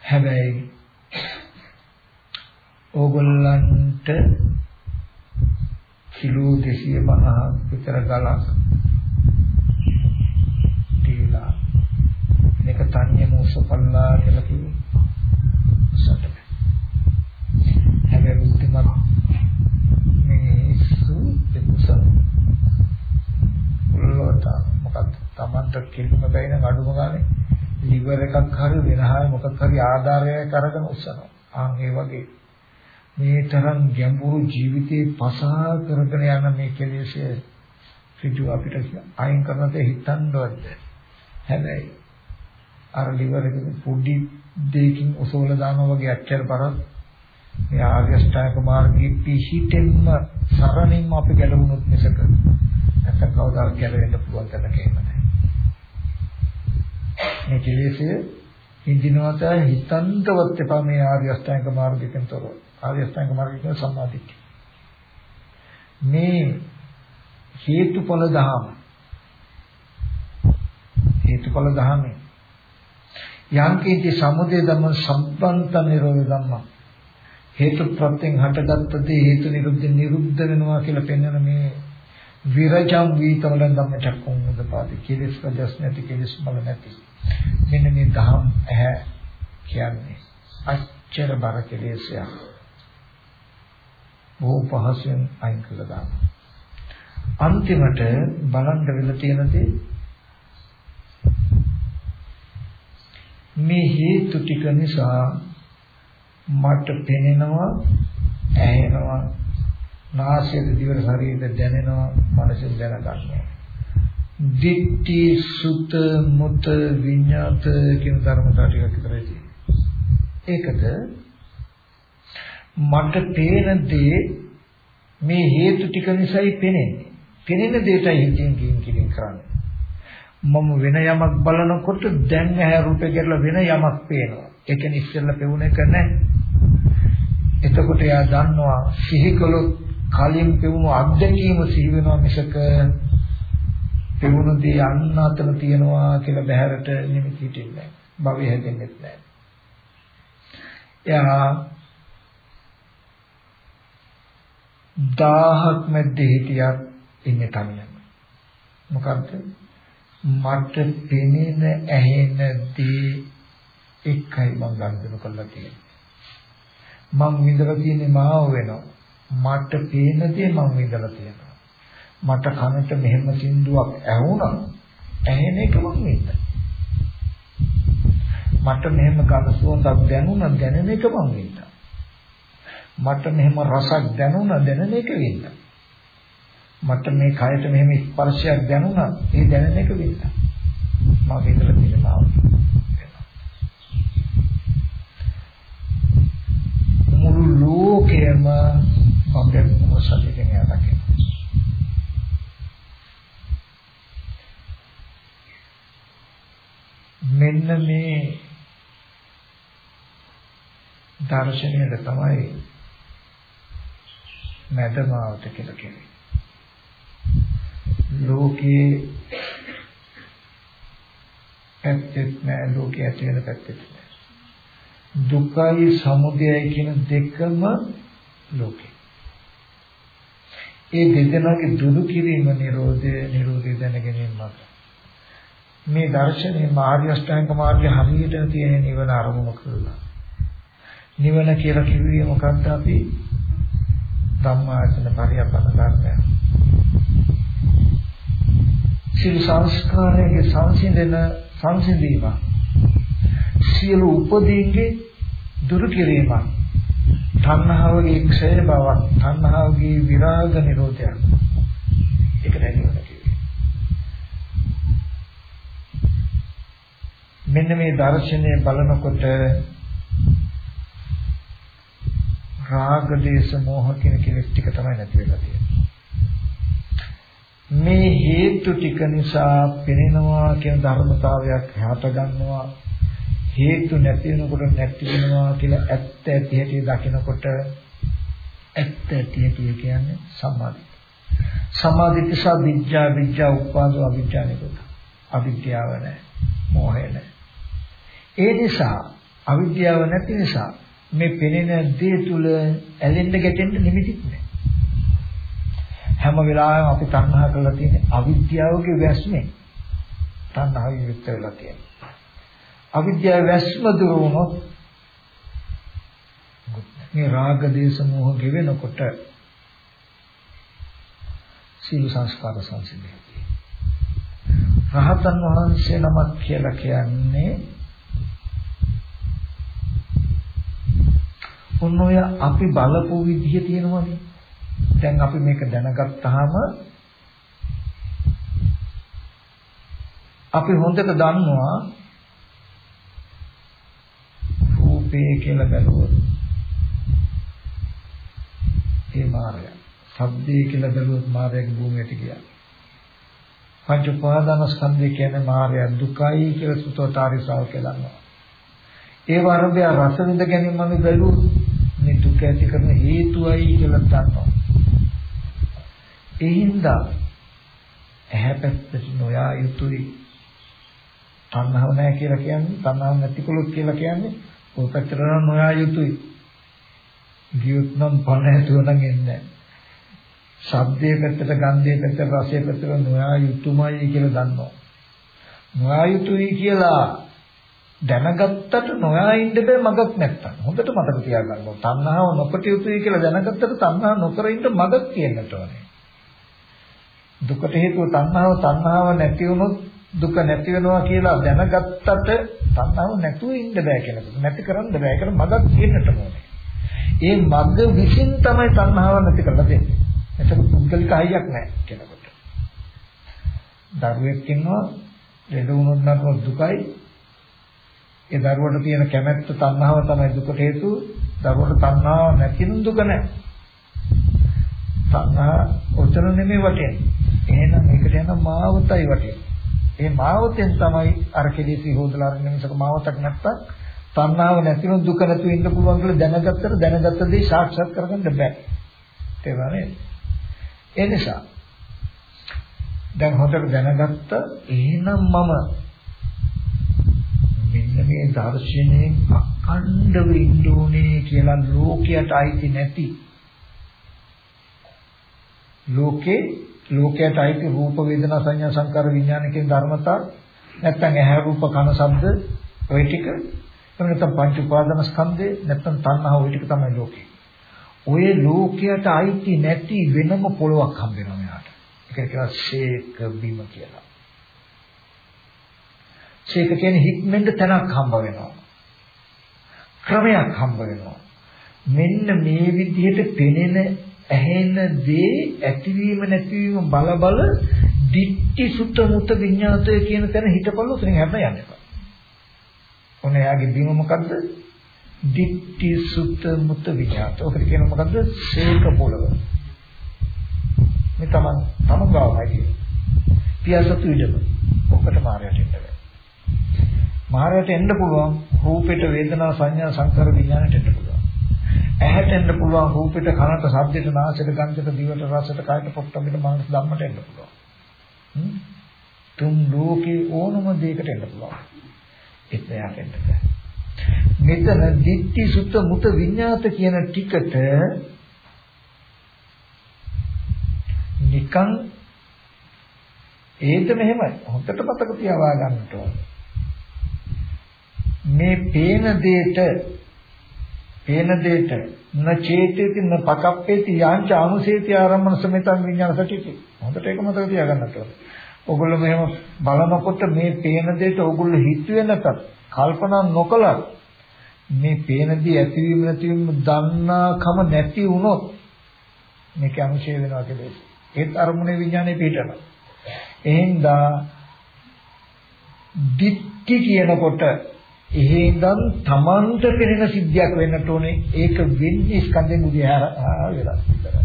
හැබැයි ඕගොල්ලන්ට කිලෝ 250 විතර ගලක් දීලා මේක තන්නේ මොසපල්ලා කියලා කිව්වේ සතට හැබැයි බුද්ධිමත් මිනිස්සු දෙකුසල උල්ලෝත මොකක්ද Tamanට කිල්ම බැින අඩුම ගානේ liver එකක් හරි වෙන හරි මොකක් හරි ආධාරයක් අරගෙන උස්සනවා. ආන් ඒ වගේ මේ තරම් ගැඹුරු ජීවිතේ පසා කරගෙන යන මේ කෙලෙස්ය ඍජු අපිට අයින් කරනද හිතන්නවද? හැබැයි අර liver එක පොඩි දෙයකින් ඔසවලා දානවා වගේ අච්චර බරක් මේ ආර්ය අෂ්ටාංග මාර්ගයේ පිහිටෙන්ම සරණින්ම අපි ගැලවුණොත් මිසක නැත්නම් කවදාවත් ගැලවෙන්න පුළුවන් තැනක එන්නේ මේ කෙලෙසය හිඳිනවට හිතන්තවත් එපා මේ ආර්ය අෂ්ටාංග මාර්ගයෙන් තොරව. ආර්ය අෂ්ටාංග මාර්ගයෙන් සම්මාදිට්ඨිය. මේ හේතුඵල ධහම හේතුඵල ධහමේ යංකේති සමුදය ධම්ම සම්බන්ත නිරෝධ ධම්ම. හේතු ප්‍රත්‍යයෙන් හටගත්ත දේ හේතු නිරුද්ධ නිරුද්ධ වෙනවා කියලා පෙන්වන මේ විරජම් වීතවලන් ධම්ම චක්කුම් උදපාදි කෙලස් රජස් නැති කෙලස් බල නැති. මෙන්න මේ දහම් ඇහැ කියන්නේ අච්චර බර කෙලෙසයක්. බොහෝ පහසුවෙන් අයින් කළා දානවා අන්තිමට බලන්න වෙලා තියෙන දේ මේ හේතු ටික නිසා මට පෙනෙනවා ඇහෙනවා නාසයේ දිවර ශරීරය දැනෙනවා මනසෙන් දැනගන්නවා දිට්ඨි සුත මුත විඤ්ඤාත කියන ධර්මතාව ටිකක් විතරයි තියෙන්නේ. ඒකද මට පේන දේ මේ හේතු ටික නිසායි පෙනෙන්නේ. පෙනෙන දෙයටයි හිතින් කින් කිලින් කරන්නේ. මම වෙන යමක් බලනකොට දැන් ඇහැ රූපේ කියලා වෙන යමක් පේනවා. ඒ කියන්නේ ඉස්සෙල්ලා පෙවුන එක නැහැ. එතකොට එයා දන්නවා සිහි කළොත් කලින් පෙවුණු අත්දැකීම සිහි වෙනවා මිසක තිබුණු දේ අන්න අතන තියනවා කියලා බහැරට නිමිති හිටින්නේ නැහැ. භවය හැදෙන්නේ නැහැ. එයා දාහක් මැද්දේ හිටියත් ඉන්නේ තනියම. මොකද්ද? මට පෙනෙන ඇහෙන දේ එකයි මම ගන්දන කරලා තියෙන්නේ. මම විඳලා තියෙන්නේ මාව වෙනවා. මට පේන දේ මම විඳලා තියෙනවා. මට කනට මෙහෙම සින්දුවක් ඇහුණා ඇහෙන එක මම වින්දා. මට මෙහෙම ගඳ සුවඳක් දැනුණා දැනෙන එක මම වින්දා. මට මෙහෙම රසක් දැනුණා දැනෙන එක වින්දා. මට මේ කයට මෙහෙම ස්පර්ශයක් දැනුණා ඒ දැනෙන එක වින්දා. මම විඳලා තියෙනවා. මුළු ලෝකෙම අපේ මොසලිකෙන් යටකේ. මෙන්න මේ දර්ශනයට තමයි මැදමාවත කියලා කියන්නේ. ලෝකේ පැත්තෙත් නෑ ලෝකයේ ඇති වෙන පැත්තෙත් නෑ. දුකයි සමුදයයි කියන දෙකම ලෝකේ. ඒ දෙදෙනාගේ දුරු කිරීම නිරෝධය නිරෝධය දැනගැනීම මත. මේ දර්ශනේ මාර්ග අෂ්ටාංග මාර්ගය හරියට තියෙන නිවන අරමුණු කරලා. නිවන කියලා කිව්වේ මොකක්ද අපි? ධම්මාචන පරියපන ධර්මය. සිල් සංස්කාරයේ සංසිඳන සංසිඳීම. සියලු උපදීන්ගේ දුරු කිරීම. තණ්හාවගේ ක්ෂය බවක්, තණ්හාවගේ විරාග නිරෝධයක්. ඒක දැනෙන්න මෙන්න මේ දර්ශනය බලනකොට රාග දේශ මොහ කියන කෙලෙස් ටික තමයි නැති වෙලා තියෙන්නේ. මේ හේතු ටික නිසා පෙනෙනවා කියන ධර්මතාවයක් හට ගන්නවා හේතු නැති වෙනකොට නැති වෙනවා කියලා ඇත්ත ඇති හැටි දකිනකොට ඇත්ත ඇති හැටි කියන්නේ සමාධි. සමාධි නිසා විඥා විඥා උපාදෝ අවිඥා නිරෝධ. අවිද්‍යාව නැහැ. මෝහය නැහැ. ඒ නිසා අවිද්‍යාව නැති නිසා මේ පෙනෙන දේ තුල ඇලෙන්න ගැටෙන්න නිමිතිත් නැහැ. හැම වෙලාවෙම අපි තණ්හා කරලා තියෙන අවිද්‍යාවගේ වැස්මෙන් තණ්හාව යුක්ත වෙලා තියෙනවා. අවිද්‍යාව වැස්ම දුර වුණොත් මේ රාග දේශ මොහ ගෙවෙනකොට සීල සංස්කාර සංසිඳනවා. රහතන් වහන්සේ නමක් කියලා කියන්නේ ඔන්න ඔය අපි බලපු විදිහ තියෙනවනේ. දැන් අපි මේක දැනගත්තාම අපි හොඳට දන්නවා රූපේ කියලා බැලුවොත් ඒ මායය. ශබ්දේ කියලා බැලුවොත් මායයේ භූමියට ගියා. පංච උපාදාන ස්කන්ධය කියන්නේ මායය දුකයි කියලා සුතෝතාරි ශ්‍රාවකයන් දන්නවා. ඒ වර්ගය රස විඳ ගැනීම අපි බැලුවොත් මේ දුක ඇති කරන හේතුවයි කියලා දන්නවා. ඒ හින්දා ඇහැ පැත්තට නොයා යුතුයි. තණ්හාව නැහැ කියලා කියන්නේ තණ්හාව නැතිකොලොත් කියලා කියන්නේ ඔය පැත්තට නොයා යුතුයි. ගියොත් නම් පණ ඇතුව නම් එන්නේ ශබ්දයේ පැත්තට ගන්ධයේ පැත්තට රසයේ පැත්තට නොයා යුතුයමයි කියලා දන්නවා. නොයා යුතුයි කියලා දැනගත්තට නොයා ඉන්න බෑ මගක් නැත්තම්. හොඳට මතක තියාගන්න ඕන. තණ්හාව නොකොට යුතුයි කියලා දැනගත්තට තණ්හාව නොකර ඉන්න මගක් තියෙන්නට ඕනේ. දුකට හේතුව තණ්හාව තණ්හාව නැති වුණොත් දුක නැති වෙනවා කියලා දැනගත්තට තණ්හාව නැතුව ඉන්න බෑ කියලා. නැති කරන්න බෑ. ඒකට මගක් තියෙන්නට ඕනේ. ඒ මග්ග විසින් තමයි තණ්හාව නැති කරලා දෙන්නේ. එතකොට පුද්ගලික හයියක් නැහැ කියනකොට. දරුවෙක් ඉන්නවා ලෙඩ වුණොත් නම් දුකයි ඒ දරුවට තියෙන කැමැත්ත තණ්හාව තමයි දුකට හේතුව. දරුවට තණ්හාව නැතිනම් දුක නැහැ. තණ්හා උතර නෙමෙයි වටෙන්නේ. එහෙනම් මේකට යන මාවතයි වටෙන්නේ. ඒ මාවතෙන් තමයි අර කෙලෙසි හොදලා අරගෙන මිසක මාවතක් නැත්තම් තණ්හාව නැතිනම් දුක නැතුව ඉන්න පුළුවන් කියලා දැනගත්තට දැනගත්ත දේ සාක්ෂාත් කරගන්න බෑ. තේරුණානේ? ඒ නිසා දැන් හොඳට දැනගත්ත එහෙනම් මම මෙන්න මේ දර්ශනයෙන් අඛණ්ඩව ඉන්න ඕනේ කියලා ලෝකයට අයිති නැති ලෝකේ ලෝකයට අයිති රූප වේදනා සංඥා සංකාර විඥාන කියන ධර්මතා නැත්නම් ඇහැ රූප කන ශබ්ද ওই ටික නැත්නම් පංච උපාදාන ස්කන්ධේ නැත්නම් තණ්හා ওই ටික තමයි ලෝකේ. ඔය ලෝකයට අයිති නැති වෙනම පොළොවක් හම්බ වෙනවා මෙයාට. ඒක කියනවා ශේක බිම කියලා. ඒක කියන්නේ හික්මෙන්ද තැනක් හම්බ වෙනවා. ක්‍රමයක් හම්බ වෙනවා. මෙන්න මේ විදිහට පෙනෙන ඇහෙන දේ ඇතිවීම නැතිවීම බල බල දිට්ටි සුත මුත විඤ්ඤාතය කියන තැන හිතපළු උතරින් හැබැයි යන්න එපා. ඔන්න එයාගේ බීම මොකද්ද? දිට්ටි සුත මුත විඤ්ඤාත. ඔකට කියන මොකද්ද? සේක පොළව. මේ තමන් තම ගාවයි. පියාසතු ඉඩම. ඔකට මාරයට එන්න බෑ. මාරයට එන්න පුළුවන් රූපෙට වේදනා සංඥා සංකාර විඥානට එන්න පුළුවන්. ඇහැට එන්න පුළුවන් රූපෙට කනට ශබ්දෙට නාසයට ගන්ධයට දිවට රසයට කයට පොට්ටබෙට මනස ධම්මට එන්න පුළුවන්. තුන් ලෝකේ ඕනම දෙයකට එන්න පුළුවන්. එතනට එන්න බෑ. මෙතන දිට්ඨි සුත මුත විඤ්ඤාත කියන ටිකට නිකන් ඒත් මෙහෙමයි. හොඳට මතක තියාවා ගන්නට ඕන. මේ පේන දෙයට පේන දෙයට න චේතේති න පකප්පේති යාංච අනුසේති ආරම්මන සමෙතං විඤ්ඤාණ සටිති. හොඳට ඒක මතක තියාගන්නට ඕන. ඔගොල්ලෝ මෙහෙම බලනකොට මේ පේන දෙයට ඔගොල්ලෝ හිතුවේ නැතත් කල්පනා නොකලත් මේ පේන දේ ඇතිවීම නැතිවීම දන්නාකම නැති වුණොත් මේක අනුශේ වෙනවා කියලා. ඒත් අරමුණේ විඥානේ පිටනවා. එහෙන්දා දික්ටි කියනකොට එහෙනම් තමන්ට පෙනෙන සිද්ධියක් වෙන්නට ඕනේ ඒක වෙන්නේ ස්කන්ධෙන් උදිහාර වෙලා විතරයි.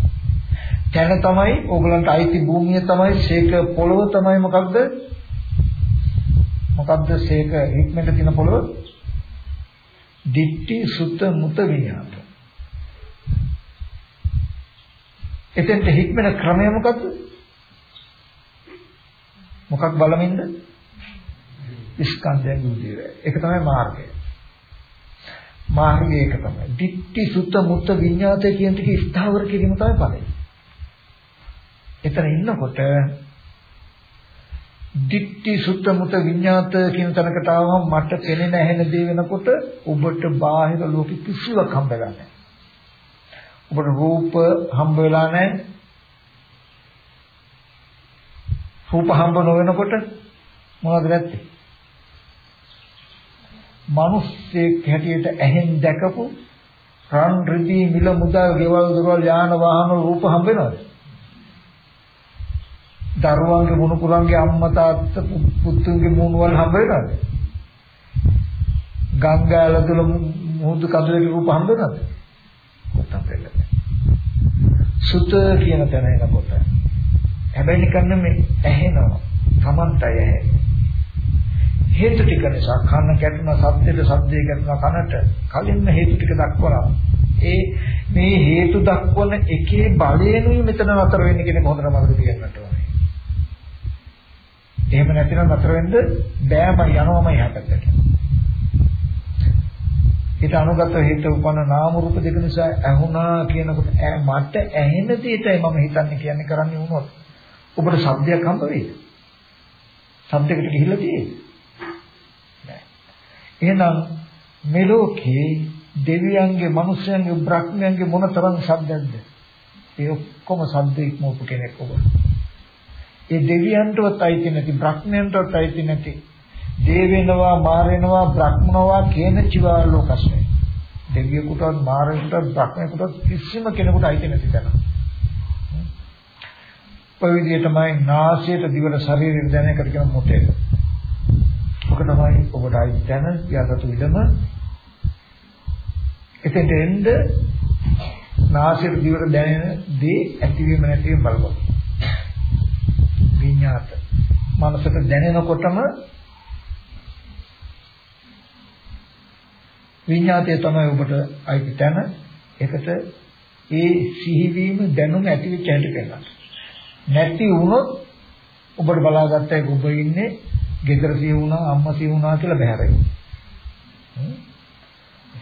දැන තමයි ඕගලන්ට අයිති භූමිය තමයි ශේක පොළව තමයි මොකක්ද? මොකක්ද ශේක හික්මෙන්ට තියෙන පොළව? දිට්ටි සුත මුත විඤ්ඤාත. එතෙන්ට හික්මෙන ක්‍රමය මොකක්ද? මොකක් බලමින්ද? ස්කන්ධයන් උදේ වේ. ඒක තමයි මාර්ගය. මාර්ගය ඒක තමයි. ditthi sutta mutta විඤ්ඤාතය කියන ටික ස්ථාවර කිරීම තමයි ඵලය. එතන ඉන්නකොට ditthi sutta mutta විඤ්ඤාත කියන තැනකට ආවම මට පෙනෙන ඇහෙන දේ වෙනකොට ඔබට බාහිර ලෝකෙ කිසිවක් හම්බ වෙලා නැහැ. ඔබට රූප හම්බ වෙලා නැහැ. රූප හම්බ නොවෙනකොට මොනවද නැත්තේ? මිනිස්සෙක් හැටියට ඇහෙන් දැකපු රන් රිදී මිල මුදල් ගෙවල් දොරවල් යාන වාහන රූප හම්බ වෙනවද? දරුවන්ගේ මුණු පුරන්ගේ අම්මා තාත්තා පුතුන්ගේ මුණුවල් හම්බ වෙනවද? ගංගාල තුල මුහුදු කඳුලේ රූප හම්බ වෙනවද? කොත්තම් වෙන්නේ. සුත කියන තැන එනකොට හැබැයි නිකන් මේ ඇහෙනවා. Tamantay ඇහෙනවා. හේතු ටික නිසා කන ගැටුණා සද්දෙට සද්දේ ගැටුණා කනට කලින්ම හේතු ටික දක්වලා ඒ මේ හේතු දක්වන එකේ බලයෙන්ුයි මෙතන නතර වෙන්නේ කියන හොඳට මතක තියාගන්නට ඕනේ. එහෙම නැතිනම් නතර වෙන්න බෑම යනවමයි හැපැත්තට. ඊට අනුගත හේතු උපන්න නාම රූප දෙක නිසා ඇහුණා කියනකොට මට ඇහෙන දෙයටයි මම හිතන්නේ කියන්නේ කරන්නේ වුණොත් ඔබට ශබ්දයක් හම්බ වෙයිද? ශබ්දයකට ගිහිල්ලා තියෙන්නේ එහෙනම් මේ ලෝකේ දෙවියන්ගේ මිනිස්යන්ගේ බ්‍රහ්මයන්ගේ මොන තරම් ශබ්දයක්ද? ඒ ඔක්කොම ශබ්ද ඉක්මවපු කෙනෙක් ඔබ. ඒ දෙවියන්ටවත් අයිති නැති බ්‍රහ්මයන්ටවත් අයිති නැති දේ වෙනවා මාර වෙනවා බ්‍රහ්මනවා කියන චිවා ලෝකස්නේ. දෙවියෙකුටවත් මාරයෙකුටවත් බ්‍රහ්මයෙකුටවත් කිසිම කෙනෙකුට අයිති නැති තැන. ඔය විදිහටමයි නාසයට දිවට ශරීරෙට දැනෙකට කියන මොතේ. ඔක තමයි ඔබට ආයි දැන යසතු විදම එතෙන්ට එන්න නාසයට දිවට දැනෙන දේ ඇතිවීම නැතිවීම බලපොත් විඤ්ඤාත. මනසට දැනෙනකොටම විඤ්ඤාතය තමයි ඔබට අයිති තැන ඒකට ඒ සිහිවීම දැනුම ඇති වෙච්ච හැටි කරනවා නැති වුණොත් ඔබට බලාගත්තා ඔබ ඉන්නේ ගෙදර සිය වුණා අම්මා සිය වුණා කියලා බහැරයි.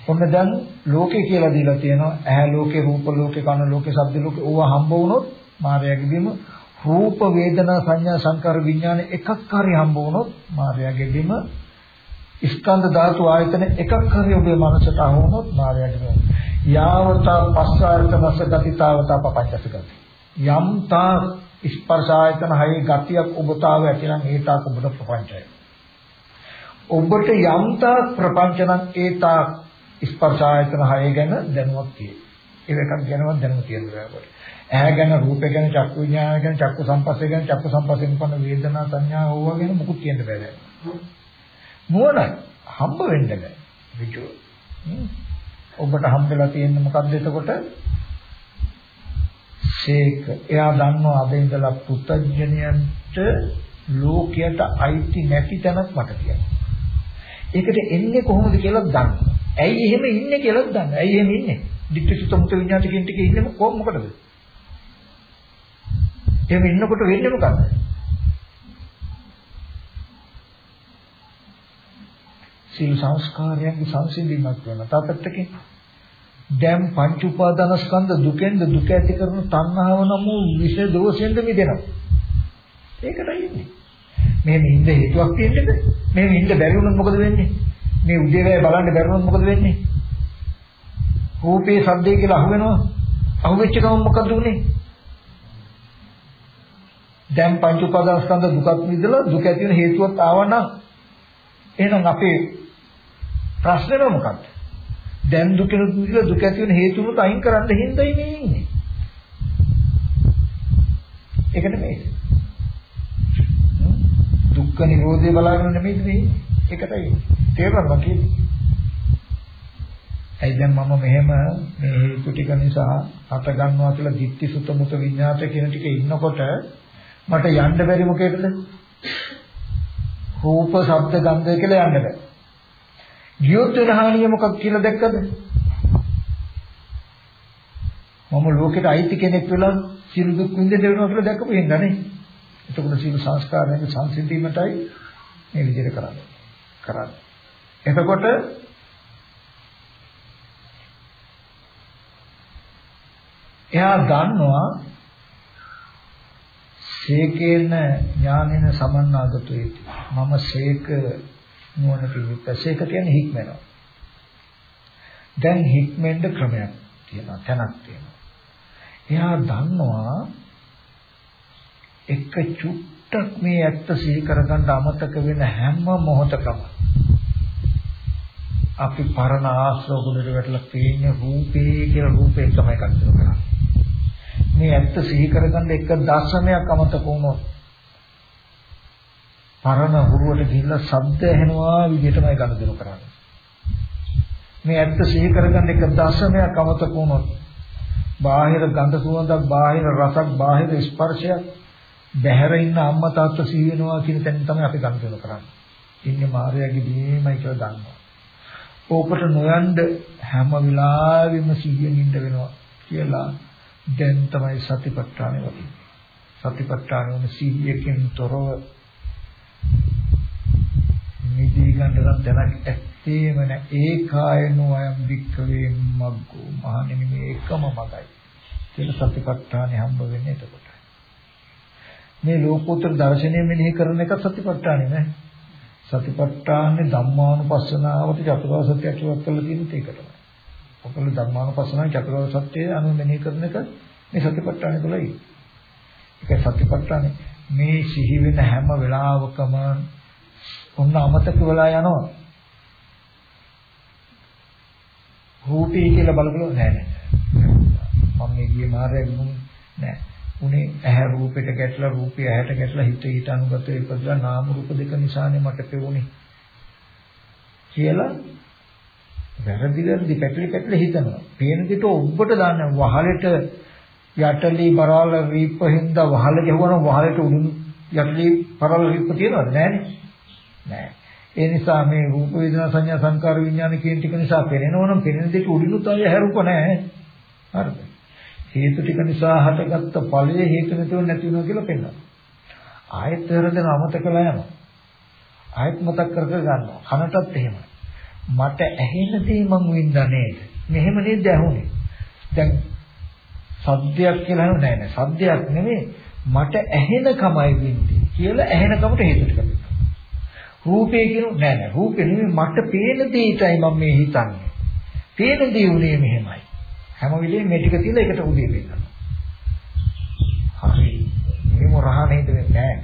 ඔන්න දැන් ලෝකේ කියලා දීලා තියෙනවා. ඇහැ ලෝකේ රූප ලෝකේ කන ලෝකේ ශබ්ද ලෝකේ ඕවා හම්බ වුණොත් මායාවේ බිම රූප වේදනා සංඥා සංකාර විඥාන එකක් හරි හම්බ වුණොත් මායාවේ බිම ස්කන්ධ ධාතු ආයතන එකක් හරි ඔබේ මනසට අහු වුණොත් මායාවේ බිම යාවතා පස්ස ආයතන රස ගතිතාවතා පපංචස ගති යම් තා ස්පර්ශ ආයතන හයේ ගතියක් ඔබතාව ඇතිනම් ඒ තාක් ඔබට ප්‍රපංචය. ඔබට යම්තා ප්‍රපංචනම් ඒතා ස්පර්ශ ආයතන හය ගැන දැනුවක් තියෙනවා. ඒ එකක් ගැනවත් දැනුම තියෙනවා ඔබට. ඇහැ ගැන, රූපය ගැන, චක්කු විඥානය ගැන, චක්කු සංපස්සේ ගැන, චක්කු සංපස්සේ උපන්න වේදනා සංඥා ඕවා ගැන මුකුත් කියන්න බෑ. නුවණ හම්බ වෙන්න බෑ. විචෝ. ඔබට හම්බෙලා තියෙන්නේ මොකක්ද එතකොට? ශේක. එයා දන්නවා අද ඉඳලා පුතඥයන්ට ලෝකයට අයිති නැති තැනක් මට තියෙනවා. ඒකට එන්නේ කොහොමද කියලා දන්නවා. ඇයි එහෙම ඉන්නේ කියලා දන්නවා. ඇයි එහෙම ඉන්නේ? ditthිසුත මුත විඤ්ඤාතිකින් ටිකේ ඉන්නේ කොහොම මොකටද? එහෙම ඉන්නකොට වෙන්නේ මොකක්ද? සීල සංස්කාරයන්ගේ සංසිඳීමක් වෙනවා. තාපත්තකින් දැන් පංච උපාදානස්කන්ධ දුකෙන්ද දුක ඇති කරන තණ්හාව නම් වූ විෂ දෝෂෙන්ද මිදෙනවා. ඒකටයි ඉන්නේ. මේ නිින්ද හේතුවක් තියෙන්නද? මේ නිින්ද බැරි වුණොත් මොකද වෙන්නේ? මේ උදේවැය බලන්න බැරි වුණොත් මොකද වෙන්නේ? රූපේ සද්දේ කියලා අහුවෙනවා. අහුවෙච්ච ගමන් මොකද උනේ? දැන් පංච උපාදානස්කන්ධ දුකක් විඳලා දුක ඇති වෙන හේතුවක් ආවනම් එහෙනම් අපේ ප්‍රශ්නේ මොකක්ද? දැන් දුක විඳලා දුක ඇති වෙන හේතුනුත් අයින් කරන්න හින්දායි මේ ඉන්නේ. ඒක නෙමෙයි. දුක්ඛ නිරෝධය බලාගෙන නෙමෙයි මේ ඒකටයි තේරුණා කියන්නේ. ඇයි දැන් මම මෙහෙම මේ හේතු ටික නිසා හට ගන්නවා කියලා ditthi sutta muta විඤ්ඤාත කියන ටික ඉන්නකොට මට යන්න බැරි මොකේද? රූප, ශබ්ද, ගන්ධ කියලා යන්න බෑ. ගියොත් වෙන හානිය මොකක් කියලා දැක්කද? මම ලෝකෙට අයිති කෙනෙක් වෙලා සියලු දුක් විඳින්න වෙනවා කියලා දැක්කපු හින්දා නේ. එතකොට සියලු සංස්කාරයන්ගේ සංසිඳීමටයි මේ විදිහට කරන්නේ. කරන්නේ. එතකොට එයා දන්නවා සේකේන ඥානෙන සමන්නාගතෝ ඉති. මම සේක නුවණ පිළිපැස. සේක කියන්නේ හික්මනවා. දැන් හික්මෙන්ද ක්‍රමයක් තියෙනවා, තැනක් තියෙනවා. එයා දන්නවා එක චුට්ටක් මේ ඇත්ත සිහි කරගන්න අමතක වෙන හැම මොහොතකම අපි පරණ ආශ්‍රව ගුණට වැටලා පේන රූපේ කියලා රූපේ තමයි කන්දර කරන්නේ. මේ ඇත්ත සිහි කරගන්න එක දර්ශනයක් අමතක වුණොත් පරණ හුරුවට ගිහිල්ලා ශබ්ද ඇහෙනවා විදිහටමයි ගනුදෙනු කරන්නේ. මේ ඇත්ත සිහි කරගන්න එක දර්ශනයක් අමතක වුණොත් බාහිර ගඳ සුවඳක්, බාහිර රසක්, බාහිර ස්පර්ශයක් බැහැර ඉන්න අම්මා තාත්තා සිහි වෙනවා කියන තැන තමයි අපි ගනුදෙනු කරන්නේ. ඉන්නේ මායාවේ දීමයි කියලා දන්නවා. ඕකට නොයන්ද හැම වෙලාවෙම සිහියෙන් ඉන්න වෙනවා කියලා දැන් තමයි සතිපට්ඨානෙ වදින්නේ. සතිපට්ඨානෙ වන සිහියකින් තොරව නිදී ගන්න තැනක් ඇත්තේම නැ ඒකායනෝ අයම් වික්කවේ මග්ගෝ මහණෙනි මේ එකම මගයි කියලා සතිපට්ඨානෙ හම්බ වෙන්නේ එතකොට මේ ලෝකෝත්තර දර්ශනය මෙනෙහි කරන එක සතිපට්ඨානෙ නෑ සතිපට්ඨානේ ධම්මානුපස්සනාවට චතුරාර්ය සත්‍ය අටුවක් කරලා තියෙන්නේ ඒක තමයි. ඔකල ධම්මානුපස්සනාවේ චතුරාර්ය සත්‍යය අනුව මෙනෙහි කරන එක මේ සතිපට්ඨානේ තුලයි. ඒක සතිපට්ඨානේ මේ සිහි වෙන හැම වෙලාවකම ඔන්න අමතක වෙලා යනවා. රූපී කියලා බලබල නෑ නෑ. මම මේ ගියේ මාර්ගය නෑ. උනේ ඇහැ රූපෙට ගැටලා රූපය ඇහැට ගැටලා හිත හිත අනුගත ඉපදලා නාම රූප දෙක නිසානේ මට පෙවුනේ කියලා වැරදි වැරදි පැටලි පැටලි හිතනවා. පේන දෙට ඔබට දාන්න වහලෙට යටලි බරාල රීප හින්දා වහල ගැහුවනම් වහලෙට උඩු යටලි බරාල රීප තියනවද නැහනේ. නෑ. ඒ නිසා මේ රූප වේදනා සංඥා සංකාර විඥාන කියන ටික නිසා පේනවනම් පේන දෙක උඩිනුත් අය හැරුක නෑ. හරිද? හේතු ටික නිසා හටගත්ත ඵලයේ හේතු නැතුව නැති වෙනවා කියලා පෙන්නනවා. ආයෙත් හරදෙන අමතකලා යනවා. ආයෙත් මතක් කර කර ගන්නවා. කනටත් එහෙමයි. මට ඇහෙන දේ මම වින්දා නේද? මෙහෙම නේද ඇහුනේ? දැන් සද්දයක් කියලා නෑ නෑ. සද්දයක් නෙමෙයි. මට ඇහෙන කමයි වින්දේ කියලා ඇහෙන කමට හේතු ටික පෙන්නනවා. රූපේ කියන නෑ නෑ. රූපේ නෙමෙයි මට පේන දෙයටයි මම මේ හිතන්නේ. පේන දේ උනේ මෙහෙමයි. හැම වෙලෙම මේ ටික තියලා ඒකට උදේ වෙනවා. හරි. මේව රහ නේද නැහැ.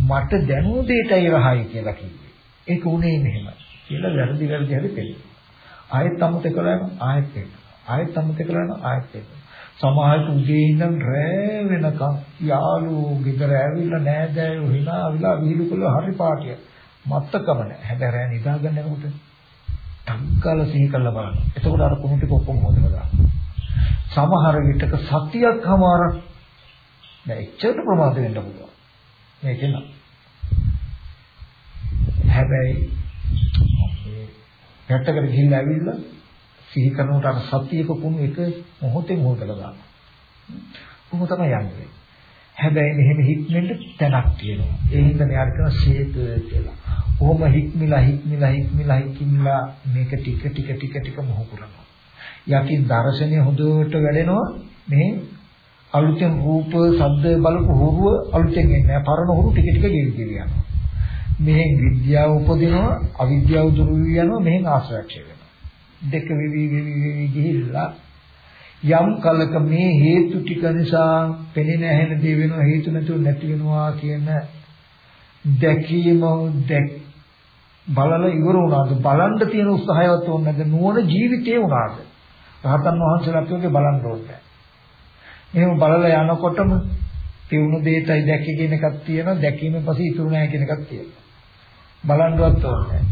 මට දැනුම දෙයටයි රහයි කියලා කිව්වේ. ඒක උනේ මෙහෙම. කියලා වැරදි වැරදි හරි පෙන්නනවා. ආයෙත් අමුත කළාම ආයෙත් පෙන්නනවා. ආයෙත් අමුත කළාම ආයෙත් පෙන්නනවා. සමහරට උදේ ඉඳන් රෑ වෙනකම් යාළුවෝ ගෙදර ඇවිල්ලා නෑදෑයෝ hinaවිලා විහිළු කළා හරි පාටිය. මත්තකම නෑ. හැබැයි රෑ නිදා ගන්න යනකොට ටංකල සිහි කරලා බලන්න. එතකොට අර කුණු ටික ඔක්කොම හොදලා දාන්න. සමහර විටක සතියක් හමාරක් නෑ එච්චර ප්‍රමාද වෙන්න පුළුවන්. මේක නෑ. හැබැයි පැත්තකට ගිහිල්ලා ඇවිල්ලා සිහි කරනකොට අර සතියක කුණු එක මොහොතේ මොහොතලා දානවා. කොහොම තමයි යන්නේ. හැබැයි මෙහෙම හික්මෙන්න තැනක් තියෙනවා. ඒ හින්දා මෙයාට කියන ශේත කියලා. කොහොම හික්මිලා හික්මිලා හික්මිලා හික්මිලා මේක ටික ටික ටික ටික මොහ කරනවා. යකින් දර්ශනය හොඳට වැඩෙනවා මේ අලුතෙන් රූප, ශබ්ද බලපු හුරුව අලුතෙන් එන්නේ. පරණ හුරු ටික ටික ගෙවි ගෙවි යනවා. මෙහෙන් විද්‍යාව උපදිනවා, අවිද්‍යාව දුරු යනවා, මෙහෙන් ආශ්‍රයක්ෂය වෙනවා. දෙක විවි විවි විවි ගිහිල්ලා යම් කලක මේ හේතු ටික නිසා පෙනෙන ඇහෙන දේ වෙනවා හේතු නැතුව නැති වෙනවා කියන දැකීම දැක් බලලා ඉවර වුණාද? බලන්න තියෙන උත්සාහයවත් ඕනේ නැද්ද? නුවණ ජීවිතේ වුණාද? රහතන් වහන්සේලාත් වගේ බලන්න ඕනේ එහෙම බලලා යනකොටම තියුණු දෙයටයි දැක්කේ කියන එකක් තියෙනවා. දැකීමෙන් පස්සේ ඉතුරු නැහැ කියන එකක් තියෙනවා. බලන්නවත් ඕනේ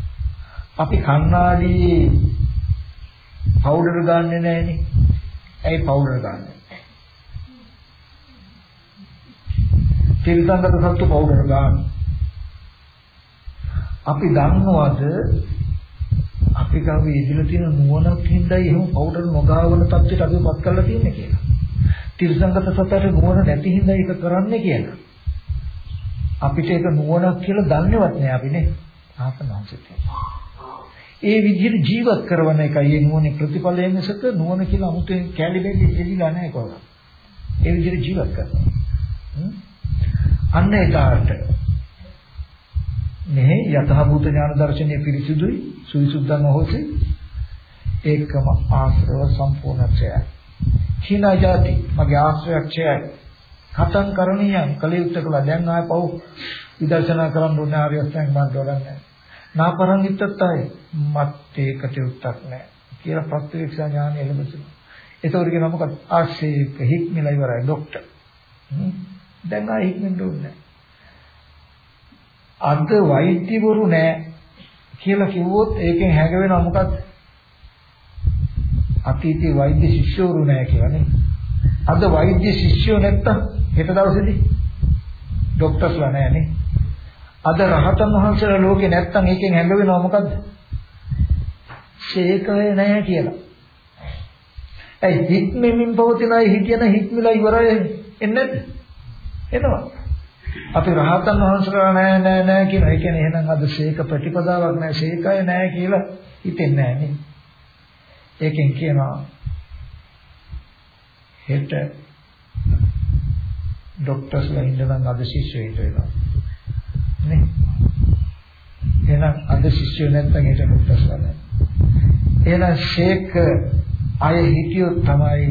අපි කණ්ණාඩි පවුඩර් ගන්නෙ නැහනේ ඇයි පවුඩර් ගන්නෙ තිරසංගත සත්තු පවුඩර් ගන්න අපි දන්නවද අපි ගාව ඉදිරිය තියෙන නුවණක් හින්දායි එහෙම පවුඩර් නොගාවන තත්ත්වයට අපිපත් කරලා තියෙන්නේ කියලා. තිරසංගත සතට නුවණ නැති හින්දා ඒක කරන්නේ කියලා. අපිට ඒක නුවණක් කියලා දන්නේවත් නෑ අපි නේ. ආසනාංශිත. ඒ විදිහට ජීවත් කරන එකයි ඒ නුවණේ ප්‍රතිඵලය මිසක නුවණ කියලා 아무තෙන් කැලි බැලි දෙවිලා නැහැ කොහොමද? ඒ විදිහට ජීවත් කරනවා. අන්න ඒකට මේ යථාභූත ඥාන දර්ශනය පිරිසුදුයි සුවිසුද්ධම හොසි ඒකම ආශ්‍රව සම්පූර්ණත්වය. හිනා යති මගේ ආශ්‍රයක් ඡයයි. කතං කරණීයම් කලියුත්තකලා දැන් ආය පව් විදර්ශනා කරන්න ඕනේ ආර්ය අෂ්ටාංග මාර්ගය වඩන්නේ. නාපරං ඉත්තත්යි මත්තේ කටයුත්තක් නැහැ කියලා ප්‍රත්‍යක්ෂ ඥානය ලැබෙනවා ඒතකොට කියන මොකක්ද ආශේක හික්මිලා ඉවරයි ડોක්ටර් දැන් ආ හික්මෙන්න ඕනේ අද වෛද්‍යවරු නැහැ කියලා කිව්වොත් ඒකෙන් හැඟවෙනවා මොකක්ද? අතීතයේ වෛද්‍ය ශිෂ්‍යවරු නැහැ කියලා නේ. අද වෛද්‍ය ශිෂ්‍යෝ නැත්තම් හෙට දවසේදී ડોක්ටර්ස්ලා නැහැ නේ. අද රහතන් වහන්සේලා ලෝකේ නැත්තම් ඒකෙන් හැඟවෙනවා මොකද්ද? ශේකය නැහැ කියලා. ඒ හික්මෙමින් පවතින අය හිටියන හික්මිලා ඉවරයි එන්නේ නැද්ද? එනවා. අපි රහතන් වහන්සේලා නෑ නෑ නෑ කියන ඒ කියන්නේ එහෙනම් අද ශේක ප්‍රතිපදාවක් නෑ ශේකය නෑ කියලා හිතෙන්නේ නෑ නේ. ඒකෙන් කියනවා හෙට ડોක්ටර්ස්ලා ඉඳන් අද ශිෂ්‍යයෙක් වෙනවා. නේ? එහෙනම් අද ශිෂ්‍යය නැත්නම් හෙට ડોක්ටර්ස්ලා නෑ. එහෙනම් ශේක අය හිටියොත් තමයි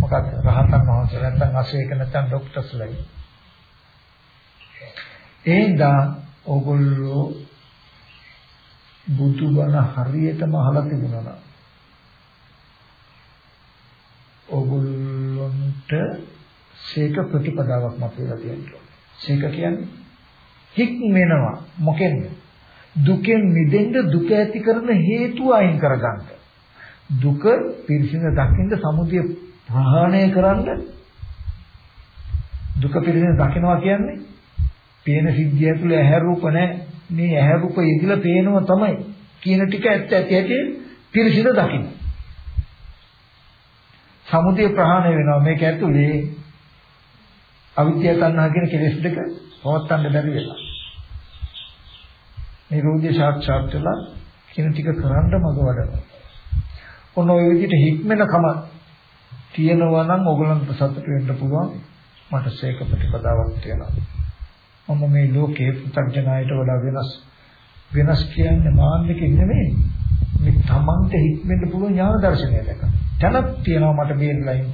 මොකක්ද රහතන් වහන්සේ නැත්නම් අශේක නැත්නම් ડોක්ටර්ස්ලා ඉන්නේ. එහින්දා ඕගොල්ලෝ බුදුබණ හරියටම අහලා තිබුණා ඕගොල්ලොන්ට ශේක ප්‍රතිපදාවක් මතලා තියෙනවා. ශේක කියන්නේ හික්මෙනවා මොකෙන්ද? දුකෙන් මිදෙන්න දුක ඇති කරන හේතු අයින් කරගන්න. දුක පිරිසිඳ දකින්න සමුදය ප්‍රහාණය කරන්න දුක පිරිසිඳ දකින්නවා කියන්නේ පේන සිද්ධිය ඇතුළේ ඇහැ රූප නැහැ. මේ ඇහැ රූප ඉදිලා පේනව තමයි කියන ටික ඇත්ත ඇති ඇති පිරිසිදු දකින්න. සමුදය ප්‍රහාණය වෙනවා මේක ඇතුළේ අවිද්‍යාව තණ්හා කියන කෙලෙස් දෙක පවත්තන්න බැරි වෙලා. නිරෝධය සාක්ෂාත් වෙලා කියන ටික කරන්න මග වඩනවා. ඔන්න ඔය විදිහට හික්මෙන කම තියෙනවා නම් ඕගලන්ට සතුට වෙන්න පුළුවන්. මට සේක ප්‍රතිපදාවක් තියෙනවා. මම මේ ලෝකයේ පුතග්ජනයට වඩා වෙනස් වෙනස් කියන්නේ මාන්නකින් නෙමෙයි මේ තමන්ට හික්මෙන්න පුළුවන් ඥාන දර්ශනය දැක. තනක් තියෙනවා මට බේරලා ඉන්න.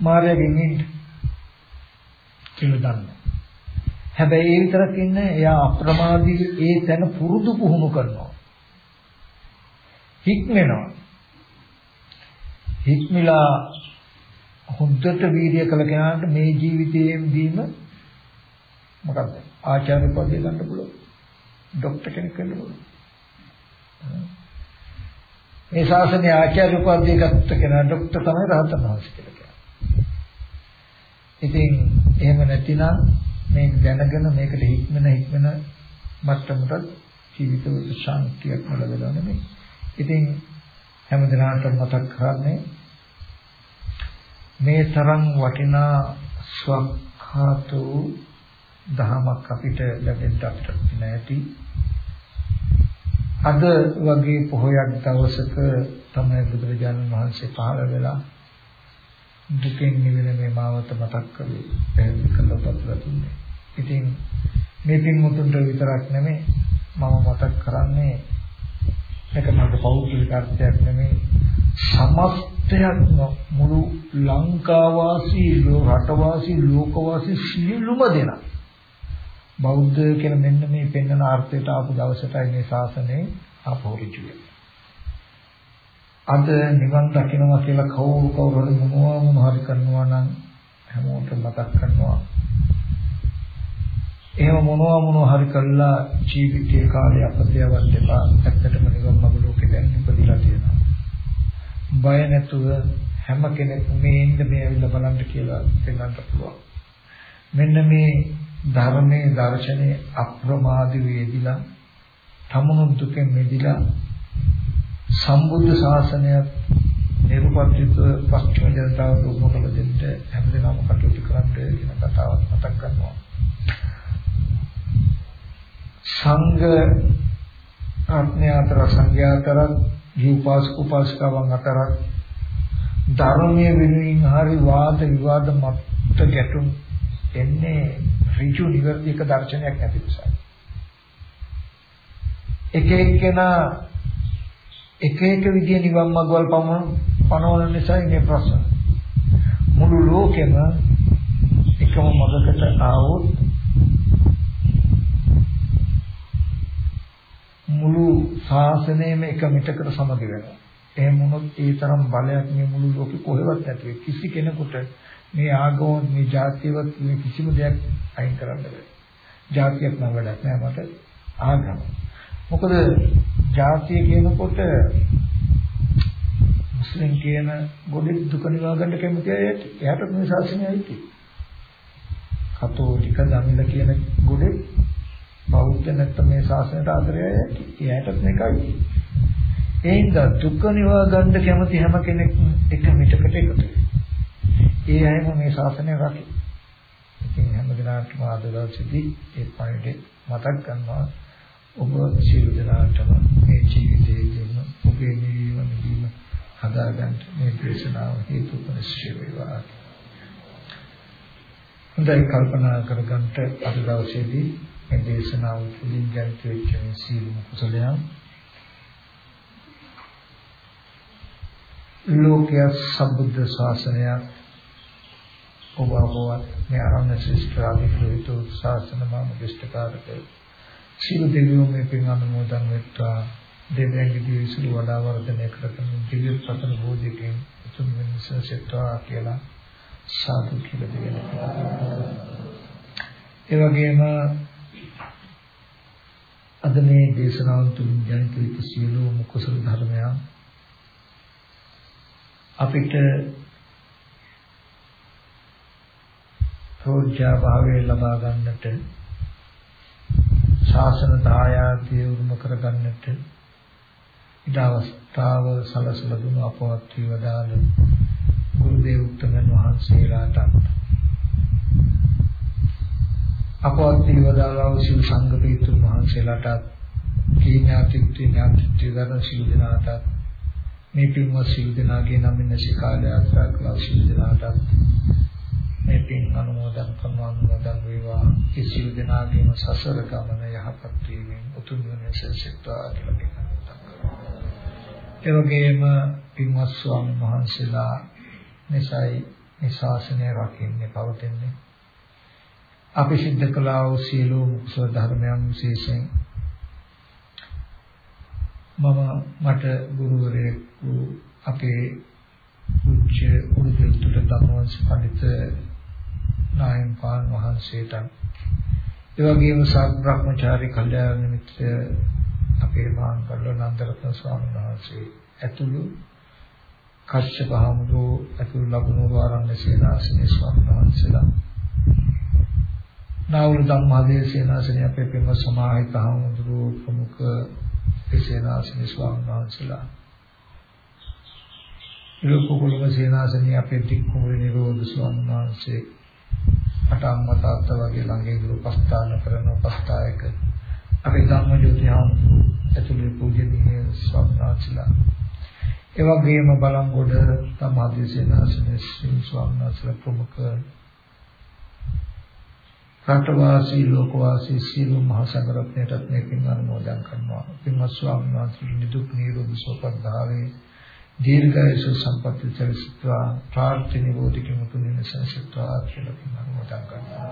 මායාවෙන් ඉන්න කියලා දන්න. හැබැයි ඒ විතරක් ඉන්නේ එයා අප්‍රමාදී ඒ තැන පුරුදු පුහුණු කරනවා. හික්මෙනවා. හික්මිලා හොඳට වීර්ය කළ කෙනාට මේ ජීවිතයේදීම මොකක්ද ආචාර්ය පදවිය ගන්න පුළුවන්. ડોක්ටර් කෙනෙක් වෙන්න පුළුවන්. මේ ශාසනයේ ආචාර්ය පදවිය ගත්ත කෙනා ડોක්ටර් තමයි රහතන් වහන්සේ කියලා කියන්නේ. ඉතින් එහෙම නැතිනම් මේක දැනගෙන මේකට හික්මන හික්මන මට්ටමට ජීවිතවල ශාන්තියක් ලැබෙලා නෙමෙයි. ඉතින් හැමදෙනාටම මතක් කරන්නේ මේ තරම් වටිනා ස්වකහාතු දහමක් අපිට ලැබෙන්න අපිට නැති අද වගේ පොහොයක් දවසක තමයි බුදුරජාණන් වහන්සේ පහළ වෙලා දුකෙන් නිවෙන මේ මාවත මතක් කරේ. පැහැදිලි කරලා පත්‍ර දුන්නේ. ඉතින් මේ පින්මුතුන්ට විතරක් නෙමෙයි මම මතක් කරන්නේ මේක මගේ පෞද්ගලික අර්ථයක් නෙමෙයි. සමස්තයක් මුළු ලංකාවාසී රටවාසී ලෝකවාසී සියලුම දෙනා. බෞද්ධ කියන මෙන්න මේ පෙන්වන අර්ථයට ආපු දවසටයි මේ ශාසනය අපෝරිජු අද නිවන් දකින්නවා කියලා කවුරු කවුරු හරි මොනවා මොනවා හරි කරනවා නම් හැමෝටම මතක් කරනවා. එහෙම මොනවා මොනවා හරි කළා ජීවිතේ කාලය අපතේවත් එපා. ඇත්තටම නිවන් මඟ ලෝකේ දැන් ඉපදිලා තියෙනවා. බය නැතුව හැම කෙනෙක්ම මේ ඉන්න මේ ඇවිල්ලා බලන්න කියලා පෙන්වන්න පුළුවන්. මෙන්න මේ ධර්මයේ දර්ශනයේ අප්‍රමාදී වේදිලා තමනුත් දුකෙන් මිදිලා සම්බුද්ධ ශාසනය නිර්පත්‍රිත පස්චිම ජනතාවට උපම කළ දෙන්න හැමදෙනාම කටයුතු කරන්න කියන කතාවක් මතක් කරනවා සංඝ ආත්මය අතර සංඝයා අතර ජීවපාසක උපාසිකාවන් අතර ධර්මයේ වෙනුවෙන් හරි වාද විවාද මත ගැටුම් එන්නේ ඍජු නිවැරදි එක දර්ශනයක් නැති නිසා. එක එක්කෙනා එක එක විදිය නිවන් මාර්ගවල පනවන නිසා ඉන්නේ ප්‍රශ්න. මුළු ලෝකෙම එකම මඟකට ආවොත් මුළු ශාසනයම එක මිටකට සමග වෙනවා. එහෙම වුණොත් ඒ තරම් බලයක් මේ මුළු ලෝකෙ කොහෙවත් නැති කිසි කෙනෙකුට මේ ආගම මේ ජාතියවත් මේ කිසිම දෙයක් අයින් කරන්න බෑ. ජාතියක් නම් වැඩක් නෑ මට ආගම. මොකද ජාතිය කියනකොට මුස්ලිම් කියන ගොඩේ දුක නිවා ගන්න කැමති අය එයාට මේ ශාසනයයි තියෙන්නේ. කතෝලික දමිල කියන ගොඩේ බෞද්ධ නැත්නම් මේ ශාසනයට ආදරය එයාටත් මේකයි. ඒ හින්දා දුක නිවා ගන්න කැමති හැම කෙනෙක් එක මිටකට එකතු වෙනවා. ඒ අයම මේ ශාසනය රකින්න. ඉතින් හැම දිනකටම අද දවසේදී ඒ පණිවිඩය මතක් කරනවා ඔබ සියලු දෙනාටම මේ ජීවිතයේදීම ඔබේ නිවීම නිවීම හදාගන්න මේ දේශනාව හේතු ප්‍රශ්‍රේ වේවා. හොඳයි කල්පනා කරගන්න අද දවසේදී මේ දේශනාව තුළින් ජනිත වෙච්ච මේ සීලම කුසලයන් ලෝකයේ සම්බුද්ධ ශාසනයක් ඔබ අපවත් මේ ආරණ්‍ය ශ්‍රේෂ්ඨ ආදිකෘත ශාසන මාම දිෂ්ඨකාරක සියලු දෙවියෝ මේ පින් අනුමෝදන් වෙත්වා. දෙවියන්ගේ දිවිසුළු වඩා වර්ධනය කරගෙන දිව්‍ය පතන බෝධිකෙන් උතුම් වෙනසෙත්වා කියලා සාදු කියලා දෙවියන් ඒ වගේම අද මේ දේශනාවන් තුලින් ජනිත වෙච්ච සියලුම කුසල ධර්මයන් අපිට සෝජ්ජා භාවය ලබා ගන්නට ශාසන දායාදී උරුම කර ගන්නට ඉඩ අවස්ථාව සලසලා දුණු අපවත් වේවදාල ගුරු දේවුත්තමන් වහන්සේලාට අපවත් වේවදාලව සිල් සංඝ පිටුන් වහන්සේලාට කීඥාතිත්‍ය ඥාතිත්‍ය දරන සිල් දනාට මේ පින්වත් සිල් දනාගේ නමින් සිකාලය ආශ්‍රා කළ සිල් දනාට මේ පින් අනුමෝදන් කරන අනුමෝදන් වේවා කිසියම් දෙනාගේම සසර ගමන යහපත් වීමෙන් උතුම් වෙනසෙත්වා කියලා පින්නවා. ඒ වගේම පින්වත් ස්වාමීන් වහන්සේලා නිසයි මේ ශාසනය රකින්නේ පවතින්නේ අපි සිද්ධ කළා වූ සියලුම කුසල ධර්මයන් විශේෂයෙන් මම මට ගුරුවරයෙකු අපේ උච්ච උරුදුතුට ධම්මවංශ පඬිත නායම් පාන් වහන්සේට ඒ වගේම සාග්‍රහ්මචාරී කල්යාණ මිත්‍ර අපේ මාංකල්ල නන්දරත්න ස්වාමීන් වහන්සේ ඇතුළු කශ්‍යප හමුදෝ ඇතුළු ලබුණු ආරණ්‍ය සේනාසනේ ස්වාමීන් වහන්සේලා. නාවුල ධම්මාදේ සේනාසනේ අපේ පින්ව සමාහිත හමුදුරු ප්‍රමුඛ සේනාසනේ ස්වාමීන් වහන්සේලා. ලෝකකුලක සේනාසනේ අපේ තික්කුමුල නිරෝධ ස්වාමීන් වහන්සේ අට අම්මා තාත්තා වගේ ළඟ ඉඳලා උපස්ථාන කරන උපස්ථායක අපේ ධම්මජෝති හාමුදුරුවෝ ඇතුළේ පූජනීය ස්වාමීන් වහන්සේලා ඒ වගේම බලංගොඩ සමාධිසේනාසනේ ශ්‍රී ස්වාමීන් වහන්සේලා ප්‍රමුඛ රටවාසී ලෝකවාසී සීල මහ සංඝරත්නයටත් මේ පින් අනුමෝදන් කරනවා. පින්වත් ස්වාමීන් වහන්සේ නිදුක් නිරෝගී සුවපත් භාවයේ දීර්ඝායුෂ සම්පත්ති චරිත්වා ප්‍රාර්ථනීය බෝධික මුතුන් නිසංසිතවා කියලා පින් අනුමෝදන් කරනවා.